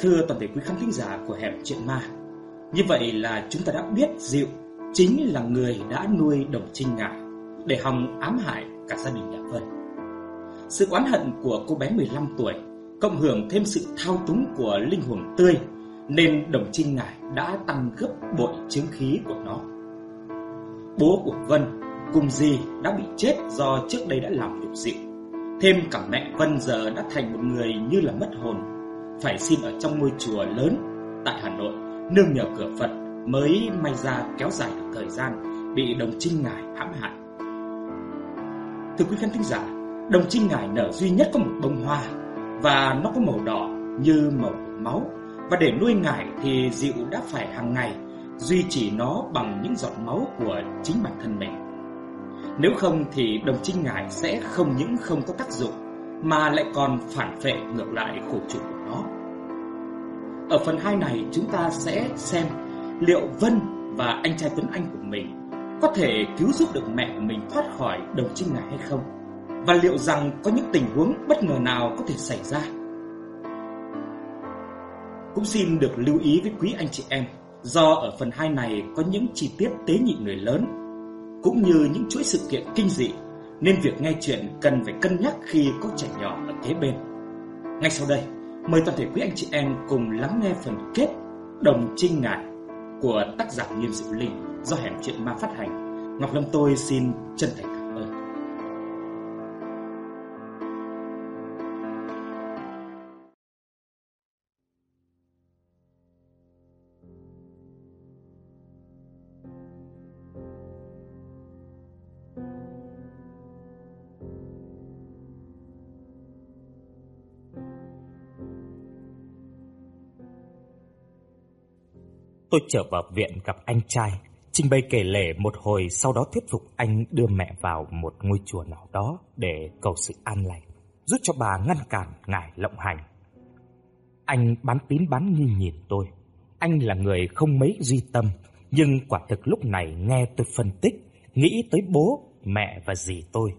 Thưa toàn thể quý khán thính giả của Hẻm Chuyện Ma, Như vậy là chúng ta đã biết Diệu chính là người đã nuôi Đồng Trinh Ngải Để hòng ám hại cả gia đình nhà Vân. Sự oán hận của cô bé 15 tuổi, Cộng hưởng thêm sự thao túng của linh hồn tươi, Nên Đồng Trinh Ngải đã tăng gấp bội chứng khí của nó. Bố của Vân cùng dì đã bị chết do trước đây đã làm nhục Diệu Thêm cả mẹ Vân giờ đã thành một người như là mất hồn. Phải xin ở trong ngôi chùa lớn tại Hà Nội, Nương nhờ cửa Phật mới may ra kéo dài được thời gian, Bị đồng trinh ngài hãm hại. Thưa quý khán thính giả, Đồng trinh ngài nở duy nhất có một bông hoa Và nó có màu đỏ như màu máu. Và để nuôi ngải thì Diệu đã phải hàng ngày, Duy trì nó bằng những giọt máu của chính bản thân mình. Nếu không thì đồng trinh ngải sẽ không những không có tác dụng. Mà lại còn phản vệ ngược lại khổ chủ của nó. Ở phần 2 này, chúng ta sẽ xem liệu Vân và anh trai Tuấn Anh của mình Có thể cứu giúp được mẹ của mình thoát khỏi đồng trinh này hay không? Và liệu rằng có những tình huống bất ngờ nào có thể xảy ra? Cũng xin được lưu ý với quý anh chị em, Do ở phần 2 này có những chi tiết tế nhị người lớn, cũng như những chuỗi sự kiện kinh dị nên việc nghe chuyện cần phải cân nhắc khi có trẻ nhỏ ở kế bên. Ngay sau đây, mời toàn thể quý anh chị em cùng lắng nghe phần kết Đồng Trinh Ngại của tác giả Nghiêm Diệu Linh do Hẻm Chuyện Ma phát hành. Ngọc Lâm tôi xin chân thành Tôi trở vào viện gặp anh trai, trình bày kể lể một hồi sau đó thuyết phục anh đưa mẹ vào một ngôi chùa nào đó để cầu sự an lành, giúp cho bà ngăn cản ngài lộng hành. Anh bán tín bán nghi nhìn tôi. Anh là người không mấy duy tâm, nhưng quả thực lúc này nghe tôi phân tích, nghĩ tới bố, mẹ và dì tôi,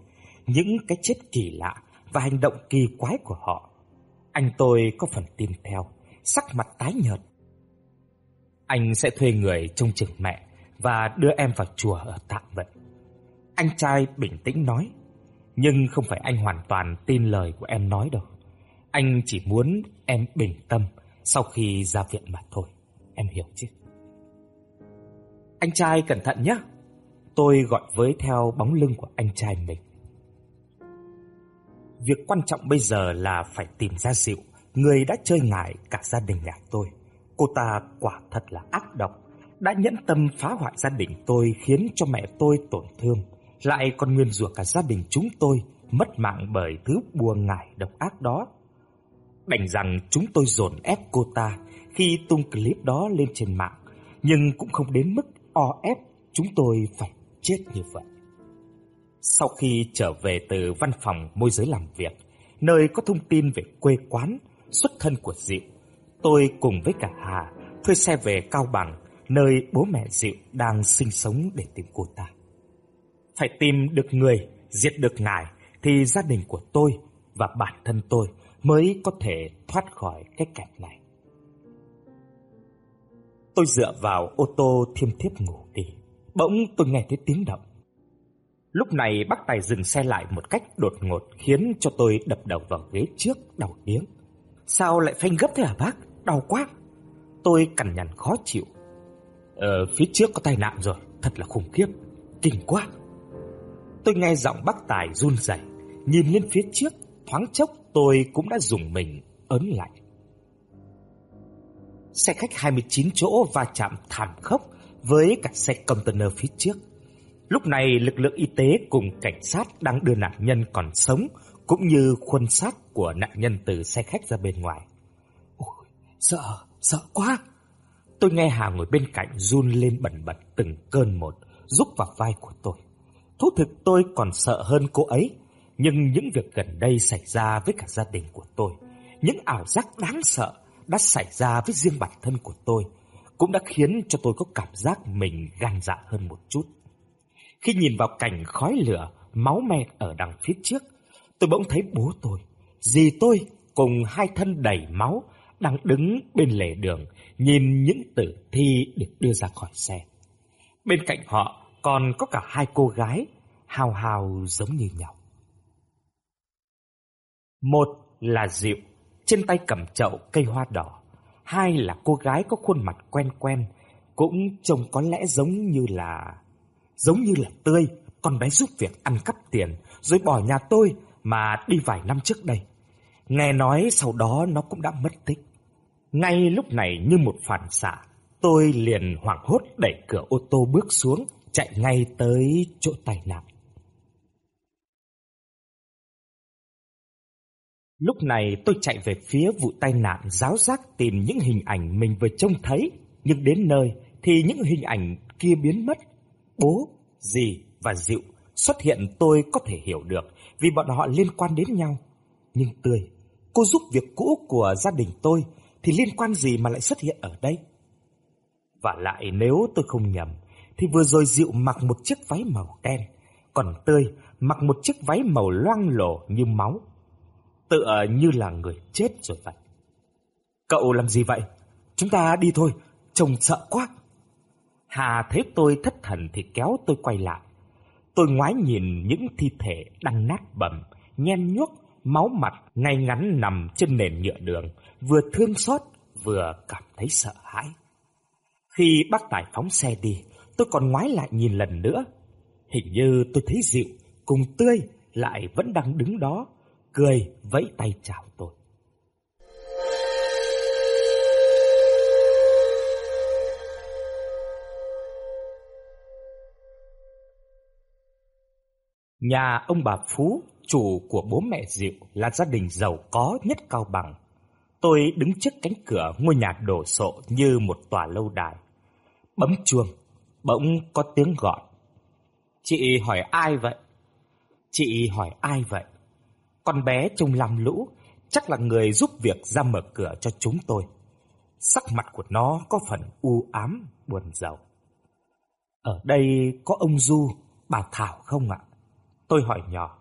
những cái chết kỳ lạ và hành động kỳ quái của họ. Anh tôi có phần tin theo, sắc mặt tái nhợt anh sẽ thuê người trông chừng mẹ và đưa em vào chùa ở tạm vậy. Anh trai bình tĩnh nói, nhưng không phải anh hoàn toàn tin lời của em nói đâu. Anh chỉ muốn em bình tâm sau khi ra viện mà thôi. Em hiểu chứ? Anh trai cẩn thận nhé. Tôi gọi với theo bóng lưng của anh trai mình. Việc quan trọng bây giờ là phải tìm ra Diệu, người đã chơi ngại cả gia đình nhà tôi. Cô ta quả thật là ác độc, đã nhẫn tâm phá hoại gia đình tôi khiến cho mẹ tôi tổn thương, lại còn nguyên rủa cả gia đình chúng tôi mất mạng bởi thứ bùa ngải độc ác đó. Đành rằng chúng tôi dồn ép cô ta khi tung clip đó lên trên mạng, nhưng cũng không đến mức o ép chúng tôi phải chết như vậy. Sau khi trở về từ văn phòng môi giới làm việc, nơi có thông tin về quê quán, xuất thân của Diệu, Tôi cùng với cả Hà thuê xe về Cao Bằng, nơi bố mẹ Diệu đang sinh sống để tìm cô ta. Phải tìm được người, diệt được ngài thì gia đình của tôi và bản thân tôi mới có thể thoát khỏi cái kẹt này. Tôi dựa vào ô tô thiêm thiếp ngủ đi. Bỗng tôi nghe thấy tiếng động. Lúc này bác Tài dừng xe lại một cách đột ngột khiến cho tôi đập đầu vào ghế trước đau điếng. Sao lại phanh gấp thế hả bác? Đau quá. Tôi cằn nhằn khó chịu. Ờ, phía trước có tai nạn rồi, thật là khủng khiếp, kinh quá. Tôi nghe giọng bác Tài run rẩy, nhìn lên phía trước, thoáng chốc tôi cũng đã dùng mình ớn lạnh. Xe khách 29 chỗ va chạm thảm khốc với cả xe container phía trước. Lúc này lực lượng y tế cùng cảnh sát đang đưa nạn nhân còn sống cũng như khuân xác của nạn nhân từ xe khách ra bên ngoài. Sợ, sợ quá. Tôi nghe Hà ngồi bên cạnh run lên bẩn bật từng cơn một, rúc vào vai của tôi. Thú thực tôi còn sợ hơn cô ấy, nhưng những việc gần đây xảy ra với cả gia đình của tôi, những ảo giác đáng sợ đã xảy ra với riêng bản thân của tôi, cũng đã khiến cho tôi có cảm giác mình gan dạ hơn một chút. Khi nhìn vào cảnh khói lửa, máu me ở đằng phía trước, tôi bỗng thấy bố tôi, dì tôi cùng hai thân đầy máu đang đứng bên lề đường, nhìn những tử thi được đưa ra khỏi xe. Bên cạnh họ còn có cả hai cô gái, hào hào giống như nhau. Một là Diệu, trên tay cầm chậu cây hoa đỏ. Hai là cô gái có khuôn mặt quen quen, cũng trông có lẽ giống như là... Giống như là Tươi, con bé giúp việc ăn cắp tiền, rồi bỏ nhà tôi mà đi vài năm trước đây. Nghe nói sau đó nó cũng đã mất tích. Ngay lúc này như một phản xạ, tôi liền hoảng hốt đẩy cửa ô tô bước xuống, chạy ngay tới chỗ tai nạn. Lúc này tôi chạy về phía vụ tai nạn giáo giác tìm những hình ảnh mình vừa trông thấy, nhưng đến nơi thì những hình ảnh kia biến mất. Bố, dì và Diệu xuất hiện tôi có thể hiểu được vì bọn họ liên quan đến nhau. Nhưng Tươi, cô giúp việc cũ của gia đình tôi thì liên quan gì mà lại xuất hiện ở đây? Và lại nếu tôi không nhầm thì vừa rồi Diệu mặc một chiếc váy màu đen, còn Tươi mặc một chiếc váy màu loang lổ như máu tựa ờ, như là người chết rồi vậy. Cậu làm gì vậy? Chúng ta đi thôi, trông sợ quá. Hà thấy tôi thất thần thì kéo tôi quay lại. Tôi ngoái nhìn những thi thể đang nát bầm, nhem nhuốc, máu mặt ngay ngắn nằm trên nền nhựa đường, vừa thương xót vừa cảm thấy sợ hãi. Khi bác Tài phóng xe đi, tôi còn ngoái lại nhìn lần nữa. Hình như tôi thấy dịu cùng tươi lại vẫn đang đứng đó, cười vẫy tay chào tôi. Nhà ông bà Phú, chủ của bố mẹ Diệu là gia đình giàu có nhất Cao Bằng. Tôi đứng trước cánh cửa ngôi nhà đổ sộ như một tòa lâu đài. Bấm chuông, bỗng có tiếng gọi. Chị hỏi ai vậy? Chị hỏi ai vậy? Con bé trông lam lũ, chắc là người giúp việc ra mở cửa cho chúng tôi. Sắc mặt của nó có phần u ám, buồn rầu. Ở đây có ông Du, bà Thảo không ạ? Tôi hỏi nhỏ.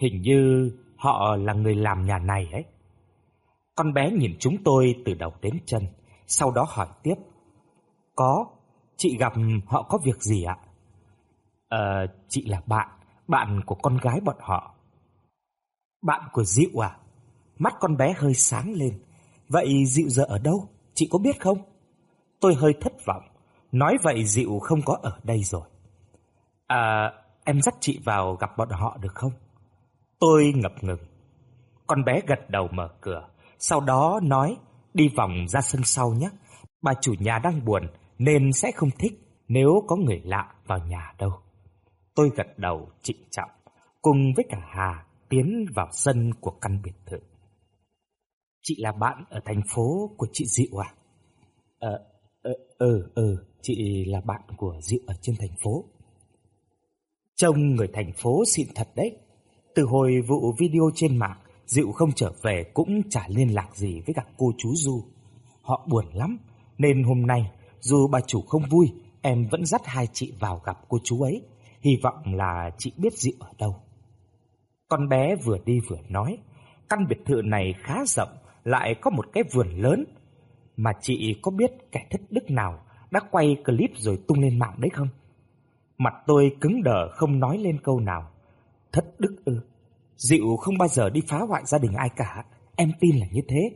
Hình như họ là người làm nhà này ấy. Con bé nhìn chúng tôi từ đầu đến chân, sau đó hỏi tiếp. Có, chị gặp họ có việc gì ạ? Ờ, chị là bạn, bạn của con gái bọn họ. Bạn của Diệu à? Mắt con bé hơi sáng lên. Vậy Diệu giờ ở đâu? Chị có biết không? Tôi hơi thất vọng. Nói vậy Diệu không có ở đây rồi. À, em dắt chị vào gặp bọn họ được không? Tôi ngập ngừng. Con bé gật đầu mở cửa. Sau đó nói, đi vòng ra sân sau nhé. Bà chủ nhà đang buồn nên sẽ không thích nếu có người lạ vào nhà đâu. Tôi gật đầu trịnh trọng, cùng với cả Hà tiến vào sân của căn biệt thự. Chị là bạn ở thành phố của chị Diệu à? Ờ, ờ, ờ, ờ, chị là bạn của Diệu ở trên thành phố. Trông người thành phố xịn thật đấy. Từ hồi vụ video trên mạng, Diệu không trở về cũng chả liên lạc gì với cả cô chú Du. Họ buồn lắm, nên hôm nay, dù bà chủ không vui, em vẫn dắt hai chị vào gặp cô chú ấy. Hy vọng là chị biết Diệu ở đâu. Con bé vừa đi vừa nói, căn biệt thự này khá rộng, lại có một cái vườn lớn. Mà chị có biết kẻ thất đức nào đã quay clip rồi tung lên mạng đấy không? Mặt tôi cứng đờ không nói lên câu nào. Thất đức ư? Dịu không bao giờ đi phá hoại gia đình ai cả, em tin là như thế.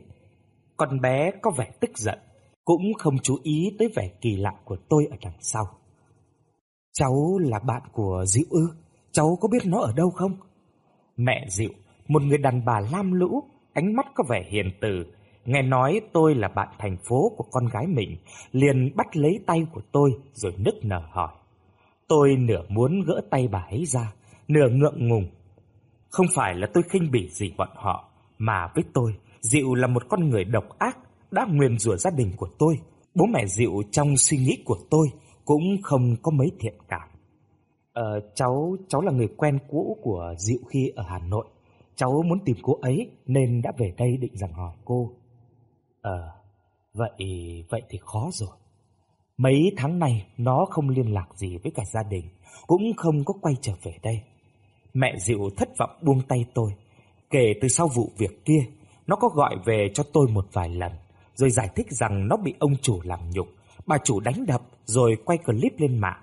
Con bé có vẻ tức giận, cũng không chú ý tới vẻ kỳ lạ của tôi ở đằng sau. Cháu là bạn của Dịu ư? Cháu có biết nó ở đâu không? Mẹ Diệu, một người đàn bà lam lũ, ánh mắt có vẻ hiền từ, nghe nói tôi là bạn thành phố của con gái mình, liền bắt lấy tay của tôi rồi nức nở hỏi. Tôi nửa muốn gỡ tay bà ấy ra, nửa ngượng ngùng. Không phải là tôi khinh bỉ gì bọn họ, mà với tôi, Diệu là một con người độc ác, đã nguyền rủa gia đình của tôi. Bố mẹ Diệu trong suy nghĩ của tôi cũng không có mấy thiện cảm. Ờ, cháu cháu là người quen cũ của Diệu khi ở Hà Nội. Cháu muốn tìm cô ấy nên đã về đây định rằng hỏi cô. Ờ, vậy vậy thì khó rồi. Mấy tháng này nó không liên lạc gì với cả gia đình, cũng không có quay trở về đây. Mẹ Diệu thất vọng buông tay tôi. Kể từ sau vụ việc kia, Nó có gọi về cho tôi một vài lần, rồi giải thích rằng nó bị ông chủ làm nhục, bà chủ đánh đập rồi quay clip lên mạng.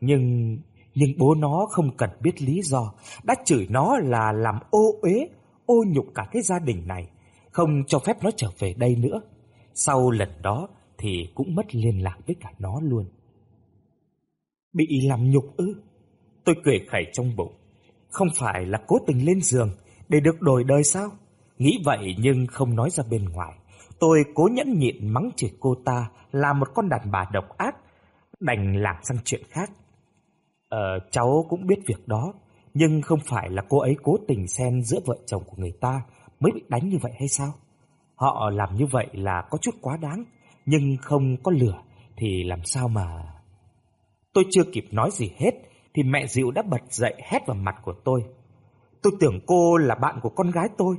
Nhưng nhưng bố nó không cần biết lý do, đã chửi nó là làm ô uế, ô nhục cả cái gia đình này, không cho phép nó trở về đây nữa. Sau lần đó thì cũng mất liên lạc với cả nó luôn. Bị làm nhục ư? Tôi cười khẩy trong bụng. Không phải là cố tình lên giường để được đổi đời sao? Nghĩ vậy nhưng không nói ra bên ngoài. Tôi cố nhẫn nhịn mắng chửi cô ta là một con đàn bà độc ác, đành làm sang chuyện khác. Ờ, cháu cũng biết việc đó, nhưng không phải là cô ấy cố tình xen giữa vợ chồng của người ta mới bị đánh như vậy hay sao? Họ làm như vậy là có chút quá đáng, nhưng không có lửa thì làm sao mà... Tôi chưa kịp nói gì hết thì mẹ Diệu đã bật dậy hét vào mặt của tôi. Tôi tưởng cô là bạn của con gái tôi,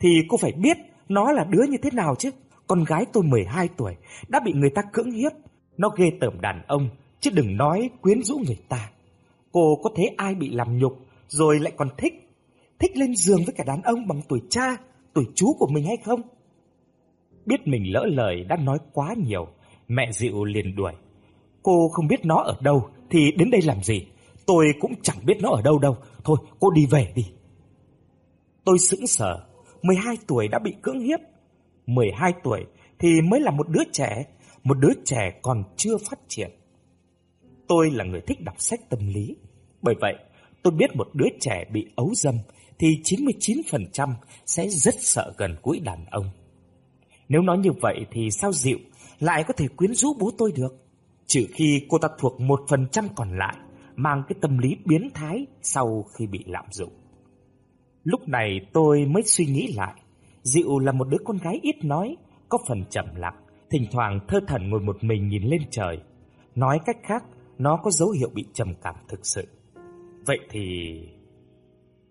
thì cô phải biết nó là đứa như thế nào chứ. Con gái tôi 12 tuổi đã bị người ta cưỡng hiếp, nó ghê tởm đàn ông, chứ đừng nói quyến rũ người ta. Cô có thấy ai bị làm nhục rồi lại còn thích, thích lên giường với cả đàn ông bằng tuổi cha, tuổi chú của mình hay không? Biết mình lỡ lời đã nói quá nhiều, mẹ Diệu liền đuổi. Cô không biết nó ở đâu thì đến đây làm gì? Tôi cũng chẳng biết nó ở đâu đâu. Thôi, cô đi về đi. Tôi sững sờ, 12 tuổi đã bị cưỡng hiếp. 12 tuổi thì mới là một đứa trẻ, một đứa trẻ còn chưa phát triển. Tôi là người thích đọc sách tâm lý. Bởi vậy, tôi biết một đứa trẻ bị ấu dâm thì 99% sẽ rất sợ gần gũi đàn ông. Nếu nói như vậy thì sao Diệu lại có thể quyến rũ bố tôi được? Trừ khi cô ta thuộc một phần trăm còn lại, mang cái tâm lý biến thái sau khi bị lạm dụng. Lúc này tôi mới suy nghĩ lại. Dịu là một đứa con gái ít nói, có phần chậm lặng, thỉnh thoảng thơ thẩn ngồi một mình nhìn lên trời. Nói cách khác, nó có dấu hiệu bị trầm cảm thực sự. Vậy thì...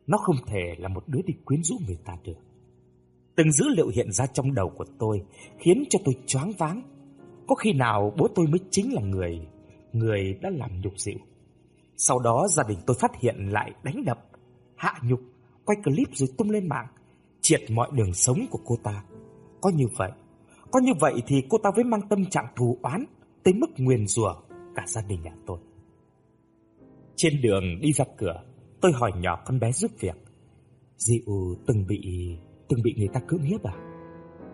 Nó không thể là một đứa đi quyến rũ người ta được. Từng dữ liệu hiện ra trong đầu của tôi khiến cho tôi choáng váng. Có khi nào bố tôi mới chính là người người đã làm nhục dịu. Sau đó gia đình tôi phát hiện lại đánh đập, hạ nhục, quay clip rồi tung lên mạng, triệt mọi đường sống của cô ta. Có như vậy, có như vậy thì cô ta mới mang tâm trạng thù oán tới mức nguyền rủa cả gia đình nhà tôi. Trên đường đi ra cửa, tôi hỏi nhỏ con bé giúp việc. diu từng bị từng bị người ta cưỡng hiếp à?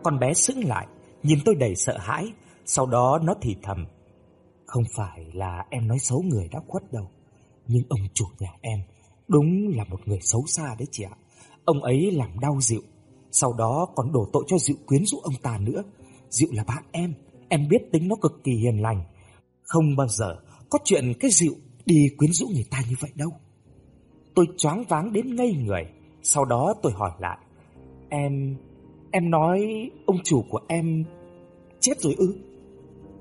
Con bé sững lại, nhìn tôi đầy sợ hãi, sau đó nó thì thầm. Không phải là em nói xấu người đã khuất đâu, nhưng ông chủ nhà em đúng là một người xấu xa đấy chị ạ. Ông ấy làm đau Diệu, sau đó còn đổ tội cho Diệu quyến rũ ông ta nữa. Diệu là bạn em, em biết tính nó cực kỳ hiền lành. Không bao giờ có chuyện cái Diệu đi quyến rũ người ta như vậy đâu. Tôi choáng váng đến ngây người, sau đó tôi hỏi lại. Em... em nói ông chủ của em chết rồi ư?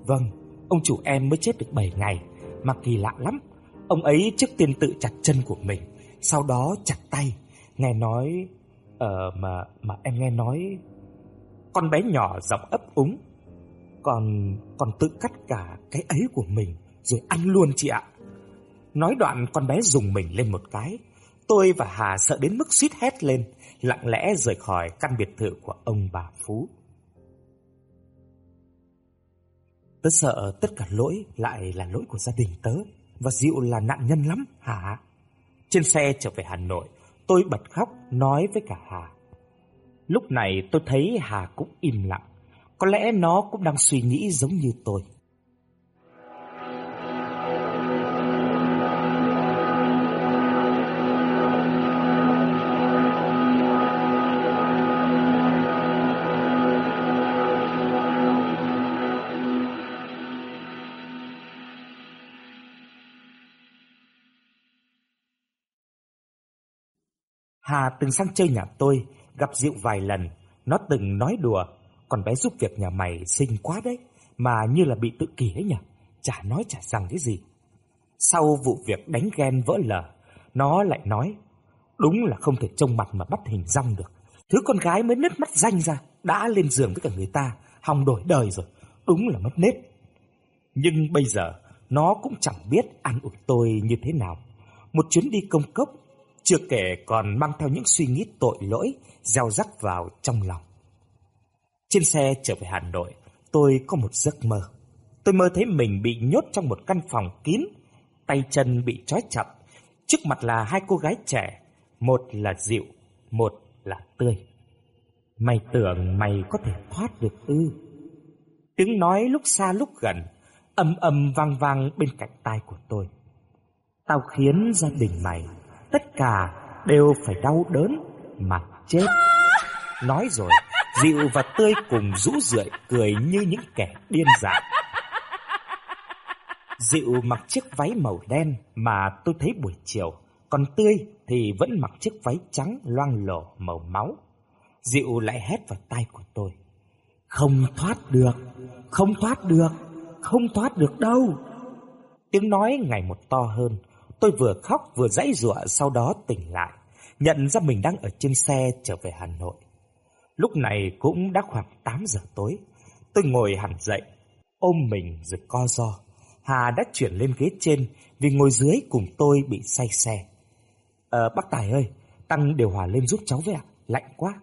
Vâng, ông chủ em mới chết được 7 ngày, mà kỳ lạ lắm. Ông ấy trước tiên tự chặt chân của mình, sau đó chặt tay. Nghe nói... Ờ, mà, mà em nghe nói... Con bé nhỏ giọng ấp úng. Còn, còn tự cắt cả cái ấy của mình, rồi ăn luôn chị ạ. Nói đoạn con bé dùng mình lên một cái. Tôi và Hà sợ đến mức suýt hét lên, lặng lẽ rời khỏi căn biệt thự của ông bà Phú. Tớ sợ tất cả lỗi lại là lỗi của gia đình tớ và Diệu là nạn nhân lắm hả? Trên xe trở về Hà Nội, tôi bật khóc nói với cả Hà. Lúc này tôi thấy Hà cũng im lặng, có lẽ nó cũng đang suy nghĩ giống như tôi. Hà từng sang chơi nhà tôi, gặp Diệu vài lần, nó từng nói đùa, còn bé giúp việc nhà mày xinh quá đấy, mà như là bị tự kỷ ấy nhỉ, chả nói chả rằng cái gì. Sau vụ việc đánh ghen vỡ lở, nó lại nói, đúng là không thể trông mặt mà bắt hình rong được. Thứ con gái mới nứt mắt danh ra, đã lên giường với cả người ta, hòng đổi đời rồi, đúng là mất nết. Nhưng bây giờ, nó cũng chẳng biết ăn ủi tôi như thế nào. Một chuyến đi công cốc chưa kể còn mang theo những suy nghĩ tội lỗi gieo rắc vào trong lòng. Trên xe trở về Hà Nội, tôi có một giấc mơ. Tôi mơ thấy mình bị nhốt trong một căn phòng kín, tay chân bị trói chặt. Trước mặt là hai cô gái trẻ, một là Diệu, một là Tươi. Mày tưởng mày có thể thoát được ư? Tiếng nói lúc xa lúc gần, âm âm vang vang bên cạnh tai của tôi. Tao khiến gia đình mày tất cả đều phải đau đớn mà chết. Nói rồi, Dịu và Tươi cùng rũ rượi cười như những kẻ điên dại. Dịu mặc chiếc váy màu đen mà tôi thấy buổi chiều, còn Tươi thì vẫn mặc chiếc váy trắng loang lổ màu máu. Dịu lại hét vào tai của tôi. Không thoát được, không thoát được, không thoát được đâu. Tiếng nói ngày một to hơn, tôi vừa khóc vừa dãy giụa sau đó tỉnh lại, nhận ra mình đang ở trên xe trở về Hà Nội. Lúc này cũng đã khoảng 8 giờ tối. Tôi ngồi hẳn dậy, ôm mình rồi co do. Hà đã chuyển lên ghế trên vì ngồi dưới cùng tôi bị say xe. Ờ, bác Tài ơi, tăng điều hòa lên giúp cháu với ạ, lạnh quá.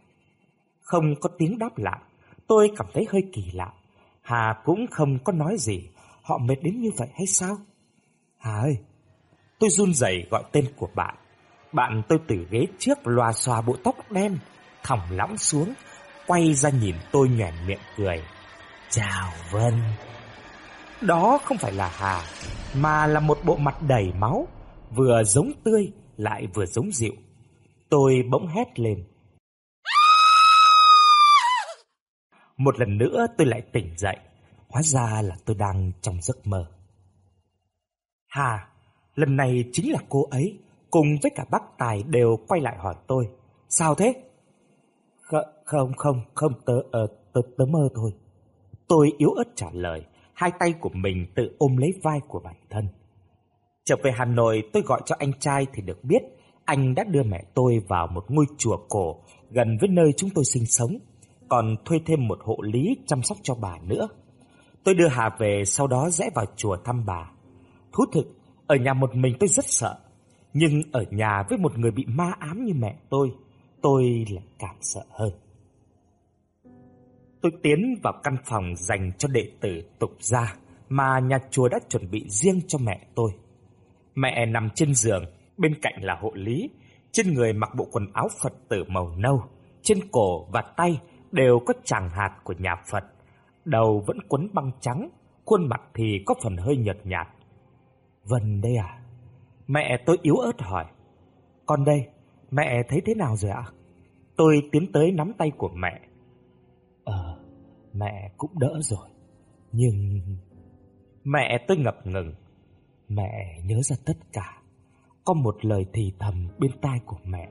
Không có tiếng đáp lại, tôi cảm thấy hơi kỳ lạ. Hà cũng không có nói gì, họ mệt đến như vậy hay sao? Hà ơi, tôi run rẩy gọi tên của bạn. Bạn tôi từ ghế trước loa xòa bộ tóc đen, thòng lõng xuống, quay ra nhìn tôi nhoẻn miệng cười. Chào Vân. Đó không phải là Hà, mà là một bộ mặt đầy máu, vừa giống tươi lại vừa giống dịu. Tôi bỗng hét lên. Một lần nữa tôi lại tỉnh dậy, hóa ra là tôi đang trong giấc mơ. Hà, lần này chính là cô ấy, cùng với cả bác Tài đều quay lại hỏi tôi. Sao thế? Không, không, không, tớ, ờ, tớ, tớ mơ thôi. Tôi yếu ớt trả lời, hai tay của mình tự ôm lấy vai của bản thân. Trở về Hà Nội, tôi gọi cho anh trai thì được biết anh đã đưa mẹ tôi vào một ngôi chùa cổ gần với nơi chúng tôi sinh sống, còn thuê thêm một hộ lý chăm sóc cho bà nữa. Tôi đưa Hà về sau đó rẽ vào chùa thăm bà. Thú thực, ở nhà một mình tôi rất sợ, nhưng ở nhà với một người bị ma ám như mẹ tôi, tôi lại càng sợ hơn. Tôi tiến vào căn phòng dành cho đệ tử tục gia mà nhà chùa đã chuẩn bị riêng cho mẹ tôi. Mẹ nằm trên giường, bên cạnh là hộ lý, trên người mặc bộ quần áo Phật tử màu nâu, trên cổ và tay đều có chàng hạt của nhà Phật, đầu vẫn quấn băng trắng, khuôn mặt thì có phần hơi nhợt nhạt. Vân đây à? Mẹ tôi yếu ớt hỏi. Con đây, mẹ thấy thế nào rồi ạ? Tôi tiến tới nắm tay của mẹ. Ờ, mẹ cũng đỡ rồi. Nhưng... Mẹ tôi ngập ngừng. Mẹ nhớ ra tất cả. Có một lời thì thầm bên tai của mẹ.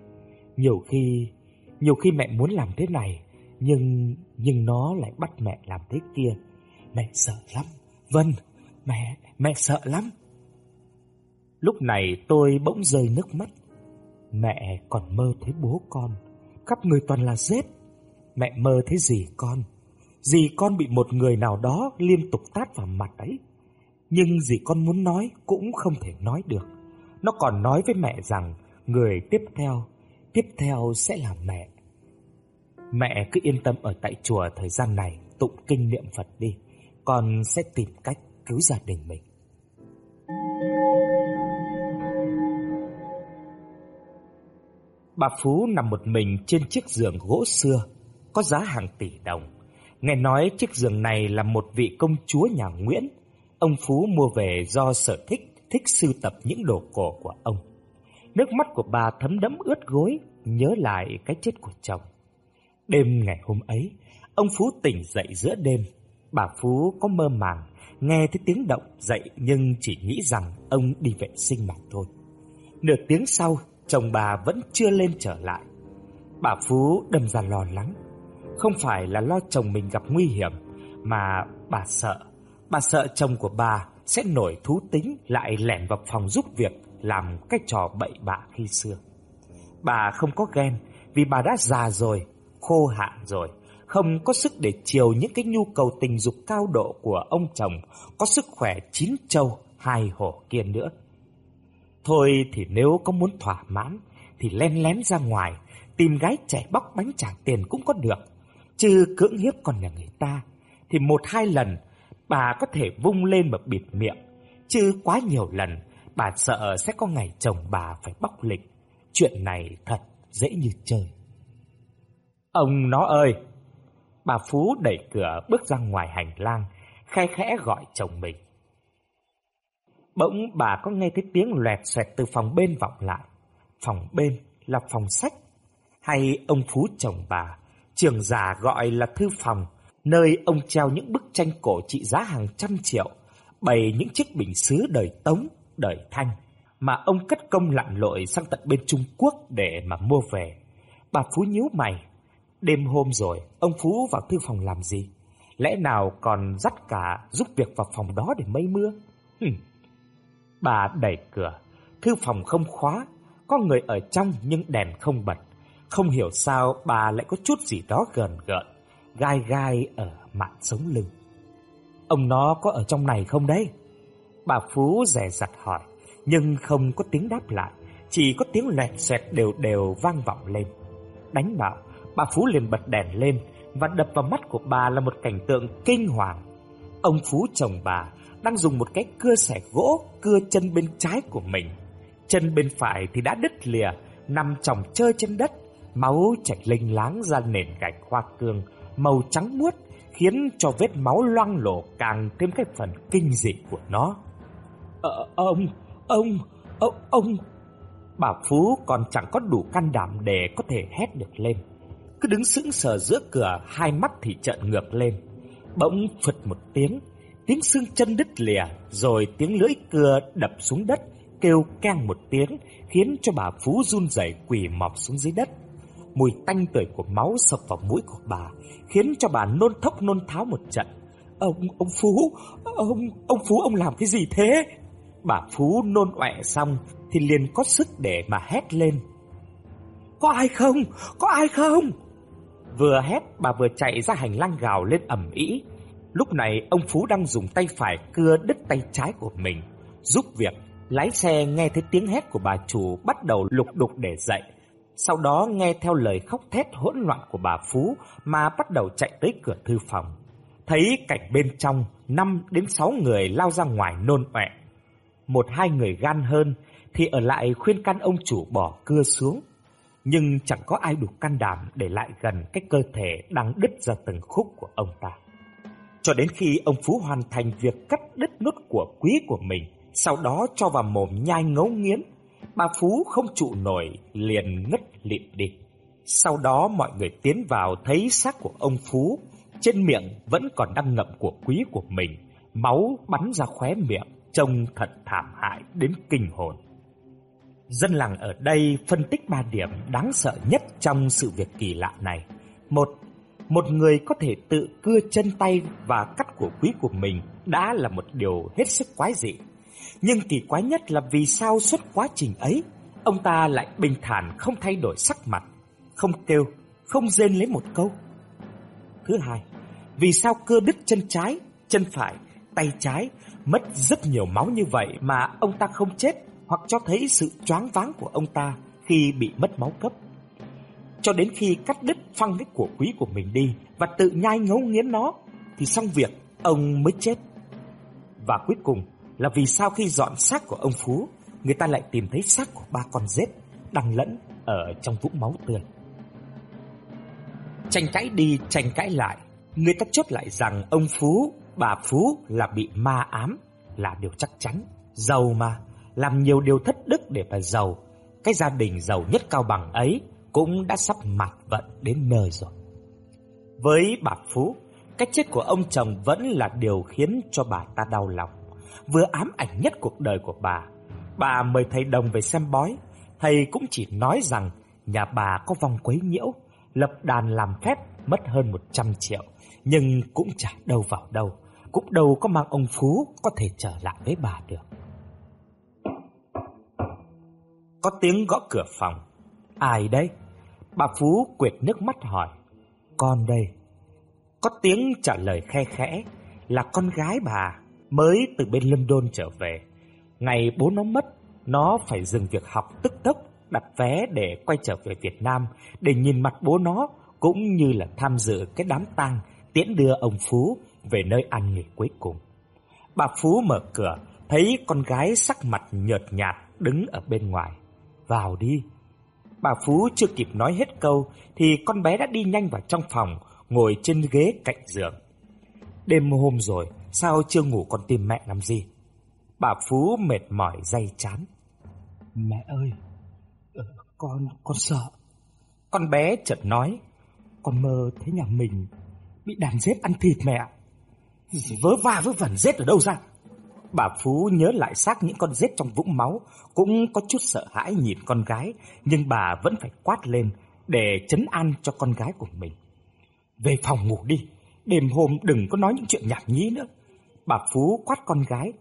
Nhiều khi... Nhiều khi mẹ muốn làm thế này, nhưng... Nhưng nó lại bắt mẹ làm thế kia. Mẹ sợ lắm. Vân, mẹ... Mẹ sợ lắm. Lúc này tôi bỗng rơi nước mắt. Mẹ còn mơ thấy bố con, khắp người toàn là rết. Mẹ mơ thấy gì con? Dì con bị một người nào đó liên tục tát vào mặt ấy. Nhưng dì con muốn nói cũng không thể nói được. Nó còn nói với mẹ rằng người tiếp theo, tiếp theo sẽ là mẹ. Mẹ cứ yên tâm ở tại chùa thời gian này tụng kinh niệm Phật đi, con sẽ tìm cách cứu gia đình mình. Bà Phú nằm một mình trên chiếc giường gỗ xưa, có giá hàng tỷ đồng. Nghe nói chiếc giường này là một vị công chúa nhà Nguyễn. Ông Phú mua về do sở thích, thích sưu tập những đồ cổ của ông. Nước mắt của bà thấm đẫm ướt gối, nhớ lại cái chết của chồng. Đêm ngày hôm ấy, ông Phú tỉnh dậy giữa đêm. Bà Phú có mơ màng, nghe thấy tiếng động dậy nhưng chỉ nghĩ rằng ông đi vệ sinh mà thôi. Nửa tiếng sau, chồng bà vẫn chưa lên trở lại. Bà Phú đâm ra lo lắng, không phải là lo chồng mình gặp nguy hiểm, mà bà sợ. Bà sợ chồng của bà sẽ nổi thú tính lại lẻn vào phòng giúp việc làm cái trò bậy bạ khi xưa. Bà không có ghen vì bà đã già rồi, khô hạn rồi, không có sức để chiều những cái nhu cầu tình dục cao độ của ông chồng có sức khỏe chín châu hai hổ kia nữa. Thôi thì nếu có muốn thỏa mãn thì len lén ra ngoài, tìm gái trẻ bóc bánh trả tiền cũng có được. chứ cưỡng hiếp con nhà người ta thì một hai lần bà có thể vung lên mà bịt miệng, chứ quá nhiều lần bà sợ sẽ có ngày chồng bà phải bóc lịch. Chuyện này thật dễ như chơi. Ông nó ơi! Bà Phú đẩy cửa bước ra ngoài hành lang, khai khẽ gọi chồng mình. Bỗng bà có nghe thấy tiếng loẹt xoẹt từ phòng bên vọng lại. Phòng bên là phòng sách. Hay ông Phú chồng bà, trường giả gọi là thư phòng, nơi ông treo những bức tranh cổ trị giá hàng trăm triệu, bày những chiếc bình sứ đời Tống, đời Thanh, mà ông cất công lặn lội sang tận bên Trung Quốc để mà mua về. Bà Phú nhíu mày, đêm hôm rồi, ông Phú vào thư phòng làm gì? Lẽ nào còn dắt cả giúp việc vào phòng đó để mây mưa? Hừm. Bà đẩy cửa, thư phòng không khóa, có người ở trong nhưng đèn không bật. Không hiểu sao bà lại có chút gì đó gần gợn, gai gai ở mạng sống lưng. Ông nó có ở trong này không đấy? Bà Phú rè rặt hỏi, nhưng không có tiếng đáp lại, chỉ có tiếng loẹt xoẹt đều đều vang vọng lên. Đánh bảo, bà Phú liền bật đèn lên và đập vào mắt của bà là một cảnh tượng kinh hoàng. Ông Phú chồng bà đang dùng một cái cưa sẻ gỗ cưa chân bên trái của mình. Chân bên phải thì đã đứt lìa, nằm chồng chơi trên đất, máu chảy lênh láng ra nền gạch hoa cương, màu trắng muốt, khiến cho vết máu loang lổ càng thêm cái phần kinh dị của nó. Ờ, ông, ông, ông, ông... Bà Phú còn chẳng có đủ can đảm để có thể hét được lên. Cứ đứng sững sờ giữa cửa, hai mắt thì trợn ngược lên. Bỗng phật một tiếng, tiếng xương chân đứt lìa, rồi tiếng lưỡi cưa đập xuống đất, kêu keng một tiếng, khiến cho bà Phú run rẩy quỳ mọp xuống dưới đất. Mùi tanh tưởi của máu sập vào mũi của bà, khiến cho bà nôn thốc nôn tháo một trận. Ông, ông Phú, ông, ông Phú ông làm cái gì thế? Bà Phú nôn ọe xong thì liền có sức để mà hét lên. Có ai không? Có ai không? Vừa hét bà vừa chạy ra hành lang gào lên ầm ĩ. Lúc này ông Phú đang dùng tay phải cưa đứt tay trái của mình, giúp việc lái xe nghe thấy tiếng hét của bà chủ bắt đầu lục đục để dậy. Sau đó nghe theo lời khóc thét hỗn loạn của bà Phú mà bắt đầu chạy tới cửa thư phòng. Thấy cảnh bên trong, 5 đến 6 người lao ra ngoài nôn ọe. Một hai người gan hơn thì ở lại khuyên can ông chủ bỏ cưa xuống. Nhưng chẳng có ai đủ can đảm để lại gần cái cơ thể đang đứt ra từng khúc của ông ta. Cho đến khi ông Phú hoàn thành việc cắt đứt nốt của quý của mình, sau đó cho vào mồm nhai ngấu nghiến, bà Phú không trụ nổi liền ngất lịm đi. Sau đó mọi người tiến vào thấy xác của ông Phú, trên miệng vẫn còn đang ngậm của quý của mình, máu bắn ra khóe miệng, trông thật thảm hại đến kinh hồn. Dân làng ở đây phân tích ba điểm đáng sợ nhất trong sự việc kỳ lạ này. Một, một người có thể tự cưa chân tay và cắt của quý của mình đã là một điều hết sức quái dị. Nhưng kỳ quái nhất là vì sao suốt quá trình ấy, ông ta lại bình thản không thay đổi sắc mặt, không kêu, không rên lấy một câu. Thứ hai, vì sao cưa đứt chân trái, chân phải, tay trái, mất rất nhiều máu như vậy mà ông ta không chết hoặc cho thấy sự choáng váng của ông ta khi bị mất máu cấp. Cho đến khi cắt đứt phăng cái của quý của mình đi và tự nhai ngấu nghiến nó thì xong việc ông mới chết. Và cuối cùng là vì sao khi dọn xác của ông Phú, người ta lại tìm thấy xác của ba con rết đang lẫn ở trong vũng máu tươi. Tranh cãi đi, tranh cãi lại, người ta chốt lại rằng ông Phú, bà Phú là bị ma ám là điều chắc chắn. Giàu mà, làm nhiều điều thất đức để mà giàu. Cái gia đình giàu nhất cao bằng ấy cũng đã sắp mặt vận đến nơi rồi. Với bà Phú, cái chết của ông chồng vẫn là điều khiến cho bà ta đau lòng. Vừa ám ảnh nhất cuộc đời của bà, bà mời thầy đồng về xem bói. Thầy cũng chỉ nói rằng nhà bà có vong quấy nhiễu, lập đàn làm phép mất hơn 100 triệu, nhưng cũng chả đâu vào đâu, cũng đâu có mang ông Phú có thể trở lại với bà được. Có tiếng gõ cửa phòng. Ai đây? Bà Phú quệt nước mắt hỏi. Con đây. Có tiếng trả lời khe khẽ là con gái bà mới từ bên London trở về. Ngày bố nó mất, nó phải dừng việc học tức tốc đặt vé để quay trở về Việt Nam để nhìn mặt bố nó cũng như là tham dự cái đám tang tiễn đưa ông Phú về nơi an nghỉ cuối cùng. Bà Phú mở cửa, thấy con gái sắc mặt nhợt nhạt đứng ở bên ngoài. Vào đi. Bà Phú chưa kịp nói hết câu thì con bé đã đi nhanh vào trong phòng, ngồi trên ghế cạnh giường. Đêm hôm rồi, sao chưa ngủ con tìm mẹ làm gì? Bà Phú mệt mỏi day chán. Mẹ ơi, ờ, con con sợ. Con bé chợt nói, con mơ thấy nhà mình bị đàn rết ăn thịt mẹ. Vớ va vớ vẩn rết ở đâu ra? Bà Phú nhớ lại xác những con rết trong vũng máu, cũng có chút sợ hãi nhìn con gái, nhưng bà vẫn phải quát lên để chấn an cho con gái của mình. Về phòng ngủ đi, đêm hôm đừng có nói những chuyện nhảm nhí nữa. Bà Phú quát con gái,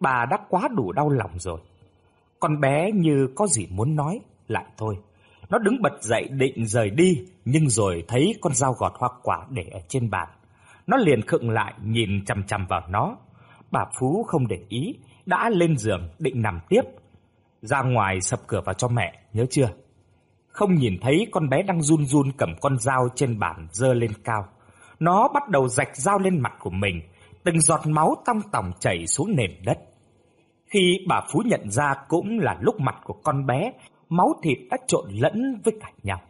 bà đã quá đủ đau lòng rồi. Con bé như có gì muốn nói, lại thôi. Nó đứng bật dậy định rời đi, nhưng rồi thấy con dao gọt hoa quả để ở trên bàn. Nó liền khựng lại nhìn chằm chằm vào nó. Bà Phú không để ý, đã lên giường định nằm tiếp. Ra ngoài sập cửa vào cho mẹ, nhớ chưa? Không nhìn thấy con bé đang run run cầm con dao trên bàn dơ lên cao. Nó bắt đầu rạch dao lên mặt của mình, từng giọt máu tong tòng chảy xuống nền đất. Khi bà Phú nhận ra cũng là lúc mặt của con bé, máu thịt đã trộn lẫn với cả nhau.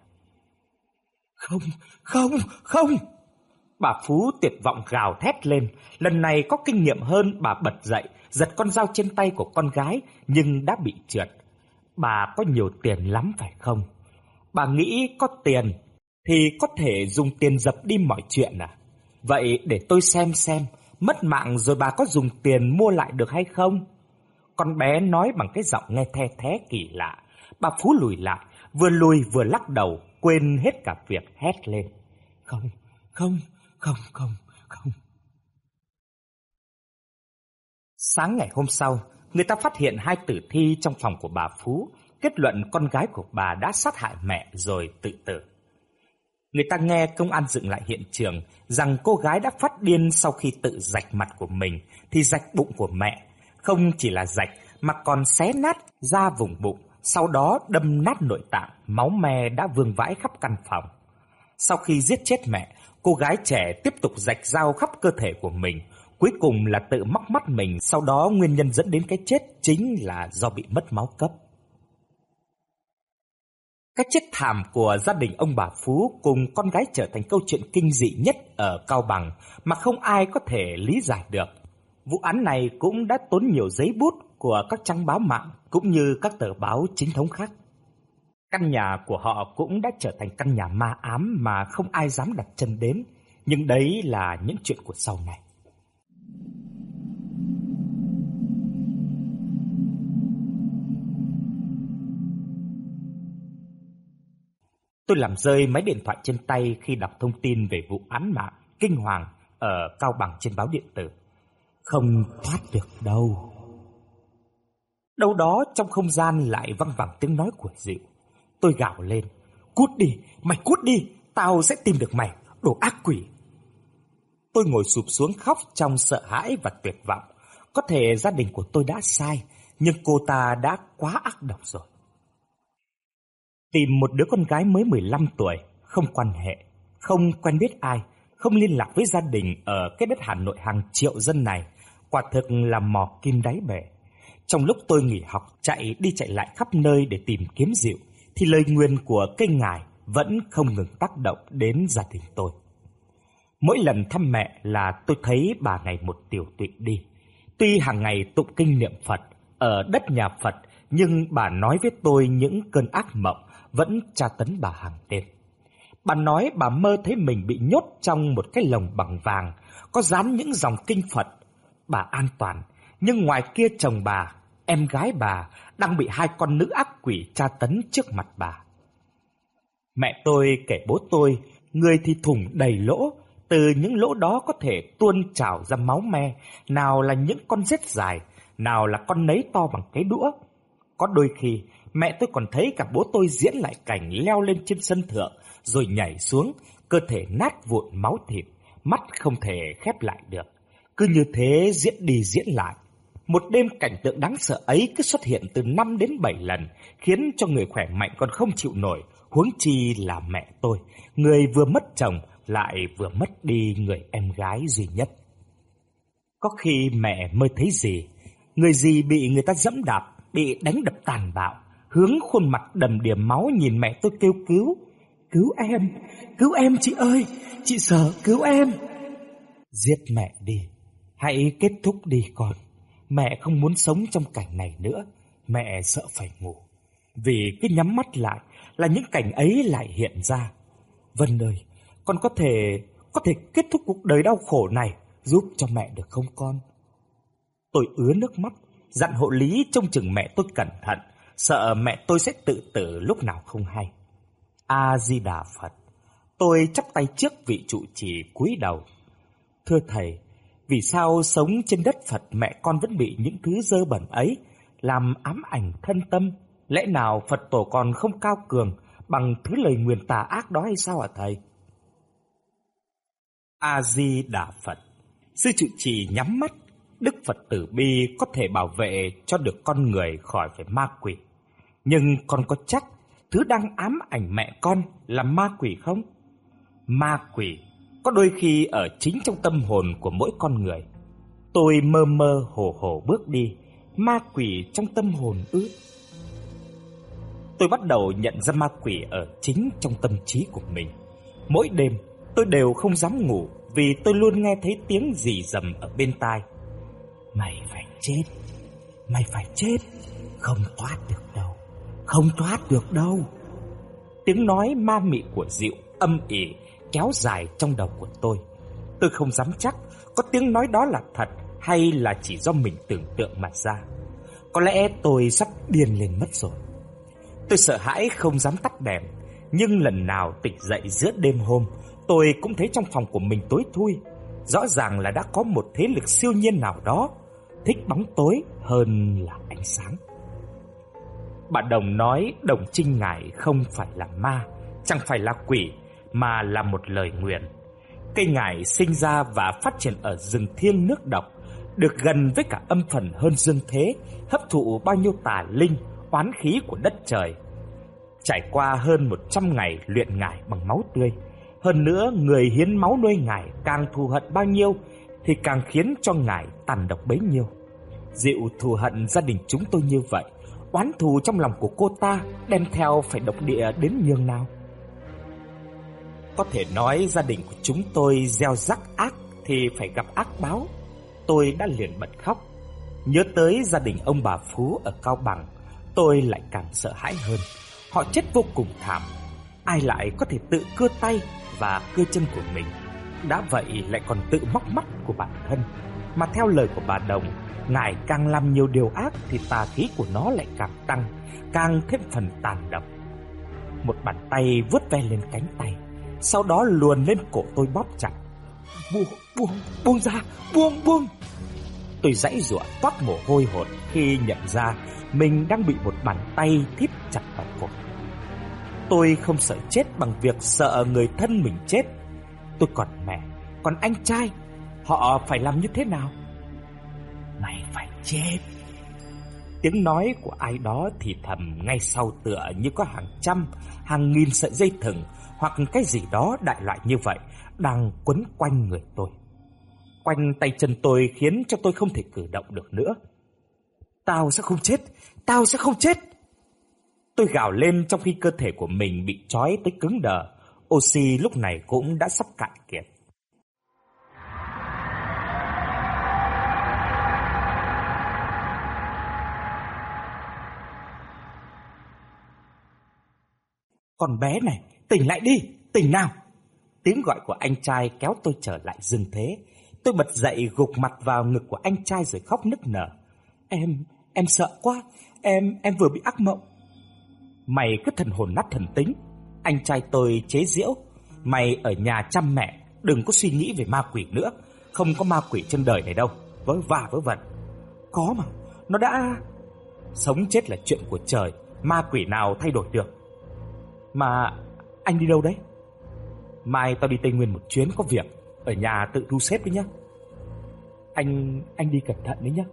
Không, không, không! Bà Phú tuyệt vọng gào thét lên, lần này có kinh nghiệm hơn bà bật dậy, giật con dao trên tay của con gái nhưng đã bị trượt. Bà có nhiều tiền lắm phải không? Bà nghĩ có tiền thì có thể dùng tiền dập đi mọi chuyện à? Vậy để tôi xem xem, mất mạng rồi bà có dùng tiền mua lại được hay không? Con bé nói bằng cái giọng nghe the thé kỳ lạ. Bà Phú lùi lại, vừa lùi vừa lắc đầu, quên hết cả việc hét lên. Không, không, không, không, không. Sáng ngày hôm sau, người ta phát hiện hai tử thi trong phòng của bà Phú, kết luận con gái của bà đã sát hại mẹ rồi tự tử. Người ta nghe công an dựng lại hiện trường rằng cô gái đã phát điên sau khi tự rạch mặt của mình thì rạch bụng của mẹ, không chỉ là rạch mà còn xé nát da vùng bụng, sau đó đâm nát nội tạng, máu me đã vương vãi khắp căn phòng. Sau khi giết chết mẹ, cô gái trẻ tiếp tục rạch dao khắp cơ thể của mình, cuối cùng là tự mắc mắt mình, sau đó nguyên nhân dẫn đến cái chết chính là do bị mất máu cấp. Cái chết thảm của gia đình ông bà Phú cùng con gái trở thành câu chuyện kinh dị nhất ở Cao Bằng mà không ai có thể lý giải được. Vụ án này cũng đã tốn nhiều giấy bút của các trang báo mạng cũng như các tờ báo chính thống khác. Căn nhà của họ cũng đã trở thành căn nhà ma ám mà không ai dám đặt chân đến, nhưng đấy là những chuyện của sau này. Tôi làm rơi máy điện thoại trên tay khi đọc thông tin về vụ án mạng kinh hoàng ở Cao Bằng trên báo điện tử. Không thoát được đâu. Đâu đó trong không gian lại văng vẳng tiếng nói của Diệu. Tôi gào lên, cút đi, mày cút đi, tao sẽ tìm được mày, đồ ác quỷ. Tôi ngồi sụp xuống khóc trong sợ hãi và tuyệt vọng. Có thể gia đình của tôi đã sai, nhưng cô ta đã quá ác độc rồi. Tìm một đứa con gái mới 15 tuổi, không quan hệ, không quen biết ai, không liên lạc với gia đình ở cái đất Hà Nội hàng triệu dân này, quả thực là mò kim đáy bể. Trong lúc tôi nghỉ học chạy đi chạy lại khắp nơi để tìm kiếm Diệu, thì lời nguyền của cây ngải vẫn không ngừng tác động đến gia đình tôi. Mỗi lần thăm mẹ là tôi thấy bà ngày một tiểu tụy đi. Tuy hàng ngày tụng kinh niệm Phật ở đất nhà Phật, nhưng bà nói với tôi những cơn ác mộng vẫn tra tấn bà hàng đêm. Bà nói bà mơ thấy mình bị nhốt trong một cái lồng bằng vàng, có dán những dòng kinh Phật. Bà an toàn, nhưng ngoài kia chồng bà, em gái bà đang bị hai con nữ ác quỷ tra tấn trước mặt bà. Mẹ tôi kể bố tôi, người thì thủng đầy lỗ, từ những lỗ đó có thể tuôn trào ra máu me, nào là những con rết dài, nào là con nấy to bằng cái đũa. Có đôi khi, mẹ tôi còn thấy cả bố tôi diễn lại cảnh leo lên trên sân thượng, rồi nhảy xuống, cơ thể nát vụn máu thịt, mắt không thể khép lại được. Cứ như thế diễn đi diễn lại. Một đêm cảnh tượng đáng sợ ấy cứ xuất hiện từ 5 đến 7 lần, khiến cho người khỏe mạnh còn không chịu nổi, huống chi là mẹ tôi, người vừa mất chồng lại vừa mất đi người em gái duy nhất. Có khi mẹ mơ thấy gì, người gì bị người ta dẫm đạp, bị đánh đập tàn bạo, hướng khuôn mặt đầm điểm máu nhìn mẹ tôi kêu cứu. Cứu em, cứu em chị ơi, chị sợ cứu em. Giết mẹ đi, hãy kết thúc đi con. Mẹ không muốn sống trong cảnh này nữa, mẹ sợ phải ngủ. Vì cứ nhắm mắt lại là những cảnh ấy lại hiện ra. Vân ơi, con có thể có thể kết thúc cuộc đời đau khổ này giúp cho mẹ được không con? Tôi ứa nước mắt, dặn hộ lý trông chừng mẹ tôi cẩn thận, sợ mẹ tôi sẽ tự tử lúc nào không hay. A Di Đà Phật. Tôi chắp tay trước vị trụ trì cúi đầu. Thưa thầy, vì sao sống trên đất Phật mẹ con vẫn bị những thứ dơ bẩn ấy làm ám ảnh thân tâm? Lẽ nào Phật tổ còn không cao cường bằng thứ lời nguyền tà ác đó hay sao hả thầy? A Di Đà Phật. Sư trụ trì nhắm mắt, Đức Phật tử bi có thể bảo vệ cho được con người khỏi phải ma quỷ. Nhưng con có chắc thứ đang ám ảnh mẹ con là ma quỷ không? Ma quỷ có đôi khi ở chính trong tâm hồn của mỗi con người. Tôi mơ mơ hồ hồ bước đi, ma quỷ trong tâm hồn ư? Tôi bắt đầu nhận ra ma quỷ ở chính trong tâm trí của mình. Mỗi đêm, tôi đều không dám ngủ vì tôi luôn nghe thấy tiếng rì rầm ở bên tai. Mày phải chết, mày phải chết, không thoát được đâu, không thoát được đâu. Tiếng nói ma mị của Diệu âm ỉ kéo dài trong đầu của tôi. Tôi không dám chắc có tiếng nói đó là thật hay là chỉ do mình tưởng tượng mà ra. Có lẽ tôi sắp điên lên mất rồi. Tôi sợ hãi không dám tắt đèn, nhưng lần nào tỉnh dậy giữa đêm hôm, tôi cũng thấy trong phòng của mình tối thui. Rõ ràng là đã có một thế lực siêu nhiên nào đó thích bóng tối hơn là ánh sáng. Bà Đồng nói Đồng Trinh Ngải không phải là ma, chẳng phải là quỷ, mà là một lời nguyện. Cây ngải sinh ra và phát triển ở rừng thiêng nước độc, được gần với cả âm phần hơn dương thế, hấp thụ bao nhiêu tà linh, oán khí của đất trời. Trải qua hơn 100 ngày luyện ngải bằng máu tươi, hơn nữa người hiến máu nuôi ngải càng thù hận bao nhiêu thì càng khiến cho ngải tàn độc bấy nhiêu. Dịu thù hận gia đình chúng tôi như vậy, oán thù trong lòng của cô ta đem theo phải độc địa đến nhường nào. Có thể nói gia đình của chúng tôi gieo rắc ác thì phải gặp ác báo. Tôi đã liền bật khóc. Nhớ tới gia đình ông bà Phú ở Cao Bằng, tôi lại càng sợ hãi hơn. Họ chết vô cùng thảm. Ai lại có thể tự cưa tay và cưa chân của mình? Đã vậy lại còn tự móc mắt của bản thân. Mà theo lời của bà Đồng, ngài càng làm nhiều điều ác thì tà khí của nó lại càng tăng, càng thêm phần tàn độc. Một bàn tay vuốt ve lên cánh tay, sau đó luồn lên cổ tôi bóp chặt. Buông, buông, buông ra, buông, buông. Tôi dãy rủa toát mồ hôi hột khi nhận ra mình đang bị một bàn tay thít chặt vào cổ. Tôi không sợ chết bằng việc sợ người thân mình chết. Tôi còn mẹ, còn anh trai, họ phải làm như thế nào? Mày phải chết. Tiếng nói của ai đó thì thầm ngay sau tựa như có hàng trăm, hàng nghìn sợi dây thừng hoặc cái gì đó đại loại như vậy đang quấn quanh người tôi. Quanh tay chân tôi khiến cho tôi không thể cử động được nữa. Tao sẽ không chết, tao sẽ không chết. Tôi gào lên trong khi cơ thể của mình bị trói tới cứng đờ. Oxy lúc này cũng đã sắp cạn kiệt. Con bé này, tỉnh lại đi, tỉnh nào. Tiếng gọi của anh trai kéo tôi trở lại dừng thế. Tôi bật dậy gục mặt vào ngực của anh trai rồi khóc nức nở. Em, em sợ quá, em, em vừa bị ác mộng. Mày cứ thần hồn nát thần tính. Anh trai tôi chế giễu. Mày ở nhà chăm mẹ, đừng có suy nghĩ về ma quỷ nữa. Không có ma quỷ trên đời này đâu. Vớ và vớ vẩn. Có mà, nó đã... Sống chết là chuyện của trời, ma quỷ nào thay đổi được. Mà anh đi đâu đấy? Mai tao đi Tây Nguyên một chuyến có việc, ở nhà tự thu xếp đi nhá. Anh anh đi cẩn thận đấy nhá.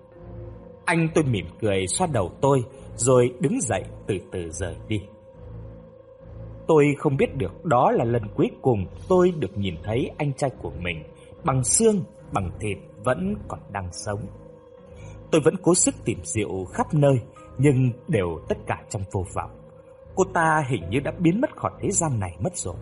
Anh tôi mỉm cười xoa đầu tôi rồi đứng dậy từ từ rời đi. Tôi không biết được đó là lần cuối cùng tôi được nhìn thấy anh trai của mình bằng xương, bằng thịt vẫn còn đang sống. Tôi vẫn cố sức tìm rượu khắp nơi nhưng đều tất cả trong vô vọng. Cô ta hình như đã biến mất khỏi thế gian này mất rồi.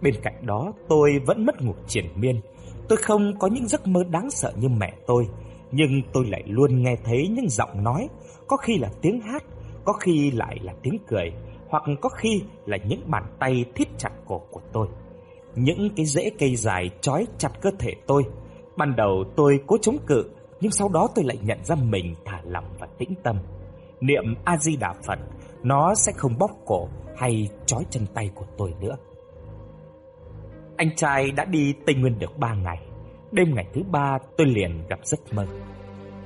Bên cạnh đó tôi vẫn mất ngủ triền miên. Tôi không có những giấc mơ đáng sợ như mẹ tôi, nhưng tôi lại luôn nghe thấy những giọng nói, có khi là tiếng hát, có khi lại là tiếng cười, hoặc có khi là những bàn tay thít chặt cổ của tôi. Những cái rễ cây dài trói chặt cơ thể tôi. Ban đầu tôi cố chống cự, nhưng sau đó tôi lại nhận ra mình thả lỏng và tĩnh tâm. Niệm A-di-đà Phật, nó sẽ không bóp cổ hay trói chân tay của tôi nữa. Anh trai đã đi Tây Nguyên được 3 ngày. Đêm ngày thứ ba tôi liền gặp giấc mơ.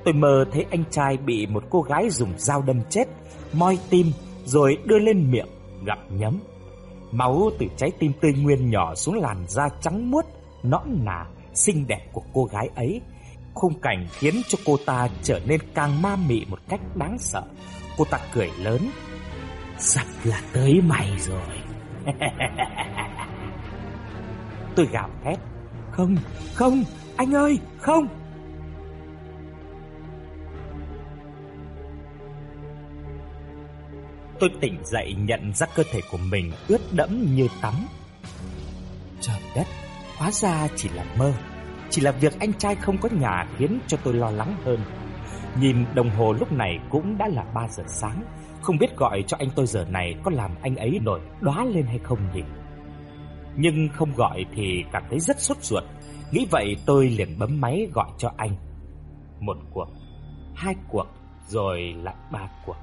Tôi mơ thấy anh trai bị một cô gái dùng dao đâm chết, moi tim rồi đưa lên miệng gặm nhấm. Máu từ trái tim tươi nguyên nhỏ xuống làn da trắng muốt, nõn nà, xinh đẹp của cô gái ấy. Khung cảnh khiến cho cô ta trở nên càng ma mị một cách đáng sợ. Cô ta cười lớn. Sắp là tới mày rồi. Tôi gào thét. Không, không, anh ơi, không. Tôi tỉnh dậy nhận ra cơ thể của mình ướt đẫm như tắm. Trời đất, hóa ra chỉ là mơ. Chỉ là việc anh trai không có nhà khiến cho tôi lo lắng hơn. Nhìn đồng hồ lúc này cũng đã là 3 giờ sáng. Không biết gọi cho anh tôi giờ này có làm anh ấy nổi đóa lên hay không nhỉ? Nhưng không gọi thì cảm thấy rất sốt ruột. Nghĩ vậy tôi liền bấm máy gọi cho anh. Một cuộc, hai cuộc, rồi lại ba cuộc.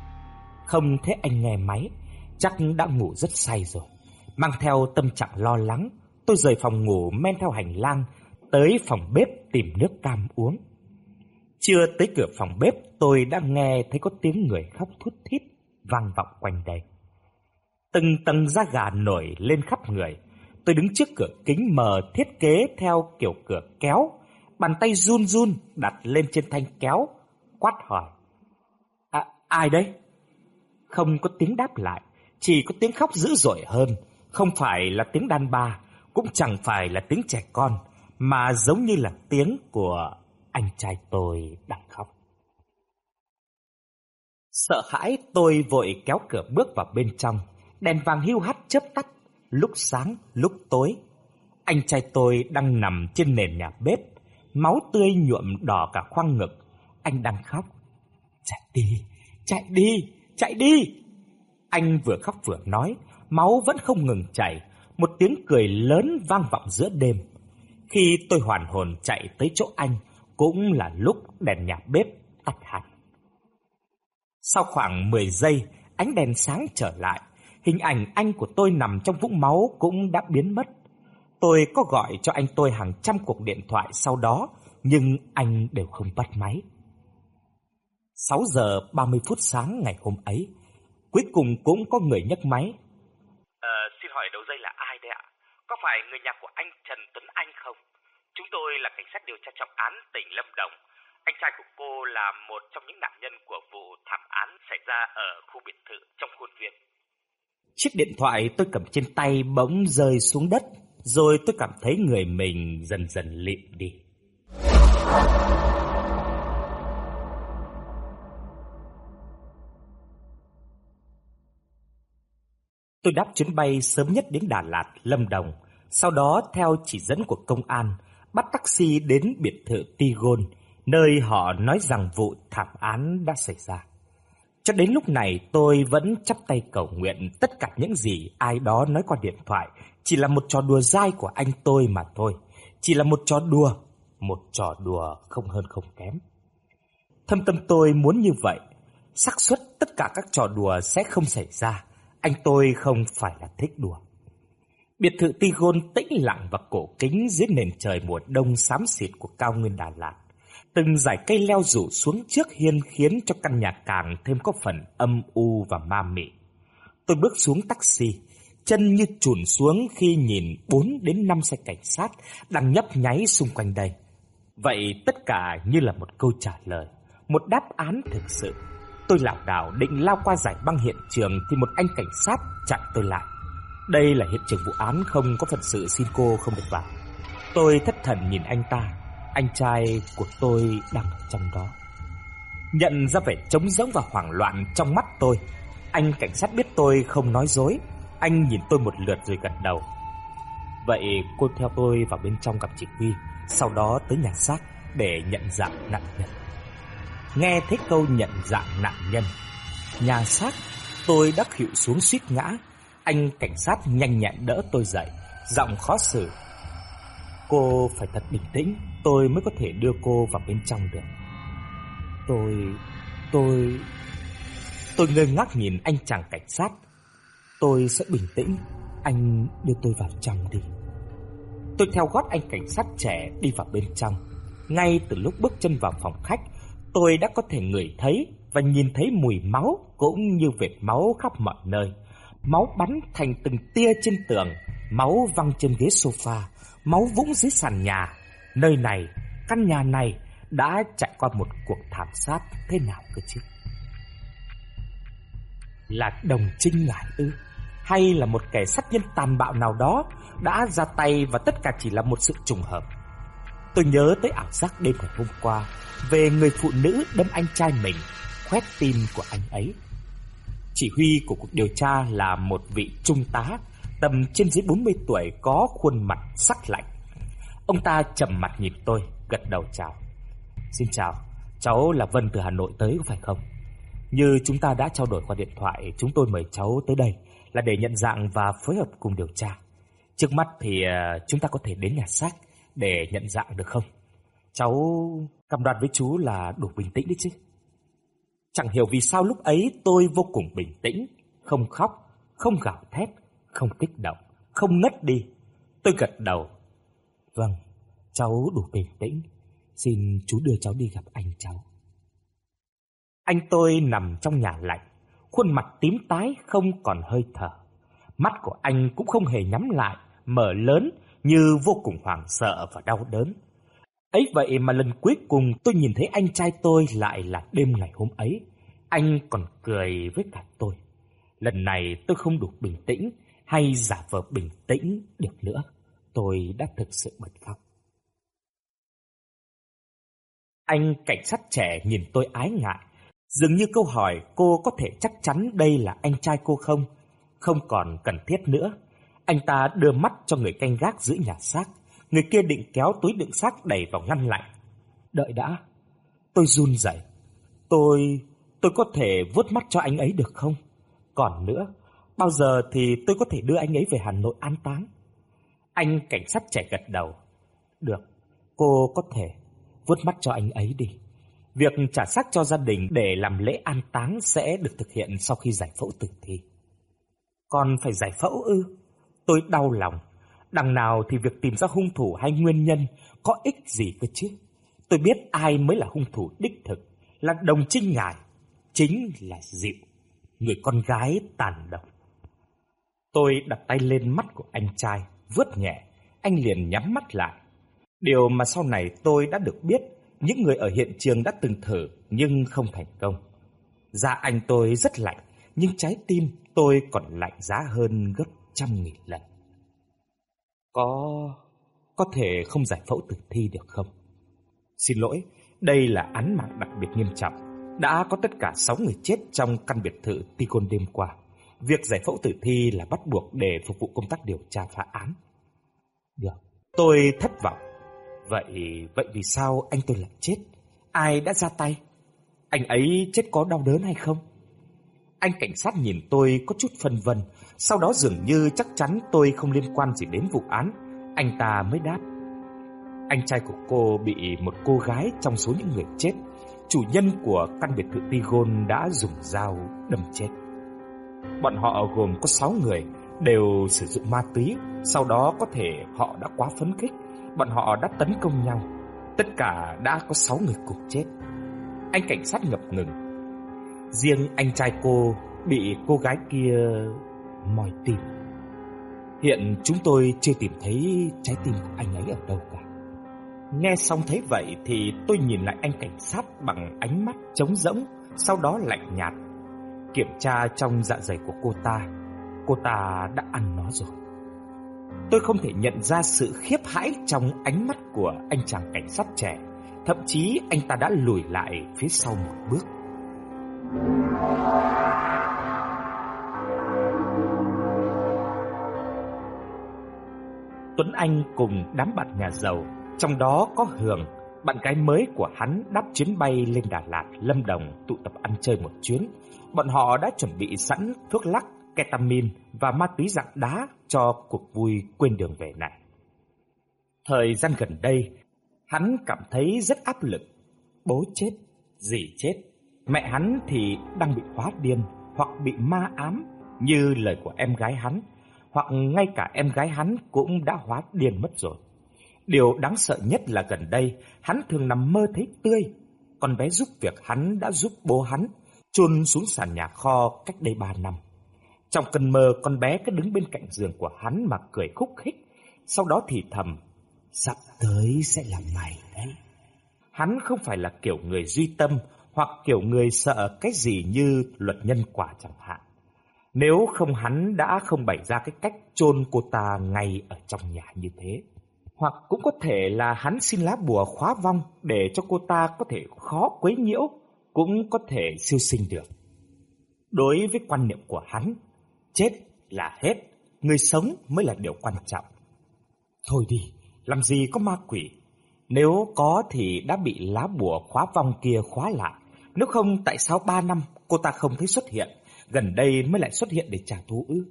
Không thấy anh nghe máy, chắc đã ngủ rất say rồi. Mang theo tâm trạng lo lắng, tôi rời phòng ngủ men theo hành lang tới phòng bếp tìm nước cam uống. Chưa tới cửa phòng bếp, tôi đã nghe thấy có tiếng người khóc thút thít vang vọng quanh đây. Từng tầng da gà nổi lên khắp người. Tôi đứng trước cửa kính mờ thiết kế theo kiểu cửa kéo, bàn tay run run đặt lên trên thanh kéo, quát hỏi. À, ai đấy? Không có tiếng đáp lại, chỉ có tiếng khóc dữ dội hơn, không phải là tiếng đàn bà, cũng chẳng phải là tiếng trẻ con, mà giống như là tiếng của anh trai tôi đang khóc. Sợ hãi tôi vội kéo cửa bước vào bên trong, đèn vàng hưu hắt chớp tắt, lúc sáng lúc tối. Anh trai tôi đang nằm trên nền nhà bếp, máu tươi nhuộm đỏ cả khoang ngực, anh đang khóc. Chạy đi, chạy đi, chạy đi. Anh vừa khóc vừa nói, máu vẫn không ngừng chảy, một tiếng cười lớn vang vọng giữa đêm. Khi tôi hoàn hồn chạy tới chỗ anh, cũng là lúc đèn nhà bếp tắt hẳn. Sau khoảng 10 giây, ánh đèn sáng trở lại, hình ảnh anh của tôi nằm trong vũng máu cũng đã biến mất. Tôi có gọi cho anh tôi hàng trăm cuộc điện thoại sau đó, nhưng anh đều không bắt máy. 6 giờ 30 phút sáng ngày hôm ấy, cuối cùng cũng có người nhấc máy. Ờ, xin hỏi đầu dây là ai đây ạ? Có phải người nhà của anh Trần Tuấn Anh không? Chúng tôi là cảnh sát điều tra trọng án tỉnh Lâm Đồng. Anh trai của cô là một trong những nạn nhân của vụ thảm án xảy ra ở khu biệt thự trong khuôn viên. Chiếc điện thoại tôi cầm trên tay bỗng rơi xuống đất, rồi tôi cảm thấy người mình dần dần lịm đi. Tôi đáp chuyến bay sớm nhất đến Đà Lạt, Lâm Đồng, sau đó theo chỉ dẫn của công an, bắt taxi đến biệt thự Tigon, nơi họ nói rằng vụ thảm án đã xảy ra. Cho đến lúc này tôi vẫn chắp tay cầu nguyện tất cả những gì ai đó nói qua điện thoại chỉ là một trò đùa dai của anh tôi mà thôi. Chỉ là một trò đùa, một trò đùa không hơn không kém. Thâm tâm tôi muốn như vậy, xác suất tất cả các trò đùa sẽ không xảy ra. Anh tôi không phải là thích đùa. Biệt thự Tigon tĩnh lặng và cổ kính dưới nền trời mùa đông xám xịt của cao nguyên Đà Lạt. Từng dải cây leo rủ xuống trước hiên khiến cho căn nhà càng thêm có phần âm u và ma mị. Tôi bước xuống taxi, chân như chùn xuống khi nhìn 4 đến 5 xe cảnh sát đang nhấp nháy xung quanh đây. Vậy tất cả như là một câu trả lời, một đáp án thực sự. Tôi lảo đảo định lao qua giải băng hiện trường thì một anh cảnh sát chặn tôi lại. Đây là hiện trường vụ án không có phận sự xin cô không được vào. Tôi thất thần nhìn anh ta, anh trai của tôi đang ở trong đó. Nhận ra vẻ trống rỗng và hoảng loạn trong mắt tôi, anh cảnh sát biết tôi không nói dối, anh nhìn tôi một lượt rồi gật đầu. Vậy cô theo tôi vào bên trong gặp chỉ huy, sau đó tới nhà xác để nhận dạng nạn nhân. Nghe thấy câu nhận dạng nạn nhân, nhà xác tôi đắc hiệu xuống suýt ngã, anh cảnh sát nhanh nhẹn đỡ tôi dậy, giọng khó xử. Cô phải thật bình tĩnh, tôi mới có thể đưa cô vào bên trong được. Tôi... tôi... Tôi ngơ ngác nhìn anh chàng cảnh sát. Tôi sẽ bình tĩnh, anh đưa tôi vào trong đi. Tôi theo gót anh cảnh sát trẻ đi vào bên trong. Ngay từ lúc bước chân vào phòng khách, tôi đã có thể ngửi thấy và nhìn thấy mùi máu cũng như vệt máu khắp mọi nơi. Máu bắn thành từng tia trên tường, máu văng trên ghế sofa, máu vũng dưới sàn nhà. Nơi này, căn nhà này đã trải qua một cuộc thảm sát thế nào cơ chứ? Là đồng trinh ngải ư? Hay là một kẻ sát nhân tàn bạo nào đó đã ra tay và tất cả chỉ là một sự trùng hợp? Tôi nhớ tới ảo giác đêm ngày hôm qua về người phụ nữ đâm anh trai mình, khoét tim của anh ấy. Chỉ huy của cuộc điều tra là một vị trung tá tầm trên dưới 40 tuổi có khuôn mặt sắc lạnh. Ông ta trầm mặt nhìn tôi, gật đầu chào. Xin chào, cháu là Vân từ Hà Nội tới có phải không? Như chúng ta đã trao đổi qua điện thoại, chúng tôi mời cháu tới đây là để nhận dạng và phối hợp cùng điều tra. Trước mắt thì à, chúng ta có thể đến nhà xác để nhận dạng được không? Cháu cam đoan với chú là đủ bình tĩnh đấy chứ. Chẳng hiểu vì sao lúc ấy tôi vô cùng bình tĩnh, không khóc, không gào thét, không kích động, không ngất đi. Tôi gật đầu. Vâng, cháu đủ bình tĩnh. Xin chú đưa cháu đi gặp anh cháu. Anh tôi nằm trong nhà lạnh, khuôn mặt tím tái không còn hơi thở. Mắt của anh cũng không hề nhắm lại, mở lớn như vô cùng hoảng sợ và đau đớn. Ấy vậy mà lần cuối cùng tôi nhìn thấy anh trai tôi lại là đêm ngày hôm ấy. Anh còn cười với cả tôi. Lần này tôi không đủ bình tĩnh hay giả vờ bình tĩnh được nữa. Tôi đã thực sự bật khóc. Anh cảnh sát trẻ nhìn tôi ái ngại. Dường như câu hỏi cô có thể chắc chắn đây là anh trai cô không? Không còn cần thiết nữa. Anh ta đưa mắt cho người canh gác giữ nhà xác. Người kia định kéo túi đựng xác đẩy vào ngăn lạnh. Đợi đã. Tôi run rẩy. Tôi... tôi có thể vuốt mắt cho anh ấy được không? Còn nữa, bao giờ thì tôi có thể đưa anh ấy về Hà Nội an táng? Anh cảnh sát trẻ gật đầu. Được, cô có thể vuốt mắt cho anh ấy đi. Việc trả xác cho gia đình để làm lễ an táng sẽ được thực hiện sau khi giải phẫu tử thi. Còn phải giải phẫu ư? Tôi đau lòng. Đằng nào thì việc tìm ra hung thủ hay nguyên nhân có ích gì cơ chứ? Tôi biết ai mới là hung thủ đích thực, là đồng trinh ngài, chính là Diệu, người con gái tàn độc. Tôi đặt tay lên mắt của anh trai, vớt nhẹ, anh liền nhắm mắt lại. Điều mà sau này tôi đã được biết, những người ở hiện trường đã từng thử nhưng không thành công. Da anh tôi rất lạnh, nhưng trái tim tôi còn lạnh giá hơn gấp trăm nghìn lần. Có... có thể không giải phẫu tử thi được không? Xin lỗi, đây là án mạng đặc biệt nghiêm trọng. Đã có tất cả 6 người chết trong căn biệt thự Ticon đêm qua. Việc giải phẫu tử thi là bắt buộc để phục vụ công tác điều tra phá án. Được, tôi thất vọng. Vậy, vậy vì sao anh tôi lại chết? Ai đã ra tay? Anh ấy chết có đau đớn hay không? Anh cảnh sát nhìn tôi có chút phân vân, sau đó dường như chắc chắn tôi không liên quan gì đến vụ án, anh ta mới đáp. Anh trai của cô bị một cô gái trong số những người chết, chủ nhân của căn biệt thự Tigon đã dùng dao đâm chết. Bọn họ gồm có 6 người, đều sử dụng ma túy, sau đó có thể họ đã quá phấn khích, bọn họ đã tấn công nhau. Tất cả đã có 6 người cùng chết. Anh cảnh sát ngập ngừng. Riêng anh trai cô bị cô gái kia mỏi tim. Hiện chúng tôi chưa tìm thấy trái tim của anh ấy ở đâu cả. Nghe xong thấy vậy thì tôi nhìn lại anh cảnh sát bằng ánh mắt trống rỗng, sau đó lạnh nhạt. Kiểm tra trong dạ dày của cô ta, cô ta đã ăn nó rồi. Tôi không thể nhận ra sự khiếp hãi trong ánh mắt của anh chàng cảnh sát trẻ. Thậm chí anh ta đã lùi lại phía sau một bước. Tuấn Anh cùng đám bạn nhà giàu, trong đó có Hường, bạn gái mới của hắn đáp chuyến bay lên Đà Lạt, Lâm Đồng tụ tập ăn chơi một chuyến. Bọn họ đã chuẩn bị sẵn thuốc lắc, ketamin và ma túy dạng đá cho cuộc vui quên đường về này. Thời gian gần đây, hắn cảm thấy rất áp lực. Bố chết, dì chết, mẹ hắn thì đang bị hóa điên hoặc bị ma ám như lời của em gái hắn, hoặc ngay cả em gái hắn cũng đã hóa điên mất rồi. Điều đáng sợ nhất là gần đây, hắn thường nằm mơ thấy tươi. Con bé giúp việc hắn đã giúp bố hắn chôn xuống sàn nhà kho cách đây ba năm. Trong cơn mơ, con bé cứ đứng bên cạnh giường của hắn mà cười khúc khích, sau đó thì thầm, sắp tới sẽ là mày đấy. Hắn không phải là kiểu người duy tâm hoặc kiểu người sợ cái gì như luật nhân quả chẳng hạn. Nếu không hắn đã không bày ra cái cách chôn cô ta ngay ở trong nhà như thế. Hoặc cũng có thể là hắn xin lá bùa khóa vong để cho cô ta có thể khó quấy nhiễu, cũng có thể siêu sinh được. Đối với quan niệm của hắn, chết là hết, người sống mới là điều quan trọng. Thôi đi, làm gì có ma quỷ, nếu có thì đã bị lá bùa khóa vong kia khóa lại. Nếu không tại sao ba năm cô ta không thấy xuất hiện, gần đây mới lại xuất hiện để trả thù ư?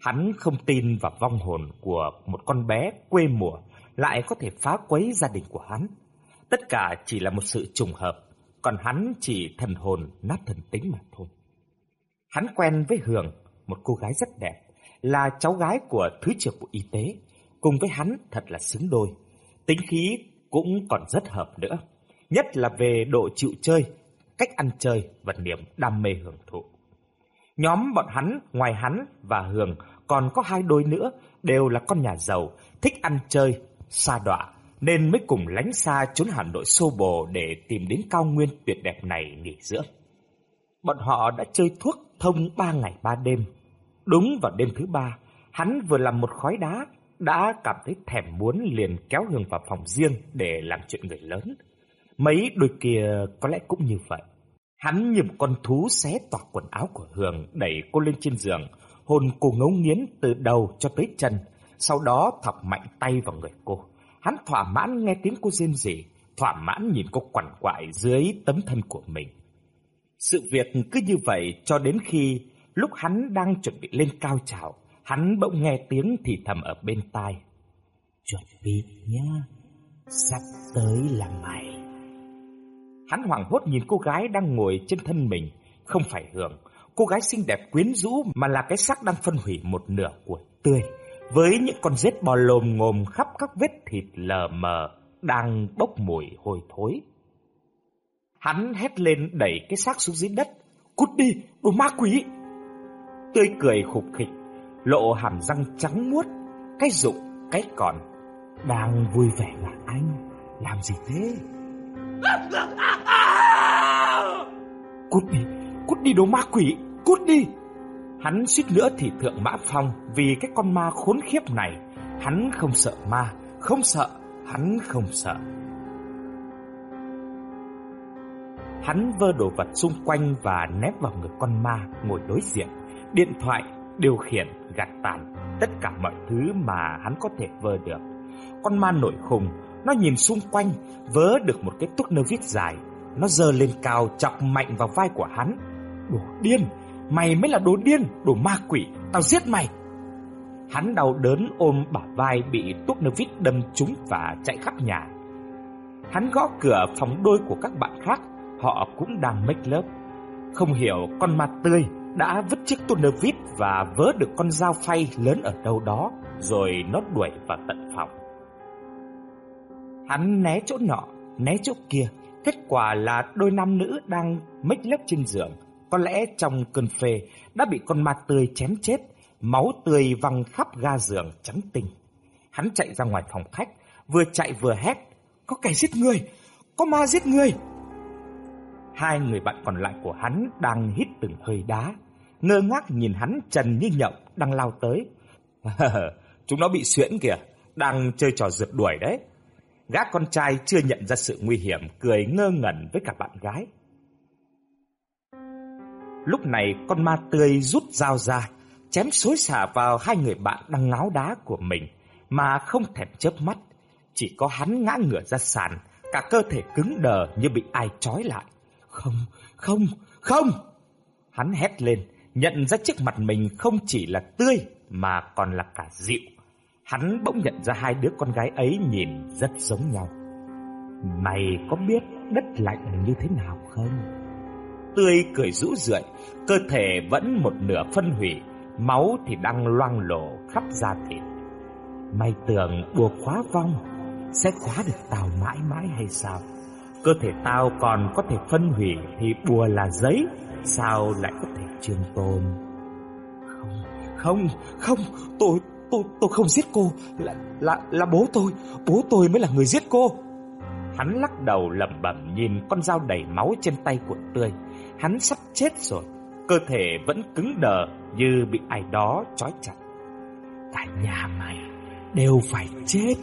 Hắn không tin vào vong hồn của một con bé quê mùa lại có thể phá quấy gia đình của hắn. Tất cả chỉ là một sự trùng hợp, còn hắn chỉ thần hồn nát thần tính mà thôi. Hắn quen với Hường, một cô gái rất đẹp, là cháu gái của Thứ trưởng Bộ Y tế, cùng với hắn thật là xứng đôi. Tính khí cũng còn rất hợp nữa, nhất là về độ chịu chơi, cách ăn chơi và niềm đam mê hưởng thụ. Nhóm bọn hắn, ngoài hắn và Hường còn có hai đôi nữa đều là con nhà giàu, thích ăn chơi, xa đọa nên mới cùng lánh xa trốn Hà Nội xô bồ để tìm đến cao nguyên tuyệt đẹp này nghỉ dưỡng. Bọn họ đã chơi thuốc thông ba ngày ba đêm. Đúng vào đêm thứ ba, hắn vừa làm một khói đá, đã cảm thấy thèm muốn liền kéo Hương vào phòng riêng để làm chuyện người lớn. Mấy đôi kia có lẽ cũng như vậy. Hắn như một con thú xé toạc quần áo của Hương, đẩy cô lên trên giường, hôn cô ngấu nghiến từ đầu cho tới chân, sau đó thọc mạnh tay vào người cô. Hắn thỏa mãn nghe tiếng cô rên rỉ, thỏa mãn nhìn cô quằn quại dưới tấm thân của mình. Sự việc cứ như vậy cho đến khi lúc hắn đang chuẩn bị lên cao trào, hắn bỗng nghe tiếng thì thầm ở bên tai. Chuẩn bị nhá, sắp tới là mày. Hắn hoảng hốt nhìn cô gái đang ngồi trên thân mình, không phải Hường, cô gái xinh đẹp quyến rũ mà là cái xác đang phân hủy một nửa của tươi, với những con rết bò lồm ngồm khắp các vết thịt lờ mờ đang bốc mùi hôi thối. Hắn hét lên đẩy cái xác xuống dưới đất. Cút đi, đồ ma quỷ! Tươi cười khục khịch, lộ hàm răng trắng muốt, cái rụng, cái còn. Đang vui vẻ là anh, làm gì thế? Cút đi, cút đi đồ ma quỷ, cút đi! Hắn suýt nữa thì thượng mã phong vì cái con ma khốn khiếp này. Hắn không sợ ma, không sợ, hắn không sợ. Hắn vơ đồ vật xung quanh và nép vào người con ma ngồi đối diện. Điện thoại, điều khiển, gạt tàn, tất cả mọi thứ mà hắn có thể vơ được. Con ma nổi khùng, nó nhìn xung quanh, vớ được một cái túc nơ viết dài. Nó dơ lên cao chọc mạnh vào vai của hắn. Đồ điên, mày mới là đồ điên, đồ ma quỷ, tao giết mày. Hắn đau đớn ôm bả vai bị túc nước vít đâm trúng và chạy khắp nhà. Hắn gõ cửa phòng đôi của các bạn khác họ cũng đang make lớp. Không hiểu con ma tươi đã vứt chiếc tuner vít và vớ được con dao phay lớn ở đâu đó, rồi nó đuổi vào tận phòng. Hắn né chỗ nọ, né chỗ kia, kết quả là đôi nam nữ đang make lớp trên giường. Có lẽ trong cơn phê đã bị con ma tươi chém chết, máu tươi văng khắp ga giường trắng tinh. Hắn chạy ra ngoài phòng khách, vừa chạy vừa hét, có kẻ giết người, có ma giết người. Hai người bạn còn lại của hắn đang hít từng hơi đá, ngơ ngác nhìn hắn trần như nhộng đang lao tới. Chúng nó bị xuyễn kìa, đang chơi trò rượt đuổi đấy. Gã con trai chưa nhận ra sự nguy hiểm, cười ngơ ngẩn với cả bạn gái. Lúc này con ma tươi rút dao ra, chém xối xả vào hai người bạn đang ngáo đá của mình mà không thèm chớp mắt. Chỉ có hắn ngã ngửa ra sàn, cả cơ thể cứng đờ như bị ai trói lại. Không, không, không! Hắn hét lên, nhận ra trước mặt mình không chỉ là tươi mà còn là cả dịu. Hắn bỗng nhận ra hai đứa con gái ấy nhìn rất giống nhau. Mày có biết đất lạnh như thế nào không? Tươi cười rũ rượi, cơ thể vẫn một nửa phân hủy, máu thì đang loang lổ khắp da thịt. may tưởng bùa khóa vong sẽ khóa được tao mãi mãi hay sao? Cơ thể tao còn có thể phân hủy thì bùa là giấy, sao lại có thể trường tồn? Không, không, không, tôi tôi tôi không giết cô, là là là bố tôi, bố tôi mới là người giết cô. Hắn lắc đầu lẩm bẩm nhìn con dao đầy máu trên tay của Tươi. Hắn sắp chết rồi, cơ thể vẫn cứng đờ như bị ai đó trói chặt. Cả nhà mày đều phải chết.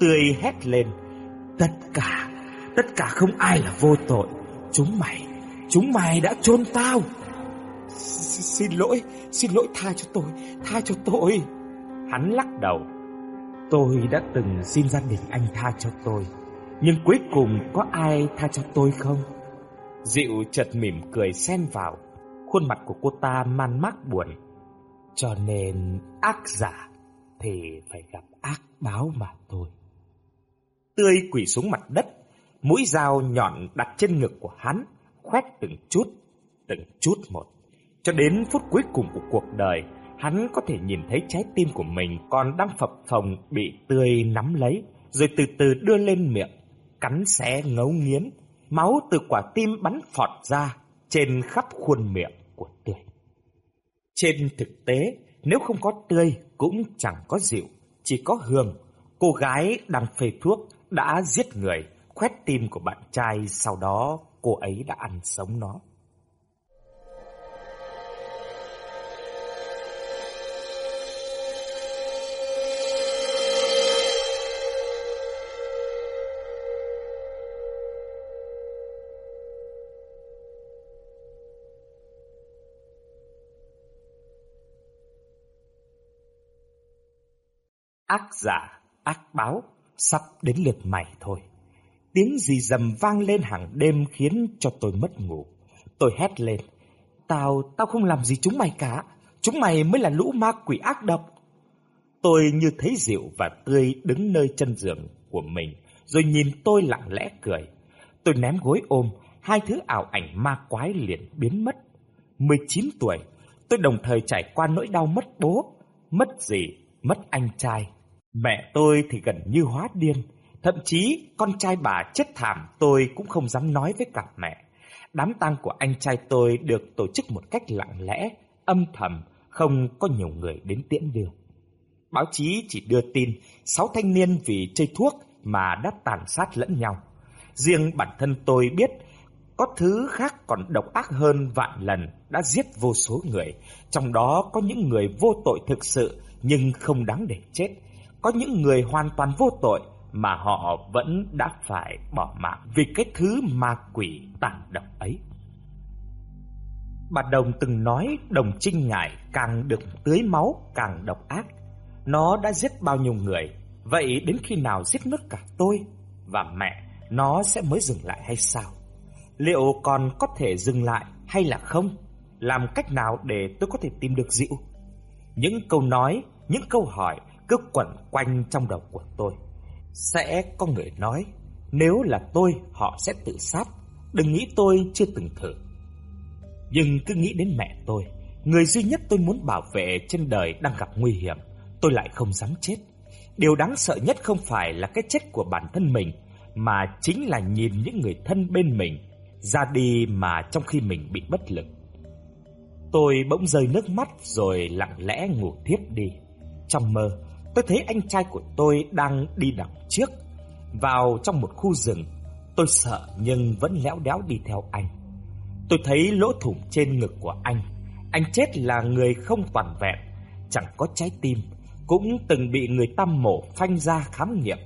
Tươi hét lên, tất cả, tất cả không ai là vô tội. Chúng mày, chúng mày đã chôn tao. Xin lỗi, xin lỗi tha cho tôi, tha cho tôi. Hắn lắc đầu. Tôi đã từng xin gia đình anh tha cho tôi, nhưng cuối cùng có ai tha cho tôi không? Dịu chợt mỉm cười xen vào, khuôn mặt của cô ta man mác buồn. Cho nên ác giả thì phải gặp ác báo mà thôi. Tươi quỳ xuống mặt đất, mũi dao nhọn đặt trên ngực của hắn, khoét từng chút, từng chút một. Cho đến phút cuối cùng của cuộc đời, hắn có thể nhìn thấy trái tim của mình còn đang phập phồng bị tươi nắm lấy, rồi từ từ đưa lên miệng, cắn xé ngấu nghiến, máu từ quả tim bắn phọt ra trên khắp khuôn miệng của tươi. Trên thực tế, nếu không có tươi cũng chẳng có rượu, chỉ có hương. Cô gái đang phê thuốc đã giết người, khoét tim của bạn trai, sau đó cô ấy đã ăn sống nó. Ác giả, ác báo, sắp đến lượt mày thôi. Tiếng gì dầm vang lên hàng đêm khiến cho tôi mất ngủ. Tôi hét lên. Tao, tao không làm gì chúng mày cả. Chúng mày mới là lũ ma quỷ ác độc. Tôi như thấy dịu và tươi đứng nơi chân giường của mình, rồi nhìn tôi lặng lẽ cười. Tôi ném gối ôm, hai thứ ảo ảnh ma quái liền biến mất. 19 tuổi, tôi đồng thời trải qua nỗi đau mất bố, mất gì, mất anh trai, Mẹ tôi thì gần như hóa điên, thậm chí con trai bà chết thảm tôi cũng không dám nói với cả mẹ. Đám tang của anh trai tôi được tổ chức một cách lặng lẽ, âm thầm, không có nhiều người đến tiễn đưa. Báo chí chỉ đưa tin sáu thanh niên vì chơi thuốc mà đã tàn sát lẫn nhau. Riêng bản thân tôi biết có thứ khác còn độc ác hơn vạn lần đã giết vô số người, trong đó có những người vô tội thực sự nhưng không đáng để chết có những người hoàn toàn vô tội mà họ vẫn đã phải bỏ mạng vì cái thứ ma quỷ tàn độc ấy. Bà Đồng từng nói đồng trinh ngải càng được tưới máu càng độc ác. Nó đã giết bao nhiêu người, vậy đến khi nào giết nốt cả tôi và mẹ nó sẽ mới dừng lại hay sao? Liệu còn có thể dừng lại hay là không? Làm cách nào để tôi có thể tìm được dịu? Những câu nói, những câu hỏi cứ quẩn quanh trong đầu của tôi. Sẽ có người nói, nếu là tôi họ sẽ tự sát, đừng nghĩ tôi chưa từng thử. Nhưng cứ nghĩ đến mẹ tôi, người duy nhất tôi muốn bảo vệ trên đời đang gặp nguy hiểm, tôi lại không dám chết. Điều đáng sợ nhất không phải là cái chết của bản thân mình, mà chính là nhìn những người thân bên mình ra đi mà trong khi mình bị bất lực. Tôi bỗng rơi nước mắt rồi lặng lẽ ngủ thiếp đi. Trong mơ, Tôi thấy anh trai của tôi đang đi đằng trước vào trong một khu rừng. Tôi sợ nhưng vẫn léo đéo đi theo anh. Tôi thấy lỗ thủng trên ngực của anh. Anh chết là người không toàn vẹn, chẳng có trái tim, cũng từng bị người ta mổ phanh ra khám nghiệm.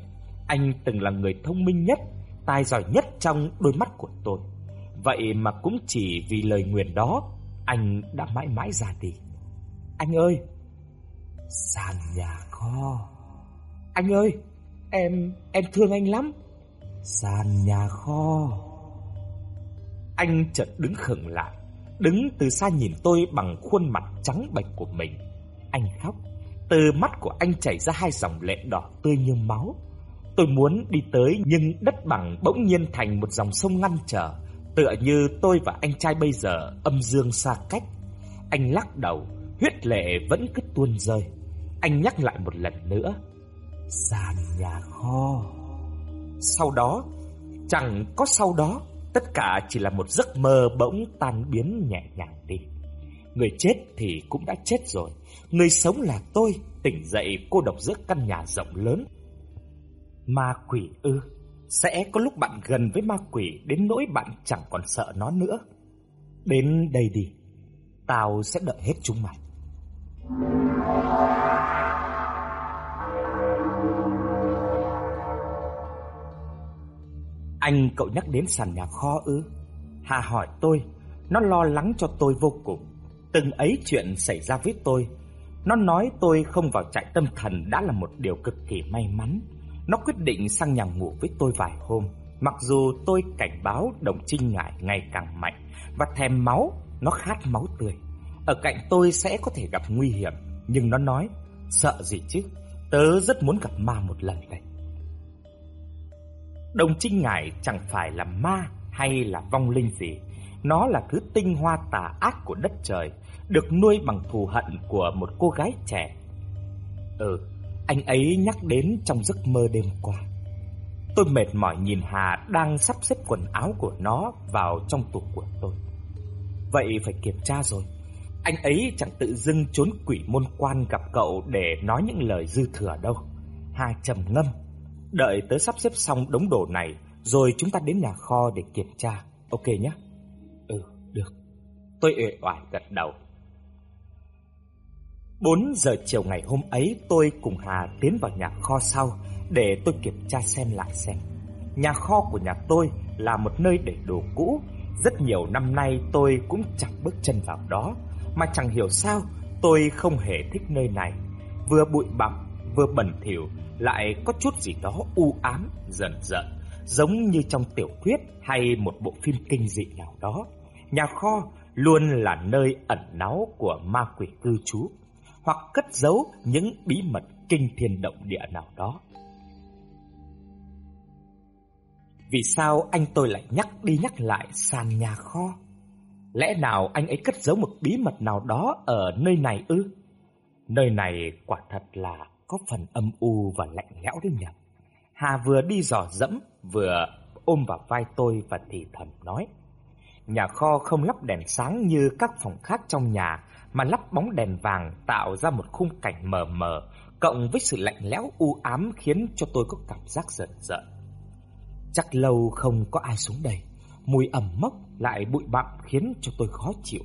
Anh từng là người thông minh nhất, tài giỏi nhất trong đôi mắt của tôi. Vậy mà cũng chỉ vì lời nguyền đó, anh đã mãi mãi ra đi. Anh ơi! Sàn nhà kho. Anh ơi! Em, em thương anh lắm. Sàn nhà kho. Anh chợt đứng khựng lại, đứng từ xa nhìn tôi bằng khuôn mặt trắng bệch của mình. Anh khóc, từ mắt của anh chảy ra hai dòng lệ đỏ tươi như máu. Tôi muốn đi tới nhưng đất bằng bỗng nhiên thành một dòng sông ngăn trở, tựa như tôi và anh trai bây giờ âm dương xa cách. Anh lắc đầu, huyết lệ vẫn cứ tuôn rơi. Anh nhắc lại một lần nữa. Sàn nhà kho. Sau đó, chẳng có sau đó, tất cả chỉ là một giấc mơ bỗng tan biến nhẹ nhàng đi. Người chết thì cũng đã chết rồi, người sống là tôi, tỉnh dậy cô độc giữa căn nhà rộng lớn. Ma quỷ ư? Sẽ có lúc bạn gần với ma quỷ đến nỗi bạn chẳng còn sợ nó nữa. Đến đây đi, tao sẽ đợi hết chúng mày. Anh cậu nhắc đến sàn nhà kho ư? Hà hỏi tôi, nó lo lắng cho tôi vô cùng. Từng ấy chuyện xảy ra với tôi, nó nói tôi không vào trại tâm thần đã là một điều cực kỳ may mắn. Nó quyết định sang nhà ngủ với tôi vài hôm, mặc dù tôi cảnh báo đồng trinh ngại ngày càng mạnh và thèm máu, nó khát máu tươi. Ở cạnh tôi sẽ có thể gặp nguy hiểm, nhưng nó nói, sợ gì chứ, tớ rất muốn gặp ma một lần đây. Đồng trinh ngải chẳng phải là ma hay là vong linh gì. Nó là thứ tinh hoa tà ác của đất trời, được nuôi bằng thù hận của một cô gái trẻ. Ừ, anh ấy nhắc đến trong giấc mơ đêm qua. Tôi mệt mỏi nhìn Hà đang sắp xếp quần áo của nó vào trong tủ của tôi. Vậy phải kiểm tra rồi. Anh ấy chẳng tự dưng trốn quỷ môn quan gặp cậu để nói những lời dư thừa đâu. Hà trầm ngâm Đợi tớ sắp xếp xong đống đồ này Rồi chúng ta đến nhà kho để kiểm tra. Ok nhé. Ừ, được. Tôi ệ oải gật đầu. 4 giờ chiều ngày hôm ấy Tôi cùng Hà tiến vào nhà kho sau Để tôi kiểm tra xem lại xem. Nhà kho của nhà tôi Là một nơi để đồ cũ. Rất nhiều năm nay tôi cũng chẳng bước chân vào đó Mà chẳng hiểu sao Tôi không hề thích nơi này. Vừa bụi bặm vừa bẩn thỉu lại có chút gì đó u ám, dần dần, giống như trong tiểu thuyết hay một bộ phim kinh dị nào đó. Nhà kho luôn là nơi ẩn náu của ma quỷ cư trú, hoặc cất giấu những bí mật kinh thiên động địa nào đó. Vì sao anh tôi lại nhắc đi nhắc lại sàn nhà kho? Lẽ nào anh ấy cất giấu một bí mật nào đó ở nơi này ư? Nơi này quả thật là có phần âm u và lạnh lẽo đến nhập. Hà vừa đi dò dẫm, vừa ôm vào vai tôi và thì thầm nói. Nhà kho không lắp đèn sáng như các phòng khác trong nhà, mà lắp bóng đèn vàng tạo ra một khung cảnh mờ mờ, cộng với sự lạnh lẽo u ám khiến cho tôi có cảm giác giận giận. Chắc lâu không có ai xuống đây, mùi ẩm mốc lại bụi bặm khiến cho tôi khó chịu.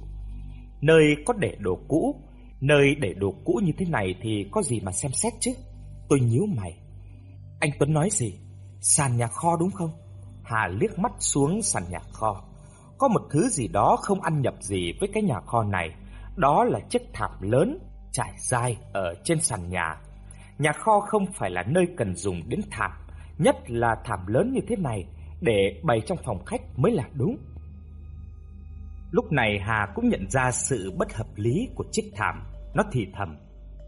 Nơi có để đồ cũ Nơi để đồ cũ như thế này thì có gì mà xem xét chứ? Tôi nhíu mày. Anh Tuấn nói gì? Sàn nhà kho đúng không? Hà liếc mắt xuống sàn nhà kho. Có một thứ gì đó không ăn nhập gì với cái nhà kho này. Đó là chiếc thảm lớn trải dài ở trên sàn nhà. Nhà kho không phải là nơi cần dùng đến thảm, nhất là thảm lớn như thế này để bày trong phòng khách mới là đúng. Lúc này Hà cũng nhận ra sự bất hợp lý của chiếc thảm. Nó thì thầm.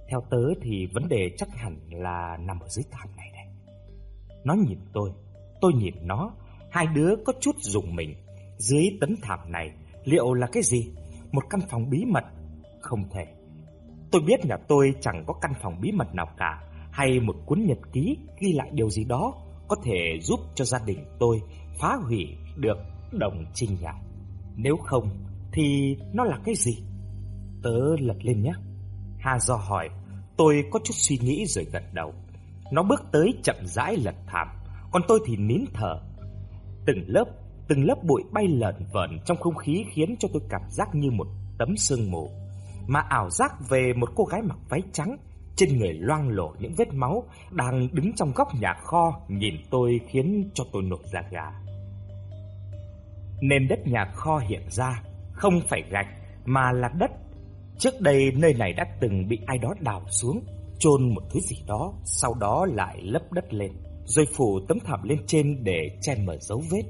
Theo tớ thì vấn đề chắc hẳn là nằm ở dưới thằng này đây Nó nhìn tôi, tôi nhìn nó. Hai đứa có chút dùng mình. Dưới tấn thảm này liệu là cái gì? Một căn phòng bí mật? Không thể. Tôi biết nhà tôi chẳng có căn phòng bí mật nào cả hay một cuốn nhật ký ghi lại điều gì đó có thể giúp cho gia đình tôi phá hủy được đồng trinh nhạc. Nếu không thì nó là cái gì? Tớ lật lên nhé. Hà do hỏi, tôi có chút suy nghĩ rồi gật đầu. Nó bước tới chậm rãi lật thảm, còn tôi thì nín thở. Từng lớp, từng lớp bụi bay lợn vợn trong không khí khiến cho tôi cảm giác như một tấm sương mù. mà ảo giác về một cô gái mặc váy trắng, trên người loang lổ những vết máu, đang đứng trong góc nhà kho nhìn tôi khiến cho tôi nổi da gà. Nền đất nhà kho hiện ra không phải gạch mà là đất. Trước đây nơi này đã từng bị ai đó đào xuống, chôn một thứ gì đó, sau đó lại lấp đất lên, rồi phủ tấm thảm lên trên để che mở dấu vết.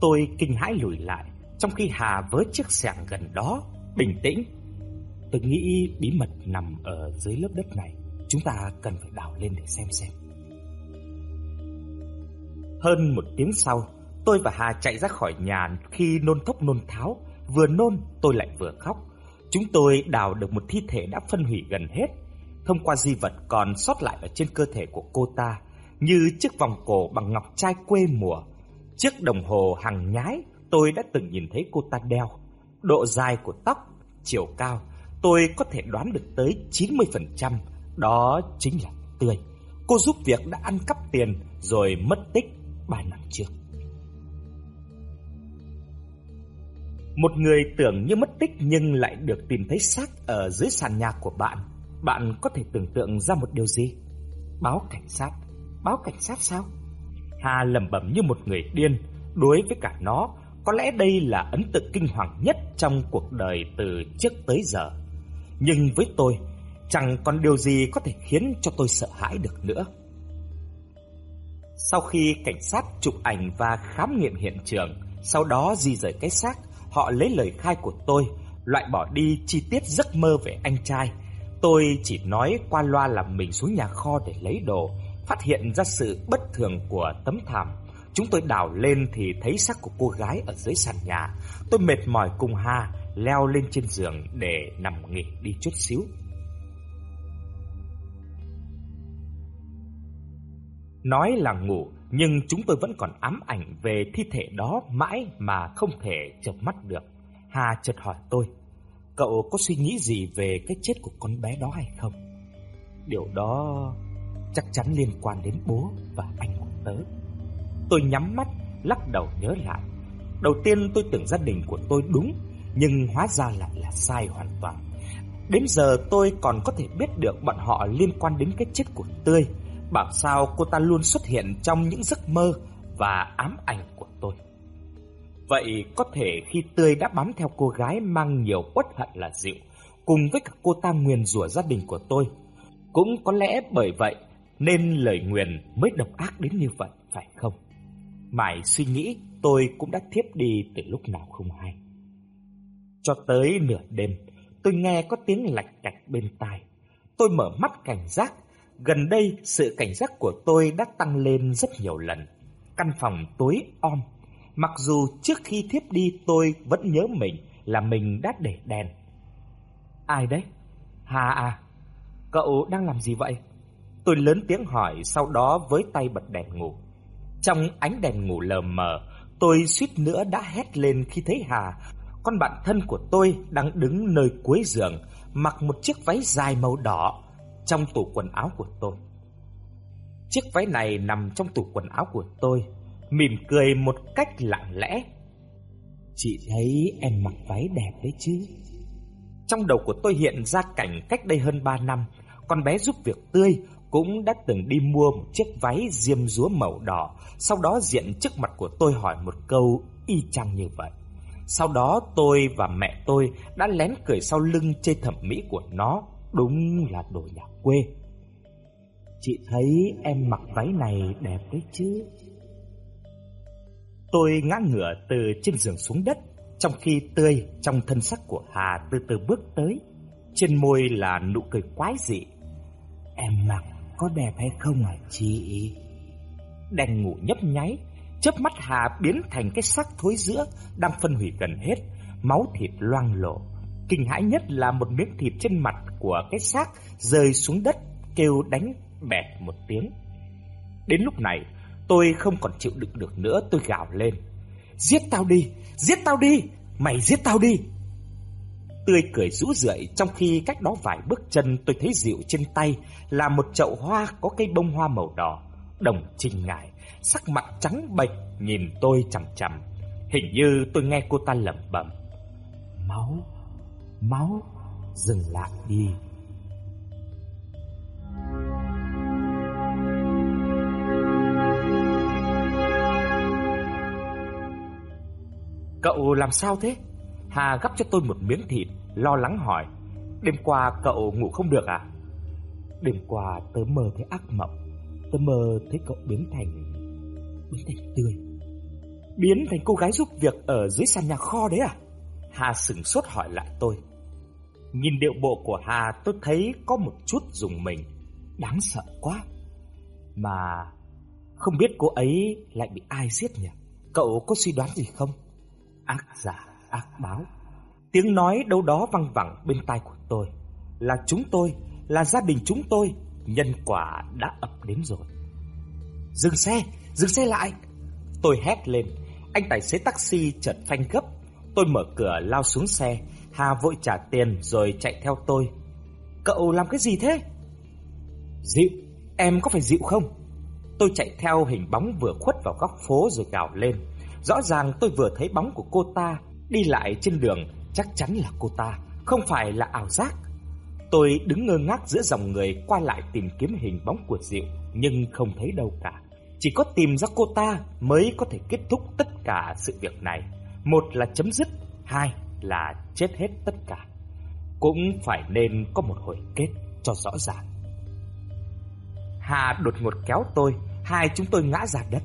Tôi kinh hãi lùi lại, trong khi Hà với chiếc xẻng gần đó, bình tĩnh. Tôi nghĩ bí mật nằm ở dưới lớp đất này, chúng ta cần phải đào lên để xem xem. Hơn một tiếng sau, tôi và Hà chạy ra khỏi nhà khi nôn thốc nôn tháo, vừa nôn tôi lại vừa khóc. Chúng tôi đào được một thi thể đã phân hủy gần hết, thông qua di vật còn sót lại ở trên cơ thể của cô ta, như chiếc vòng cổ bằng ngọc trai quê mùa, chiếc đồng hồ hàng nhái tôi đã từng nhìn thấy cô ta đeo, độ dài của tóc, chiều cao, tôi có thể đoán được tới 90%, đó chính là Tươi. Cô giúp việc đã ăn cắp tiền rồi mất tích 3 năm trước. Một người tưởng như mất tích nhưng lại được tìm thấy xác ở dưới sàn nhà của bạn. Bạn có thể tưởng tượng ra một điều gì? Báo cảnh sát. Báo cảnh sát sao? Hà lẩm bẩm như một người điên. Đối với cả nó, có lẽ đây là ấn tượng kinh hoàng nhất trong cuộc đời từ trước tới giờ. Nhưng với tôi, chẳng còn điều gì có thể khiến cho tôi sợ hãi được nữa. Sau khi cảnh sát chụp ảnh và khám nghiệm hiện trường, sau đó di rời cái xác, họ lấy lời khai của tôi, loại bỏ đi chi tiết giấc mơ về anh trai. Tôi chỉ nói qua loa là mình xuống nhà kho để lấy đồ, phát hiện ra sự bất thường của tấm thảm. Chúng tôi đào lên thì thấy xác của cô gái ở dưới sàn nhà. Tôi mệt mỏi cùng Hà leo lên trên giường để nằm nghỉ đi chút xíu. Nói là ngủ, nhưng chúng tôi vẫn còn ám ảnh về thi thể đó mãi mà không thể chợp mắt được. Hà chợt hỏi tôi, cậu có suy nghĩ gì về cái chết của con bé đó hay không? Điều đó chắc chắn liên quan đến bố và anh của tớ. Tôi nhắm mắt, lắc đầu nhớ lại. Đầu tiên tôi tưởng gia đình của tôi đúng, nhưng hóa ra lại là sai hoàn toàn. Đến giờ tôi còn có thể biết được bọn họ liên quan đến cái chết của Tươi. Bảo sao cô ta luôn xuất hiện trong những giấc mơ và ám ảnh của tôi. Vậy có thể khi Tươi đã bám theo cô gái mang nhiều uất hận là dịu, cùng với cả cô ta nguyền rủa gia đình của tôi. Cũng có lẽ bởi vậy nên lời nguyền mới độc ác đến như vậy, phải không? Mãi suy nghĩ, tôi cũng đã thiếp đi từ lúc nào không hay. Cho tới nửa đêm, tôi nghe có tiếng lạch cạch bên tai. Tôi mở mắt cảnh giác. Gần đây, sự cảnh giác của tôi đã tăng lên rất nhiều lần. Căn phòng tối om. Mặc dù trước khi thiếp đi tôi vẫn nhớ mình là mình đã để đèn. Ai đấy? Hà à? Cậu đang làm gì vậy? Tôi lớn tiếng hỏi, sau đó với tay bật đèn ngủ. Trong ánh đèn ngủ lờ mờ, tôi suýt nữa đã hét lên khi thấy Hà, con bạn thân của tôi đang đứng nơi cuối giường, mặc một chiếc váy dài màu đỏ trong tủ quần áo của tôi. Chiếc váy này nằm trong tủ quần áo của tôi, mỉm cười một cách lặng lẽ. Chị thấy em mặc váy đẹp đấy chứ? Trong đầu của tôi hiện ra cảnh cách đây hơn 3 năm, con bé giúp việc tươi cũng đã từng đi mua một chiếc váy diêm dúa màu đỏ, sau đó diện trước mặt của tôi hỏi một câu y chang như vậy. Sau đó tôi và mẹ tôi đã lén cười sau lưng chê thẩm mỹ của nó, đúng là đồ nhà quê. Chị thấy em mặc váy này đẹp đấy chứ? Tôi ngã ngửa từ trên giường xuống đất, trong khi tươi trong thân sắc của Hà từ từ bước tới. Trên môi là nụ cười quái dị. Em mặc có đẹp hay không hả chị? Đang ngủ nhấp nháy, chớp mắt Hà biến thành cái xác thối giữa đang phân hủy gần hết, máu thịt loang lổ. Kinh hãi nhất là một miếng thịt trên mặt của cái xác rơi xuống đất kêu đánh bẹt một tiếng. Đến lúc này, tôi không còn chịu đựng được nữa, tôi gào lên. Giết tao đi, giết tao đi, mày giết tao đi. Tươi cười rũ rượi trong khi cách đó vài bước chân tôi thấy dịu trên tay là một chậu hoa có cây bông hoa màu đỏ. Đồng trình ngải, sắc mặt trắng bệch nhìn tôi chằm chằm. Hình như tôi nghe cô ta lẩm bẩm. Máu, máu dừng lại đi. Cậu làm sao thế? Hà gắp cho tôi một miếng thịt, lo lắng hỏi. Đêm qua cậu ngủ không được à? Đêm qua tớ mơ thấy ác mộng. Tớ mơ thấy cậu biến thành... biến thành tươi. Biến thành cô gái giúp việc ở dưới sàn nhà kho đấy à? Hà sửng sốt hỏi lại tôi. Nhìn điệu bộ của Hà tôi thấy có một chút dùng mình. Đáng sợ quá. Mà không biết cô ấy lại bị ai giết nhỉ? Cậu có suy đoán gì không? Ác giả, ác báo. Tiếng nói đâu đó văng vẳng bên tai của tôi. Là chúng tôi, là gia đình chúng tôi. Nhân quả đã ập đến rồi. Dừng xe, dừng xe lại. Tôi hét lên. Anh tài xế taxi chợt phanh gấp. Tôi mở cửa lao xuống xe. Hà vội trả tiền rồi chạy theo tôi. Cậu làm cái gì thế? Dịu, em có phải dịu không? Tôi chạy theo hình bóng vừa khuất vào góc phố rồi gào lên. Rõ ràng tôi vừa thấy bóng của cô ta đi lại trên đường, chắc chắn là cô ta, không phải là ảo giác. Tôi đứng ngơ ngác giữa dòng người qua lại tìm kiếm hình bóng của Diệu, nhưng không thấy đâu cả. Chỉ có tìm ra cô ta mới có thể kết thúc tất cả sự việc này. Một là chấm dứt, hai là chết hết tất cả. Cũng phải nên có một hồi kết cho rõ ràng. Hà đột ngột kéo tôi, hai chúng tôi ngã ra đất.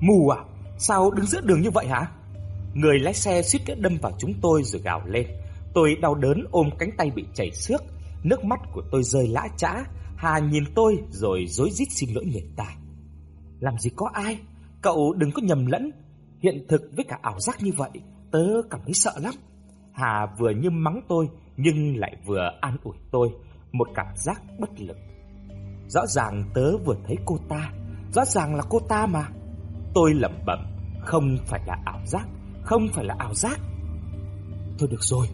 Mù à? Sao đứng giữa đường như vậy hả? Người lái xe suýt nữa đâm vào chúng tôi rồi gào lên. Tôi đau đớn ôm cánh tay bị chảy xước, nước mắt của tôi rơi lã chã. Hà nhìn tôi rồi rối rít xin lỗi người ta. Làm gì có ai? Cậu đừng có nhầm lẫn. Hiện thực với cả ảo giác như vậy, tớ cảm thấy sợ lắm. Hà vừa như mắng tôi nhưng lại vừa an ủi tôi, một cảm giác bất lực. Rõ ràng tớ vừa thấy cô ta, rõ ràng là cô ta mà. Tôi lẩm bẩm, không phải là ảo giác, không phải là ảo giác. Thôi được rồi,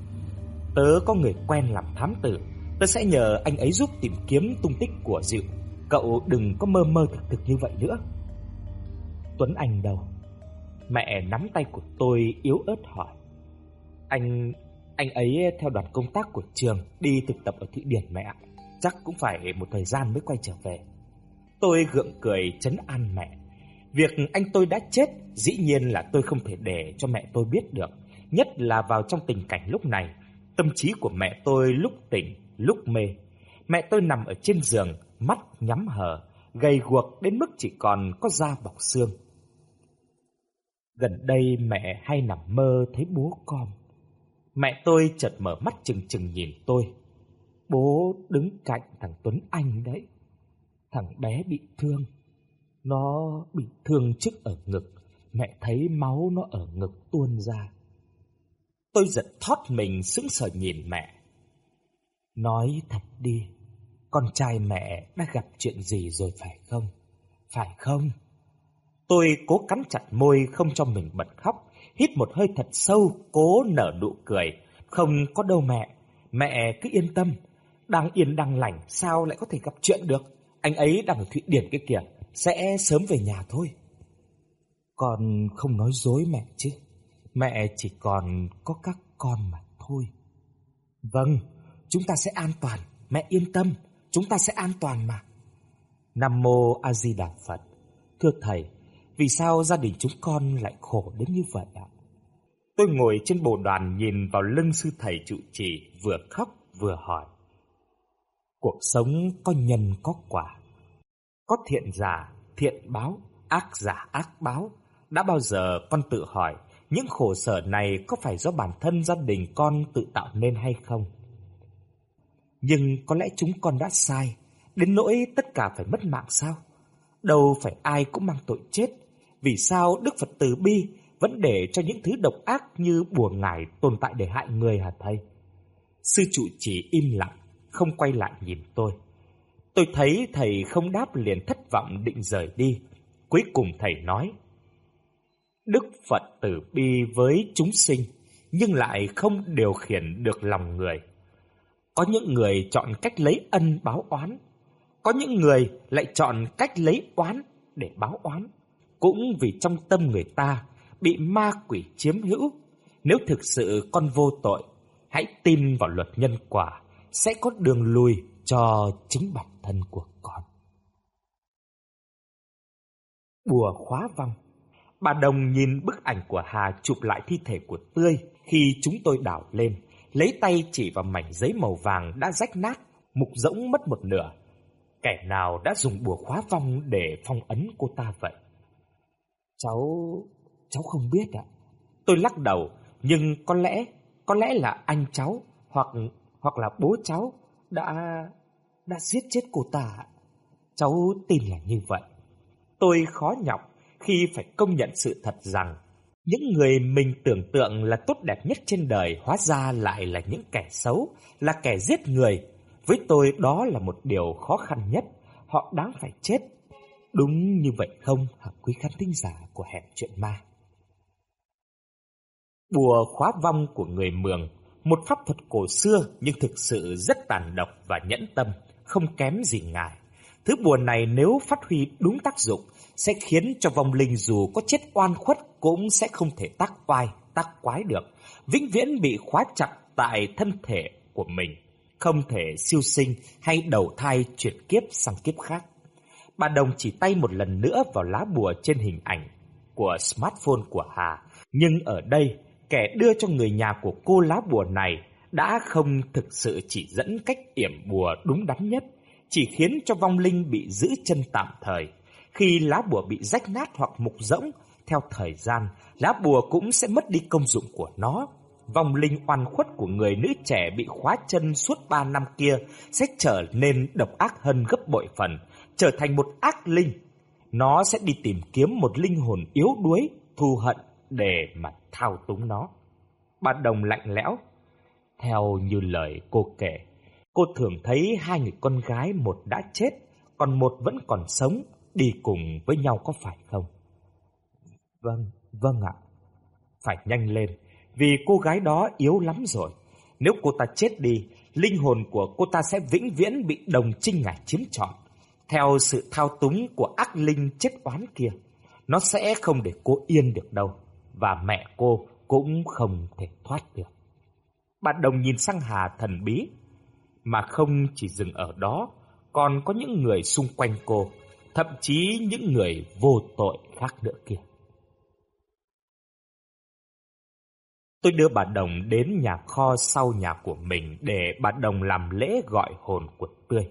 tớ có người quen làm thám tử, tớ sẽ nhờ anh ấy giúp tìm kiếm tung tích của Diệu. Cậu đừng có mơ mơ thực thực như vậy nữa. Tuấn Anh đầu Mẹ nắm tay của tôi yếu ớt hỏi. Anh anh ấy theo đoàn công tác của trường đi thực tập ở Thụy Điển mẹ Chắc cũng phải một thời gian mới quay trở về. Tôi gượng cười chấn an mẹ. Việc anh tôi đã chết dĩ nhiên là tôi không thể để cho mẹ tôi biết được, nhất là vào trong tình cảnh lúc này. Tâm trí của mẹ tôi lúc tỉnh, lúc mê. Mẹ tôi nằm ở trên giường, mắt nhắm hờ, gầy guộc đến mức chỉ còn có da bọc xương. Gần đây mẹ hay nằm mơ thấy bố con. Mẹ tôi chợt mở mắt chừng chừng nhìn tôi. Bố đứng cạnh thằng Tuấn Anh đấy. Thằng bé bị thương. Nó bị thương trước ở ngực. Mẹ thấy máu nó ở ngực tuôn ra. Tôi giật thót mình sững sờ nhìn mẹ. Nói thật đi, con trai mẹ đã gặp chuyện gì rồi phải không? Phải không? Tôi cố cắn chặt môi không cho mình bật khóc, hít một hơi thật sâu, cố nở nụ cười. Không có đâu mẹ, mẹ cứ yên tâm, đang yên đang lành sao lại có thể gặp chuyện được. Anh ấy đang ở Thụy Điển cái kìa, sẽ sớm về nhà thôi. Con không nói dối mẹ chứ, mẹ chỉ còn có các con mà thôi. Vâng, chúng ta sẽ an toàn, mẹ yên tâm, chúng ta sẽ an toàn mà. Nam Mô A Di Đà Phật. Thưa thầy, vì sao gia đình chúng con lại khổ đến như vậy ạ? Tôi ngồi trên bồ đoàn nhìn vào lưng sư thầy trụ trì, vừa khóc vừa hỏi. Cuộc sống có nhân có quả, có thiện giả, thiện báo, ác giả, ác báo. Đã bao giờ con tự hỏi những khổ sở này có phải do bản thân gia đình con tự tạo nên hay không? Nhưng có lẽ chúng con đã sai, đến nỗi tất cả phải mất mạng sao? Đâu phải ai cũng mang tội chết, vì sao Đức Phật từ bi vẫn để cho những thứ độc ác như bùa ngải tồn tại để hại người hả thầy? Sư trụ chỉ im lặng, không quay lại nhìn tôi. Tôi thấy thầy không đáp liền thất vọng định rời đi. Cuối cùng thầy nói, Đức Phật từ bi với chúng sinh, nhưng lại không điều khiển được lòng người. Có những người chọn cách lấy ân báo oán, có những người lại chọn cách lấy oán để báo oán. Cũng vì trong tâm người ta bị ma quỷ chiếm hữu, nếu thực sự con vô tội, hãy tin vào luật nhân quả, sẽ có đường lui cho chính bản thân của con. Bùa khóa vong Bà Đồng nhìn bức ảnh của Hà chụp lại thi thể của Tươi khi chúng tôi đảo lên, lấy tay chỉ vào mảnh giấy màu vàng đã rách nát, mục rỗng mất một nửa. Kẻ nào đã dùng bùa khóa vong để phong ấn cô ta vậy? Cháu... cháu không biết ạ. Tôi lắc đầu, nhưng có lẽ, có lẽ là anh cháu hoặc hoặc là bố cháu đã đã giết chết cô ta. Cháu tin là như vậy. Tôi khó nhọc khi phải công nhận sự thật rằng những người mình tưởng tượng là tốt đẹp nhất trên đời hóa ra lại là những kẻ xấu, là kẻ giết người. Với tôi đó là một điều khó khăn nhất, họ đáng phải chết. Đúng như vậy không hả quý khán thính giả của hẻm chuyện ma? Bùa khóa vong của người Mường, một pháp thuật cổ xưa nhưng thực sự rất tàn độc và nhẫn tâm, không kém gì ngài. Thứ bùa này nếu phát huy đúng tác dụng sẽ khiến cho vong linh dù có chết oan khuất cũng sẽ không thể tác oai, tác quái được, vĩnh viễn bị khóa chặt tại thân thể của mình, không thể siêu sinh hay đầu thai chuyển kiếp sang kiếp khác. Bà Đồng chỉ tay một lần nữa vào lá bùa trên hình ảnh của smartphone của Hà, nhưng ở đây kẻ đưa cho người nhà của cô lá bùa này đã không thực sự chỉ dẫn cách yểm bùa đúng đắn nhất, chỉ khiến cho vong linh bị giữ chân tạm thời. Khi lá bùa bị rách nát hoặc mục rỗng, theo thời gian, lá bùa cũng sẽ mất đi công dụng của nó. Vong linh oan khuất của người nữ trẻ bị khóa chân suốt 3 năm kia sẽ trở nên độc ác hơn gấp bội phần, trở thành một ác linh. Nó sẽ đi tìm kiếm một linh hồn yếu đuối, thù hận để mà thao túng nó. Bà Đồng lạnh lẽo. Theo như lời cô kể, cô thường thấy hai người con gái một đã chết, còn một vẫn còn sống, đi cùng với nhau có phải không? Vâng, vâng ạ. Phải nhanh lên, vì cô gái đó yếu lắm rồi. Nếu cô ta chết đi, linh hồn của cô ta sẽ vĩnh viễn bị đồng trinh ngải chiếm trọn. Theo sự thao túng của ác linh chết oán kia, nó sẽ không để cô yên được đâu và mẹ cô cũng không thể thoát được. Bạn đồng nhìn sang Hà thần bí, mà không chỉ dừng ở đó, còn có những người xung quanh cô, thậm chí những người vô tội khác nữa kia. Tôi đưa bà Đồng đến nhà kho sau nhà của mình để bà Đồng làm lễ gọi hồn của tươi.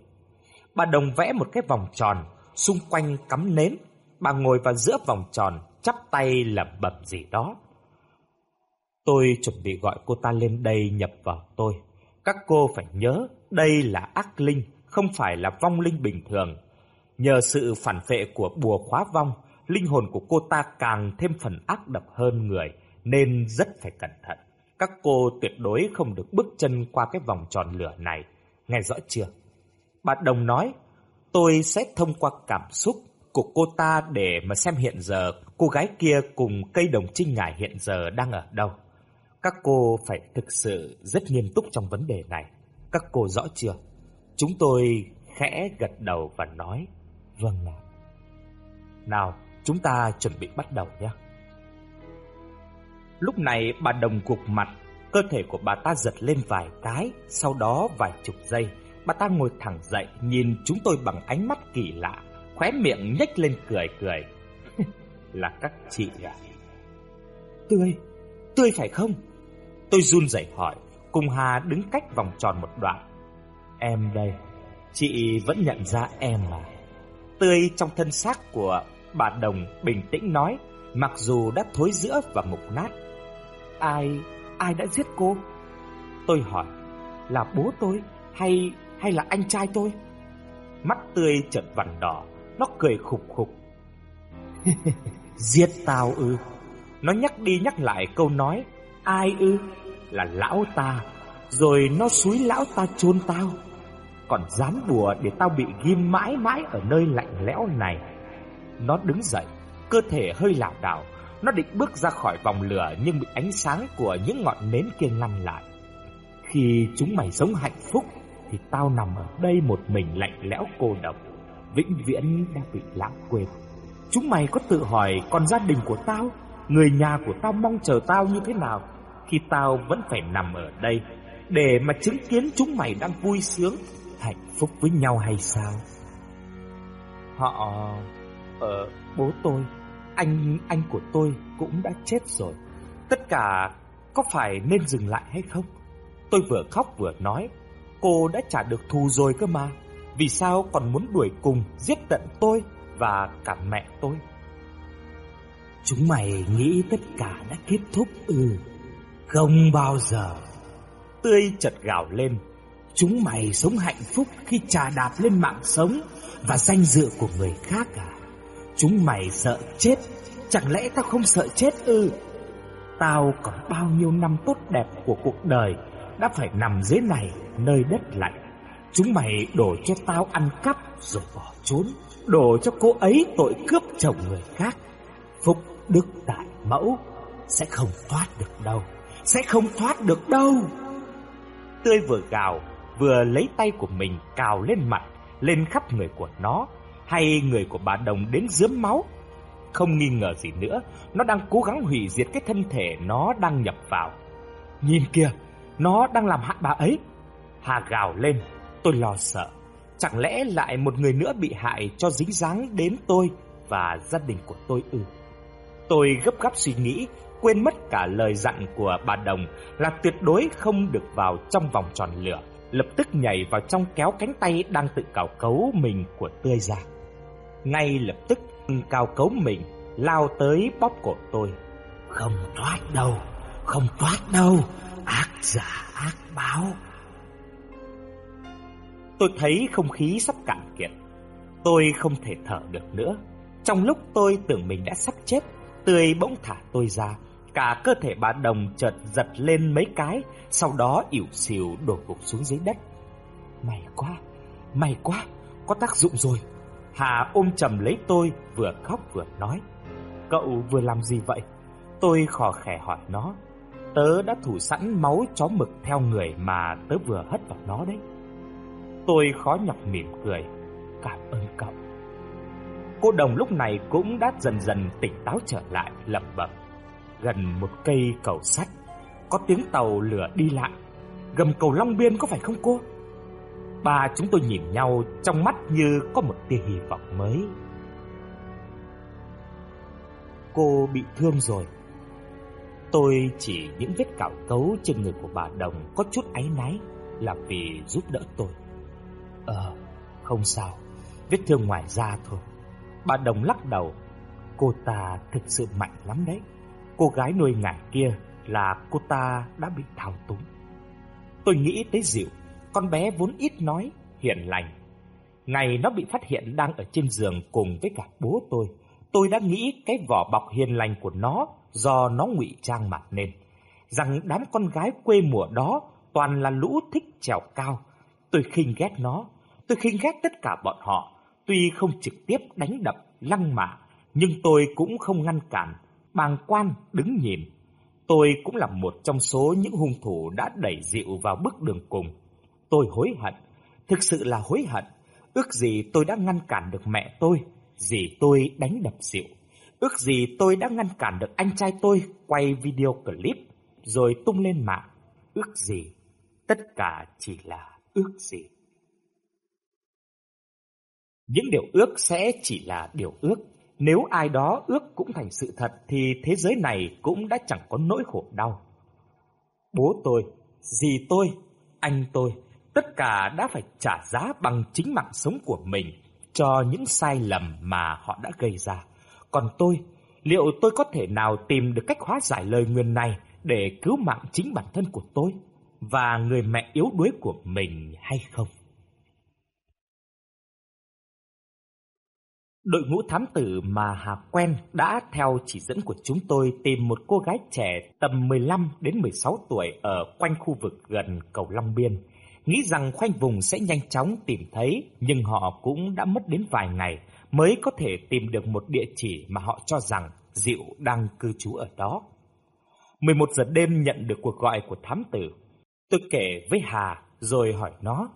Bà Đồng vẽ một cái vòng tròn, xung quanh cắm nến. Bà ngồi vào giữa vòng tròn, chắp tay lẩm bẩm gì đó. Tôi chuẩn bị gọi cô ta lên đây nhập vào tôi. Các cô phải nhớ, đây là ác linh, không phải là vong linh bình thường. Nhờ sự phản vệ của bùa khóa vong, linh hồn của cô ta càng thêm phần ác độc hơn người, nên rất phải cẩn thận. Các cô tuyệt đối không được bước chân qua cái vòng tròn lửa này. Nghe rõ chưa? Bà Đồng nói, tôi sẽ thông qua cảm xúc của cô ta để mà xem hiện giờ cô gái kia cùng cây đồng trinh ngải hiện giờ đang ở đâu. Các cô phải thực sự rất nghiêm túc trong vấn đề này. Các cô rõ chưa? Chúng tôi khẽ gật đầu và nói, vâng ạ. Nào, chúng ta chuẩn bị bắt đầu nhé. Lúc này bà đồng cục mặt, cơ thể của bà ta giật lên vài cái, sau đó vài chục giây, bà ta ngồi thẳng dậy nhìn chúng tôi bằng ánh mắt kỳ lạ khóe miệng nhếch lên cười cười. là các chị à? Tươi, tươi phải không? Tôi run rẩy hỏi, cùng Hà đứng cách vòng tròn một đoạn. Em đây, chị vẫn nhận ra em mà. Tươi trong thân xác của bà Đồng bình tĩnh nói, mặc dù đã thối rữa và mục nát. Ai, ai đã giết cô? Tôi hỏi, là bố tôi hay hay là anh trai tôi? Mắt tươi chợt vằn đỏ, nó cười khục khục. Giết tao ư? Nó nhắc đi nhắc lại câu nói, ai ư? Là lão ta. Rồi nó xúi lão ta chôn tao. Còn dám bùa để tao bị ghim mãi mãi ở nơi lạnh lẽo này. Nó đứng dậy, cơ thể hơi lảo đảo. Nó định bước ra khỏi vòng lửa nhưng bị ánh sáng của những ngọn nến kia ngăn lại. Khi chúng mày sống hạnh phúc thì tao nằm ở đây một mình lạnh lẽo cô độc vĩnh viễn đã bị lãng quên. Chúng mày có tự hỏi còn gia đình của tao, người nhà của tao mong chờ tao như thế nào khi tao vẫn phải nằm ở đây, để mà chứng kiến chúng mày đang vui sướng, hạnh phúc với nhau hay sao? Họ... Ờ, bố tôi, anh anh của tôi cũng đã chết rồi. Tất cả có phải nên dừng lại hay không? Tôi vừa khóc vừa nói, cô đã trả được thù rồi cơ mà. Vì sao còn muốn đuổi cùng, giết tận tôi và cả mẹ tôi? Chúng mày nghĩ tất cả đã kết thúc ừ Không bao giờ. Tươi chợt gào lên. Chúng mày sống hạnh phúc khi trà đạp lên mạng sống Và danh dự của người khác à? Chúng mày sợ chết. Chẳng lẽ tao không sợ chết ư? Tao còn bao nhiêu năm tốt đẹp của cuộc đời đã phải nằm dưới này Nơi đất lạnh. Chúng mày đổ cho tao ăn cắp Rồi bỏ trốn, Đổ cho cô ấy tội cướp chồng người khác. Phúc đức tại mẫu, Sẽ không thoát được đâu, Sẽ không thoát được đâu. Tươi vừa gào, Vừa lấy tay của mình cào lên mặt, Lên khắp người của nó, Hay người của bà Đồng đến dướm máu. Không nghi ngờ gì nữa, Nó đang cố gắng hủy diệt cái thân thể Nó đang nhập vào. Nhìn kìa nó đang làm hại bà ấy Hà gào lên Tôi lo sợ Chẳng lẽ lại một người nữa bị hại cho dính dáng đến tôi và gia đình của tôi ư? Tôi gấp gáp suy nghĩ, quên mất cả lời dặn của bà Đồng là tuyệt đối không được vào trong vòng tròn lửa, lập tức nhảy vào trong kéo cánh tay đang tự cào cấu mình của tươi ra. Ngay lập tức cào cấu mình lao tới bóp cổ tôi. Không thoát đâu, không thoát đâu, ác giả ác báo. Tôi thấy không khí sắp cạn kiệt. Tôi không thể thở được nữa. Trong lúc tôi tưởng mình đã sắp chết, Tươi bỗng thả tôi ra. Cả cơ thể bà Đồng chợt giật lên mấy cái, sau đó ỉu xìu đổ gục xuống dưới đất. May quá, may quá, có tác dụng rồi. Hà ôm chầm lấy tôi, vừa khóc vừa nói. Cậu vừa làm gì vậy? Tôi khò khè hỏi nó. Tớ đã thủ sẵn máu chó mực theo người mà tớ vừa hất vào nó đấy. Tôi khó nhọc mỉm cười. Cảm ơn cậu. Cô đồng lúc này cũng đã dần dần tỉnh táo trở lại, lẩm bẩm. Gần một cây cầu sắt, có tiếng tàu lửa đi lại. Gầm cầu Long Biên có phải không cô? Ba chúng tôi nhìn nhau trong mắt như có một tia hy vọng mới. Cô bị thương rồi. Tôi chỉ những vết cạo cấu trên người của bà Đồng có chút áy náy là vì giúp đỡ tôi. Ờ, không sao, vết thương ngoài da thôi. Bà Đồng lắc đầu, cô ta thực sự mạnh lắm đấy. Cô gái nuôi ngải kia là cô ta đã bị thao túng. Tôi nghĩ tới Diệu, con bé vốn ít nói, hiền lành. Ngày nó bị phát hiện đang ở trên giường cùng với cả bố tôi, tôi đã nghĩ cái vỏ bọc hiền lành của nó do nó ngụy trang mặt nên. Rằng đám con gái quê mùa đó toàn là lũ thích trèo cao. Tôi khinh ghét nó, tôi khinh ghét tất cả bọn họ Tuy không trực tiếp đánh đập, lăng mạ, nhưng tôi cũng không ngăn cản, bàng quan đứng nhìn. Tôi cũng là một trong số những hung thủ đã đẩy dịu vào bước đường cùng. Tôi hối hận, thực sự là hối hận. Ước gì tôi đã ngăn cản được mẹ tôi, gì tôi đánh đập dịu. Ước gì tôi đã ngăn cản được anh trai tôi quay video clip rồi tung lên mạng. Ước gì, tất cả chỉ là ước gì. Những điều ước sẽ chỉ là điều ước. Nếu ai đó ước cũng thành sự thật thì thế giới này cũng đã chẳng có nỗi khổ đau. Bố tôi, dì tôi, anh tôi, tất cả đã phải trả giá bằng chính mạng sống của mình cho những sai lầm mà họ đã gây ra. Còn tôi, liệu tôi có thể nào tìm được cách hóa giải lời nguyền này để cứu mạng chính bản thân của tôi và người mẹ yếu đuối của mình hay không? Đội ngũ thám tử mà Hà quen đã theo chỉ dẫn của chúng tôi tìm một cô gái trẻ tầm 15 đến 16 tuổi ở quanh khu vực gần cầu Long Biên. Nghĩ rằng khoanh vùng sẽ nhanh chóng tìm thấy, nhưng họ cũng đã mất đến vài ngày mới có thể tìm được một địa chỉ mà họ cho rằng Diệu đang cư trú ở đó. 11 giờ đêm nhận được cuộc gọi của thám tử. Tôi kể với Hà rồi hỏi nó,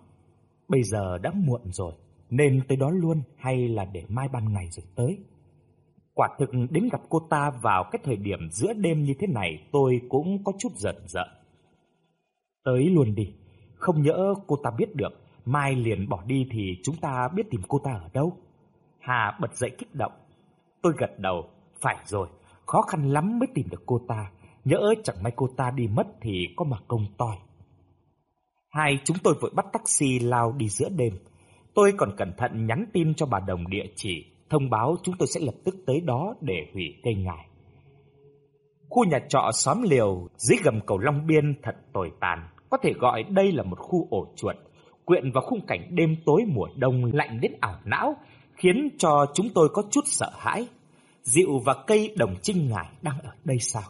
bây giờ đã muộn rồi nên tới đó luôn hay là để mai ban ngày rồi tới? Quả thực đến gặp cô ta vào cái thời điểm giữa đêm như thế này tôi cũng có chút giận giận. Tới luôn đi, không nhỡ cô ta biết được, mai liền bỏ đi thì chúng ta biết tìm cô ta ở đâu. Hà bật dậy kích động. Tôi gật đầu, phải rồi, khó khăn lắm mới tìm được cô ta. Nhỡ chẳng may cô ta đi mất thì có mà công toi. Hai chúng tôi vội bắt taxi lao đi giữa đêm. Tôi còn cẩn thận nhắn tin cho bà Đồng địa chỉ, thông báo chúng tôi sẽ lập tức tới đó để hủy cây ngải. Khu nhà trọ xóm liều dưới gầm cầu Long Biên thật tồi tàn, có thể gọi đây là một khu ổ chuột, quyện vào khung cảnh đêm tối mùa đông lạnh đến ảo não, khiến cho chúng tôi có chút sợ hãi. Dịu và cây đồng trinh ngải đang ở đây sao?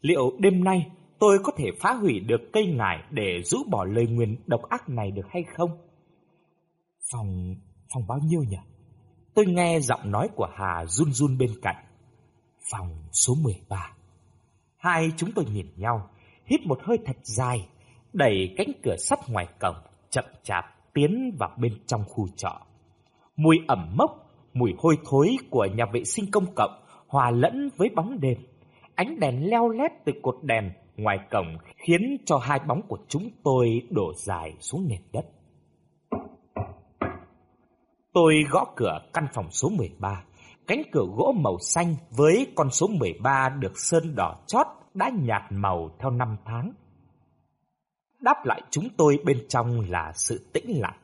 Liệu đêm nay tôi có thể phá hủy được cây ngải để rũ bỏ lời nguyền độc ác này được hay không? Phòng... phòng bao nhiêu nhỉ? Tôi nghe giọng nói của Hà run run bên cạnh. Phòng số 13. Hai chúng tôi nhìn nhau, hít một hơi thật dài, đẩy cánh cửa sắt ngoài cổng, chậm chạp tiến vào bên trong khu trọ. Mùi ẩm mốc, mùi hôi thối của nhà vệ sinh công cộng hòa lẫn với bóng đêm. Ánh đèn leo lét từ cột đèn ngoài cổng khiến cho hai bóng của chúng tôi đổ dài xuống nền đất. Tôi gõ cửa căn phòng số 13. Cánh cửa gỗ màu xanh với con số 13 được sơn đỏ chót đã nhạt màu theo năm tháng. Đáp lại chúng tôi bên trong là sự tĩnh lặng.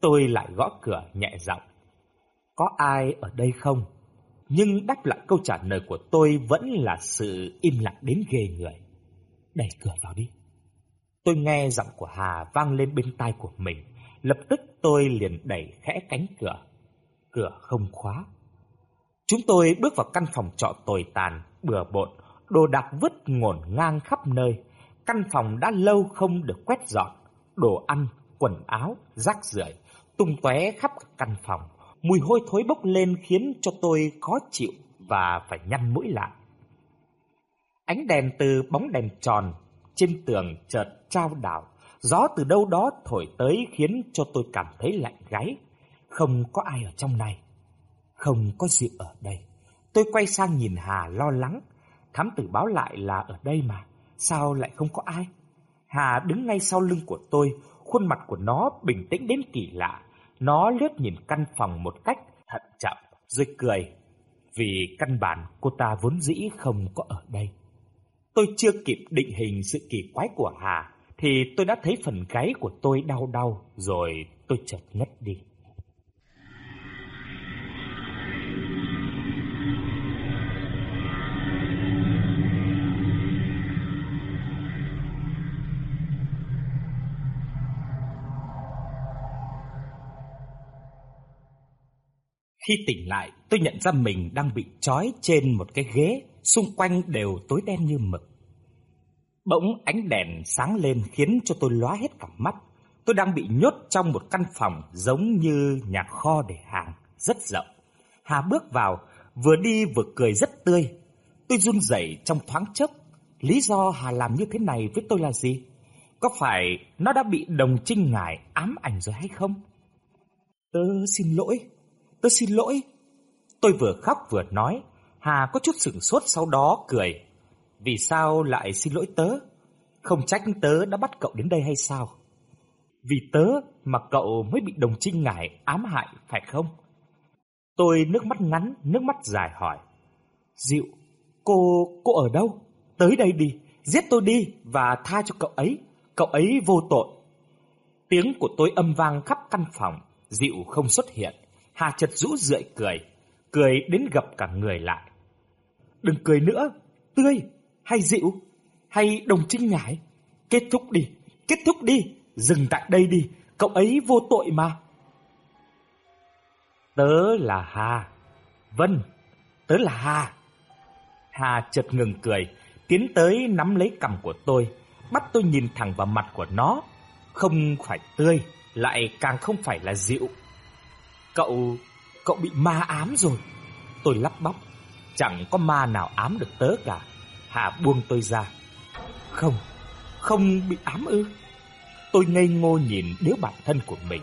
Tôi lại gõ cửa nhẹ giọng. Có ai ở đây không? Nhưng đáp lại câu trả lời của tôi vẫn là sự im lặng đến ghê người. Đẩy cửa vào đi. Tôi nghe giọng của Hà vang lên bên tai của mình. Lập tức tôi liền đẩy khẽ cánh cửa. Cửa không khóa. Chúng tôi bước vào căn phòng trọ tồi tàn, bừa bộn, đồ đạc vứt ngổn ngang khắp nơi. Căn phòng đã lâu không được quét dọn, đồ ăn, quần áo, rác rưởi tung tóe khắp căn phòng. Mùi hôi thối bốc lên khiến cho tôi khó chịu và phải nhăn mũi lại. Ánh đèn từ bóng đèn tròn trên tường chợt trao đảo, gió từ đâu đó thổi tới khiến cho tôi cảm thấy lạnh gáy. Không có ai ở trong này, không có gì ở đây. Tôi quay sang nhìn Hà lo lắng, thám tử báo lại là ở đây mà, sao lại không có ai? Hà đứng ngay sau lưng của tôi, khuôn mặt của nó bình tĩnh đến kỳ lạ. Nó lướt nhìn căn phòng một cách thận trọng, rồi cười, vì căn bản cô ta vốn dĩ không có ở đây. Tôi chưa kịp định hình sự kỳ quái của Hà, thì tôi đã thấy phần gáy của tôi đau đau, rồi tôi chợt ngất đi. Khi tỉnh lại, tôi nhận ra mình đang bị trói trên một cái ghế, xung quanh đều tối đen như mực. Bỗng ánh đèn sáng lên khiến cho tôi lóa hết cả mắt. Tôi đang bị nhốt trong một căn phòng giống như nhà kho để hàng, rất rộng. Hà bước vào, vừa đi vừa cười rất tươi. Tôi run rẩy trong thoáng chốc. Lý do Hà làm như thế này với tôi là gì? Có phải nó đã bị đồng trinh ngài ám ảnh rồi hay không? Tớ xin lỗi, tớ xin lỗi. Tôi vừa khóc vừa nói, Hà có chút sửng sốt sau đó cười. Vì sao lại xin lỗi tớ? Không trách tớ đã bắt cậu đến đây hay sao? Vì tớ mà cậu mới bị đồng trinh ngải ám hại, phải không? Tôi nước mắt ngắn, nước mắt dài hỏi. Diệu, cô, cô ở đâu? Tới đây đi, giết tôi đi và tha cho cậu ấy. Cậu ấy vô tội. Tiếng của tôi âm vang khắp căn phòng, Diệu không xuất hiện. Hà chật rũ rượi cười, cười đến gặp cả người lại. Đừng cười nữa, tươi, hay dịu, hay đồng trinh nhải. Kết thúc đi, kết thúc đi, dừng tại đây đi, cậu ấy vô tội mà. Tớ là Hà. Vâng, tớ là Hà. Hà chợt ngừng cười, tiến tới nắm lấy cằm của tôi, bắt tôi nhìn thẳng vào mặt của nó. Không phải tươi, lại càng không phải là dịu. Cậu, cậu bị ma ám rồi. Tôi lắp bắp, chẳng có ma nào ám được tớ cả. Hà buông tôi ra. Không, không bị ám ư. Tôi ngây ngô nhìn đứa bản thân của mình.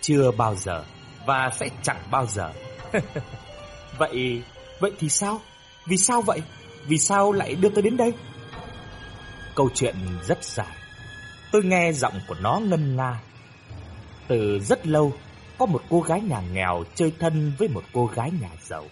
Chưa bao giờ và sẽ chẳng bao giờ. vậy, vậy thì sao? Vì sao vậy? Vì sao lại đưa tôi đến đây? Câu chuyện rất dài. Tôi nghe giọng của nó ngân nga. Từ rất lâu, có một cô gái nhà nghèo chơi thân với một cô gái nhà giàu.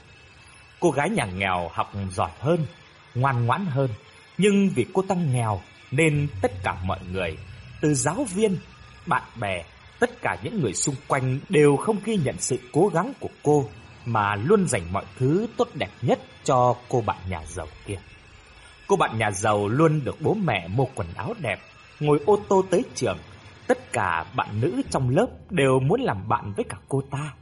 Cô gái nhà nghèo học giỏi hơn, ngoan ngoãn hơn, nhưng vì cô tăng nghèo nên tất cả mọi người, từ giáo viên, bạn bè, tất cả những người xung quanh đều không ghi nhận sự cố gắng của cô mà luôn dành mọi thứ tốt đẹp nhất cho cô bạn nhà giàu kia. Cô bạn nhà giàu luôn được bố mẹ mua quần áo đẹp, ngồi ô tô tới trường. Tất cả bạn nữ trong lớp đều muốn làm bạn với cả cô ta.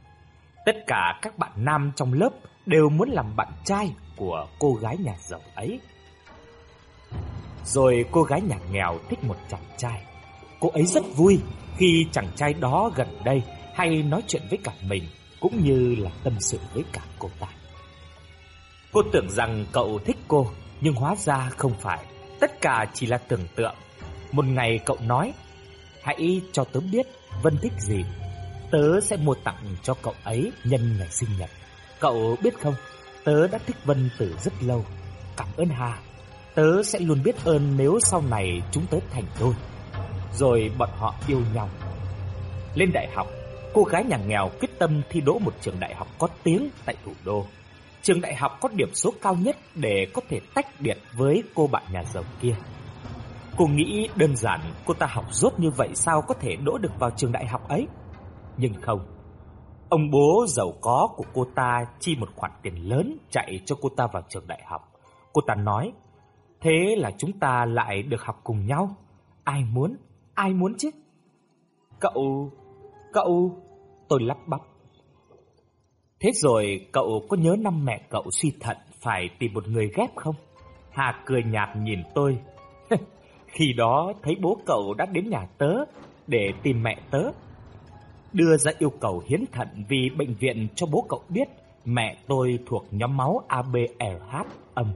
Tất cả các bạn nam trong lớp đều muốn làm bạn trai của cô gái nhà giàu ấy. Rồi cô gái nhà nghèo thích một chàng trai. Cô ấy rất vui khi chàng trai đó gần đây hay nói chuyện với cả mình cũng như là tâm sự với cả cô ta. Cô tưởng rằng cậu thích cô, nhưng hóa ra không phải. Tất cả chỉ là tưởng tượng. Một ngày cậu nói, hãy cho tớ biết Vân thích gì. Tớ sẽ mua tặng cho cậu ấy nhân ngày sinh nhật. Cậu biết không, tớ đã thích Vân từ rất lâu. Cảm ơn Hà. Tớ sẽ luôn biết ơn nếu sau này chúng tớ thành đôi. Rồi bọn họ yêu nhau. Lên đại học, cô gái nhà nghèo quyết tâm thi đỗ một trường đại học có tiếng tại thủ đô. Trường đại học có điểm số cao nhất để có thể tách biệt với cô bạn nhà giàu kia. Cô nghĩ đơn giản cô ta học rốt như vậy sao có thể đỗ được vào trường đại học ấy? Nhưng không. Ông bố giàu có của cô ta chi một khoản tiền lớn chạy cho cô ta vào trường đại học. Cô ta nói, thế là chúng ta lại được học cùng nhau. Ai muốn, ai muốn chứ? Cậu, cậu, tôi lắp bắp. Thế rồi cậu có nhớ năm mẹ cậu suy thận phải tìm một người ghép không? Hà cười nhạt nhìn tôi. Khi đó thấy bố cậu đã đến nhà tớ để tìm mẹ tớ. Đưa ra yêu cầu hiến thận vì bệnh viện cho bố cậu biết mẹ tôi thuộc nhóm máu ABLH âm.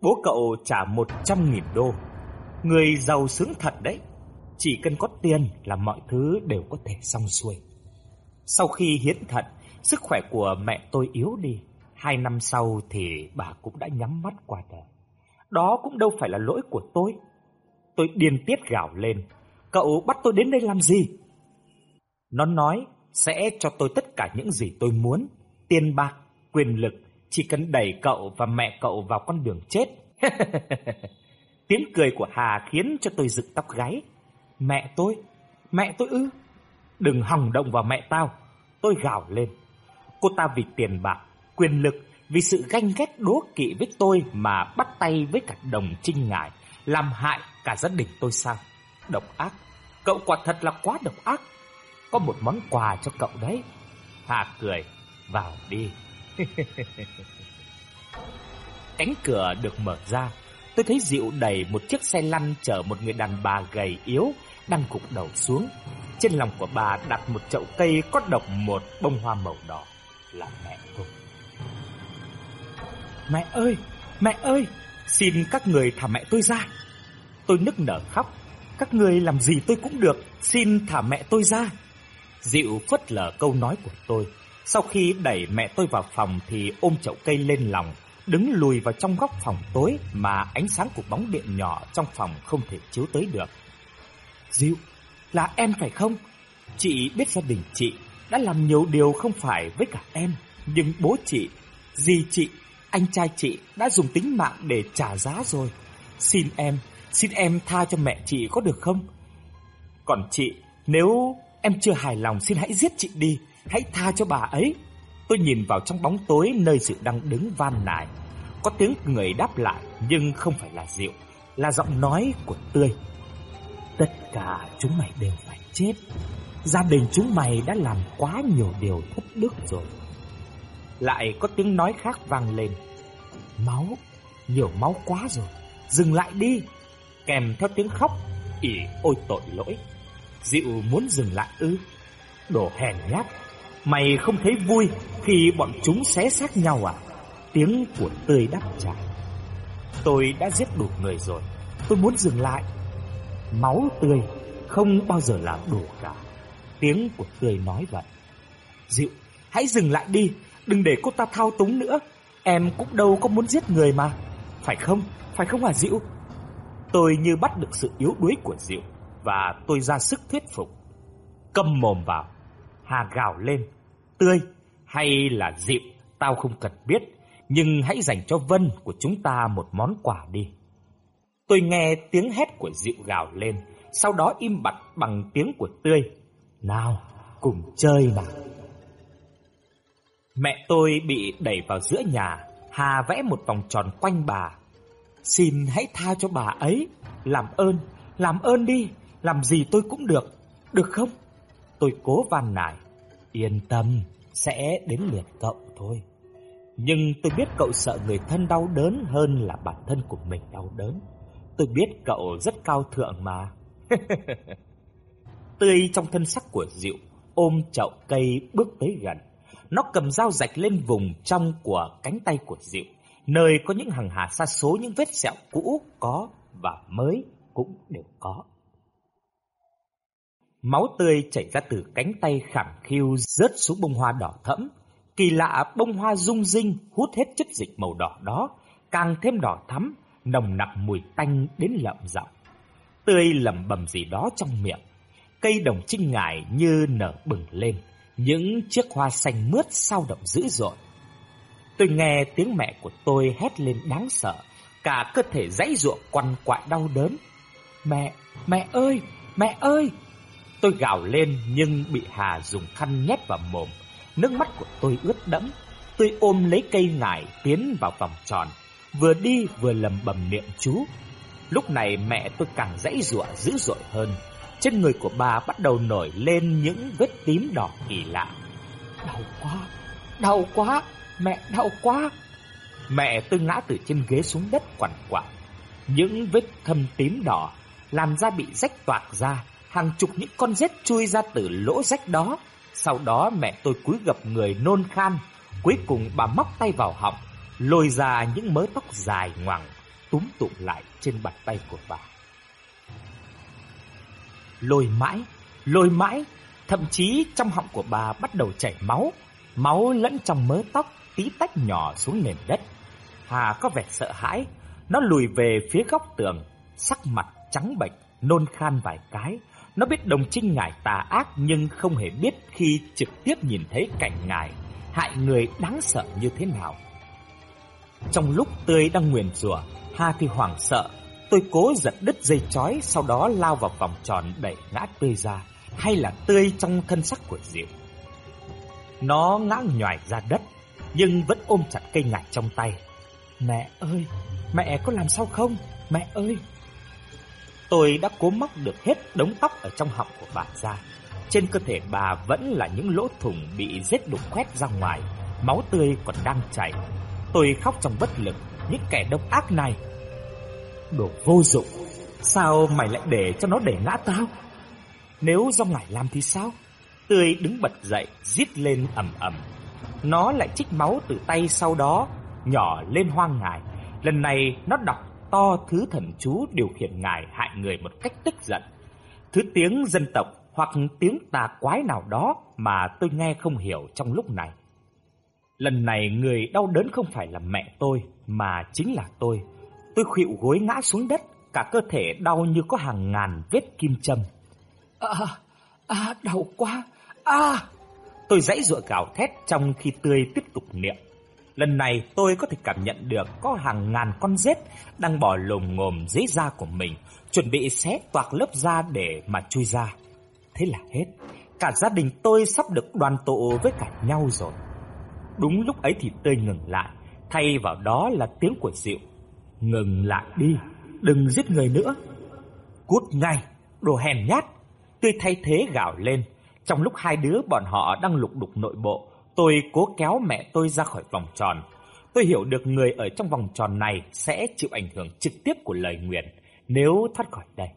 Bố cậu trả 100.000 đô. Người giàu sướng thật đấy. Chỉ cần có tiền là mọi thứ đều có thể xong xuôi. Sau khi hiến thận, sức khỏe của mẹ tôi yếu đi. Hai năm sau thì bà cũng đã nhắm mắt qua đời. Đó cũng đâu phải là lỗi của tôi. Tôi điên tiết gào lên. Cậu bắt tôi đến đây làm gì? Nó nói sẽ cho tôi tất cả những gì tôi muốn. Tiền bạc, quyền lực, chỉ cần đẩy cậu và mẹ cậu vào con đường chết. Tiếng cười của Hà khiến cho tôi dựng tóc gáy. Mẹ tôi? Mẹ tôi ư? Đừng hòng động vào mẹ tao. Tôi gào lên. Cô ta vì tiền bạc, quyền lực, vì sự ganh ghét đố kỵ với tôi mà bắt tay với cả đồng trinh ngài, làm hại cả gia đình tôi sao? Độc ác. Cậu quả thật là quá độc ác. Có một món quà cho cậu đấy. Hà cười. Vào đi. Cánh cửa được mở ra. Tôi thấy Diệu đẩy một chiếc xe lăn chở một người đàn bà gầy yếu đang cục đầu xuống. Trên lòng của bà đặt một chậu cây có độc một bông hoa màu đỏ là mẹ tôi. Mẹ ơi, mẹ ơi, xin các người thả mẹ tôi ra. Tôi nức nở khóc, các người làm gì tôi cũng được, xin thả mẹ tôi ra. Dịu phất lờ câu nói của tôi. Sau khi đẩy mẹ tôi vào phòng thì ôm chậu cây lên lòng, đứng lùi vào trong góc phòng tối mà ánh sáng của bóng điện nhỏ trong phòng không thể chiếu tới được. Dịu, là em phải không? Chị biết gia đình chị đã làm nhiều điều không phải với cả em, nhưng bố chị, dì chị, anh trai chị đã dùng tính mạng để trả giá rồi. Xin em, xin em tha cho mẹ chị có được không? Còn chị, nếu em chưa hài lòng xin hãy giết chị đi, hãy tha cho bà ấy. Tôi nhìn vào trong bóng tối nơi sự đang đứng van nài. Có tiếng người đáp lại nhưng không phải là Diệu, là giọng nói của Tươi. Tất cả chúng mày đều phải chết. Gia đình chúng mày đã làm quá nhiều điều thất đức rồi. Lại có tiếng nói khác vang lên. Máu, nhiều máu quá rồi, dừng lại đi. Kèm theo tiếng khóc, ỉ ôi tội lỗi. Dịu muốn dừng lại ư? Đồ hèn nhát, mày không thấy vui khi bọn chúng xé xác nhau à? Tiếng của tươi đáp trả. Tôi đã giết đủ người rồi, tôi muốn dừng lại. Máu tươi không bao giờ là đủ cả. Tiếng của tươi nói vậy. Dịu, hãy dừng lại đi, đừng để cô ta thao túng nữa. Em cũng đâu có muốn giết người mà. Phải không? Phải không hả Diệu? Tôi như bắt được sự yếu đuối của Diệu. và tôi ra sức thuyết phục. Câm mồm vào, Hà gào lên, tươi hay là Diệu, tao không cần biết, nhưng hãy dành cho Vân của chúng ta một món quà đi. Tôi nghe tiếng hét của Diệu gào lên, sau đó im bặt bằng tiếng của tươi. Nào, cùng chơi nào. Mẹ tôi bị đẩy vào giữa nhà, Hà vẽ một vòng tròn quanh bà. Xin hãy tha cho bà ấy, làm ơn, làm ơn đi, làm gì tôi cũng được, được không? Tôi cố van nài, yên tâm, sẽ đến lượt cậu thôi. Nhưng tôi biết cậu sợ người thân đau đớn hơn là bản thân của mình đau đớn. Tôi biết cậu rất cao thượng mà. Tươi trong thân sắc của Diệu, ôm chậu cây bước tới gần. Nó cầm dao rạch lên vùng trong của cánh tay của Diệu, nơi có những hàng hà xa số những vết sẹo cũ có và mới cũng đều có. Máu tươi chảy ra từ cánh tay khẳng khiu rớt xuống bông hoa đỏ thẫm. Kỳ lạ bông hoa rung rinh hút hết chất dịch màu đỏ đó, càng thêm đỏ thắm, nồng nặc mùi tanh đến lợm giọng. Tươi lẩm bẩm gì đó trong miệng. Cây đồng trinh ngải như nở bừng lên, những chiếc hoa xanh mướt sao động dữ dội. Tôi nghe tiếng mẹ của tôi hét lên đáng sợ, cả cơ thể dãy ruộng quằn quại đau đớn. Mẹ, mẹ ơi, mẹ ơi! Tôi gào lên nhưng bị Hà dùng khăn nhét vào mồm. Nước mắt của tôi ướt đẫm. Tôi ôm lấy cây ngải tiến vào vòng tròn, vừa đi vừa lầm bầm niệm chú. Lúc này mẹ tôi càng dãy giụa dữ dội hơn. Trên người của bà bắt đầu nổi lên những vết tím đỏ kỳ lạ. Đau quá, đau quá, mẹ đau quá. Mẹ tôi ngã từ trên ghế xuống đất quằn quại. Những vết thâm tím đỏ, làm da bị rách toạc ra, hàng chục những con rết chui ra từ lỗ rách đó. Sau đó mẹ tôi cúi gập người nôn khan, cuối cùng bà móc tay vào họng, lôi ra những mớ tóc dài ngoằng túm tụm lại trên bàn tay của bà. Lôi mãi, lôi mãi, thậm chí trong họng của bà bắt đầu chảy máu, máu lẫn trong mớ tóc tí tách nhỏ xuống nền đất. Hà có vẻ sợ hãi, nó lùi về phía góc tường, sắc mặt trắng bệch, nôn khan vài cái. Nó biết đồng trinh ngài tà ác nhưng không hề biết khi trực tiếp nhìn thấy cảnh ngài hại người đáng sợ như thế nào. Trong lúc tươi đang nguyền rủa, Hà thì hoảng sợ. Tôi cố giật đứt dây chói, sau đó lao vào vòng tròn đẩy ngã tươi ra, hay là tươi trong thân sắc của Diệu. Nó ngã nhòi ra đất, nhưng vẫn ôm chặt cây ngải trong tay. Mẹ ơi, mẹ có làm sao không? Mẹ ơi! Tôi đã cố móc được hết đống tóc ở trong họng của bà ra. Trên cơ thể bà vẫn là những lỗ thủng bị rết đục khoét ra ngoài, máu tươi còn đang chảy. Tôi khóc trong bất lực, những kẻ độc ác này. Đồ vô dụng, sao mày lại để cho nó để ngã tao? Nếu do ngài làm thì sao? Tươi đứng bật dậy, giết lên ầm ầm. Nó lại trích máu từ tay sau đó, nhỏ lên hoang ngài. Lần này nó đọc to thứ thần chú điều khiển ngài hại người một cách tức giận. Thứ tiếng dân tộc hoặc tiếng tà quái nào đó mà tôi nghe không hiểu trong lúc này. Lần này người đau đớn không phải là mẹ tôi mà chính là tôi. Tôi khuỵu gối ngã xuống đất, cả cơ thể đau như có hàng ngàn vết kim châm. À, à, đau quá, à! Tôi dãy dụa gào thét trong khi tươi tiếp tục niệm. Lần này tôi có thể cảm nhận được có hàng ngàn con rết đang bò lồm ngồm dưới da của mình, chuẩn bị xé toạc lớp da để mà chui ra. Thế là hết, cả gia đình tôi sắp được đoàn tụ với cả nhau rồi. Đúng lúc ấy thì tươi ngừng lại, thay vào đó là tiếng của Diệu. Ngừng lại đi, đừng giết người nữa. Cút ngay, đồ hèn nhát. tôi thay thế gào lên, trong lúc hai đứa bọn họ đang lục đục nội bộ, tôi cố kéo mẹ tôi ra khỏi vòng tròn. Tôi hiểu được người ở trong vòng tròn này sẽ chịu ảnh hưởng trực tiếp của lời nguyện nếu thoát khỏi đây.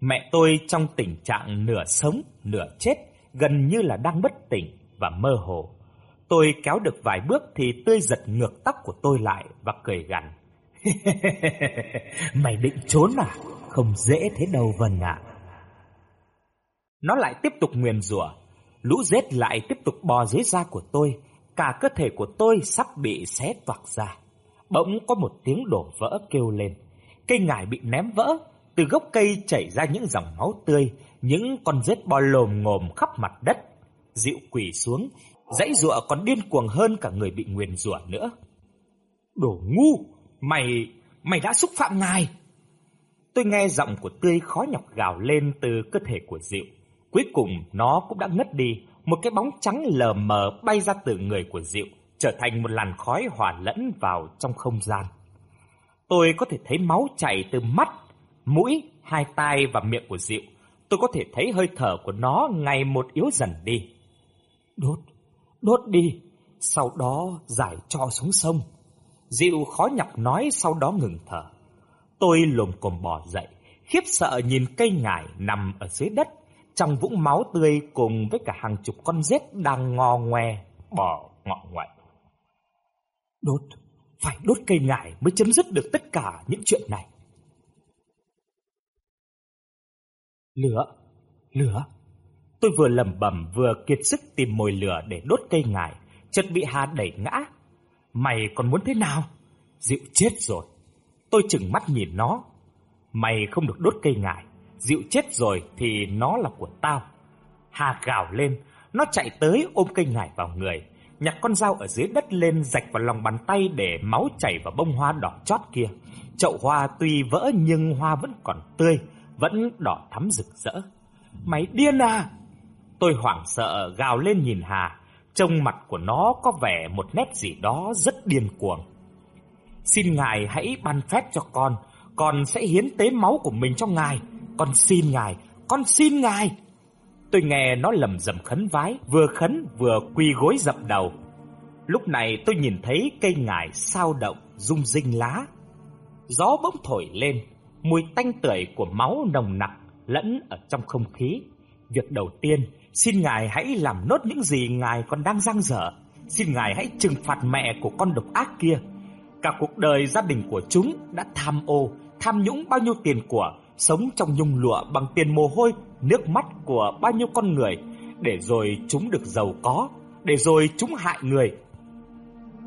Mẹ tôi trong tình trạng nửa sống, nửa chết, gần như là đang bất tỉnh và mơ hồ. Tôi kéo được vài bước thì tươi giật ngược tóc của tôi lại và cười gằn. Mày định trốn à? Không dễ thế đâu Vân ạ. Nó lại tiếp tục nguyền rủa, lũ rết lại tiếp tục bò dưới da của tôi, cả cơ thể của tôi sắp bị xé toạc ra. Bỗng có một tiếng đổ vỡ kêu lên, cây ngải bị ném vỡ, từ gốc cây chảy ra những dòng máu tươi, những con rết bò lồm ngồm khắp mặt đất. Dịu quỳ xuống, dãy rụa còn điên cuồng hơn cả người bị nguyền rủa nữa. Đồ ngu, mày, mày đã xúc phạm ngài. Tôi nghe giọng của Tươi khó nhọc gào lên từ cơ thể của Diệu. Cuối cùng nó cũng đã ngất đi, một cái bóng trắng lờ mờ bay ra từ người của Diệu, trở thành một làn khói hòa lẫn vào trong không gian. Tôi có thể thấy máu chảy từ mắt, mũi, hai tai và miệng của Diệu. Tôi có thể thấy hơi thở của nó ngày một yếu dần đi. Đốt, đốt đi, sau đó giải cho xuống sông. Diệu khó nhọc nói sau đó ngừng thở. Tôi lồm cồm bò dậy, khiếp sợ nhìn cây ngải nằm ở dưới đất, trong vũng máu tươi cùng với cả hàng chục con rết đang ngò ngoe, bò ngọ ngoại. Đốt, phải đốt cây ngải mới chấm dứt được tất cả những chuyện này. Lửa, lửa. Tôi vừa lẩm bẩm vừa kiệt sức tìm mồi lửa để đốt cây ngải, chợt bị Hà đẩy ngã. Mày còn muốn thế nào? Dịu chết rồi. Tôi chừng mắt nhìn nó. Mày không được đốt cây ngải, Dịu chết rồi thì nó là của tao. Hà gào lên, nó chạy tới ôm cây ngải vào người, nhặt con dao ở dưới đất lên rạch vào lòng bàn tay để máu chảy vào bông hoa đỏ chót kia. Chậu hoa tuy vỡ nhưng hoa vẫn còn tươi, vẫn đỏ thắm rực rỡ. Mày điên à? Tôi hoảng sợ gào lên nhìn Hà, trông mặt của nó có vẻ một nét gì đó rất điên cuồng. Xin ngài hãy ban phép cho con, con sẽ hiến tế máu của mình cho ngài. Con xin ngài, con xin ngài. Tôi nghe nó lầm rầm khấn vái, vừa khấn vừa quỳ gối dập đầu. Lúc này tôi nhìn thấy cây ngải sao động, rung rinh lá. Gió bỗng thổi lên, mùi tanh tưởi của máu nồng nặc lẫn ở trong không khí. Việc đầu tiên, xin ngài hãy làm nốt những gì ngài còn đang dang dở. Xin ngài hãy trừng phạt mẹ của con độc ác kia. Cả cuộc đời gia đình của chúng đã tham ô, tham nhũng bao nhiêu tiền của, sống trong nhung lụa bằng tiền mồ hôi, nước mắt của bao nhiêu con người, để rồi chúng được giàu có, để rồi chúng hại người.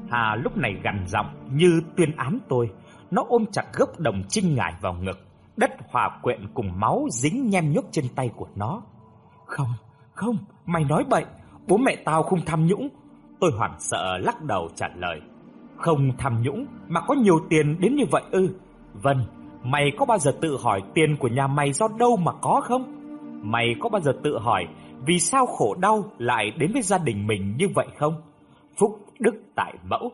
Hà lúc này gằn giọng như tuyên án tôi, nó ôm chặt gốc đồng trinh ngải vào ngực, đất hòa quyện cùng máu dính nhem nhúc trên tay của nó. Không, không, mày nói bậy, bố mẹ tao không tham nhũng. Tôi hoảng sợ lắc đầu trả lời. Không tham nhũng mà có nhiều tiền đến như vậy ư? Vâng, Mày có bao giờ tự hỏi tiền của nhà mày do đâu mà có không? Mày có bao giờ tự hỏi vì sao khổ đau lại đến với gia đình mình như vậy không? Phúc đức tại mẫu.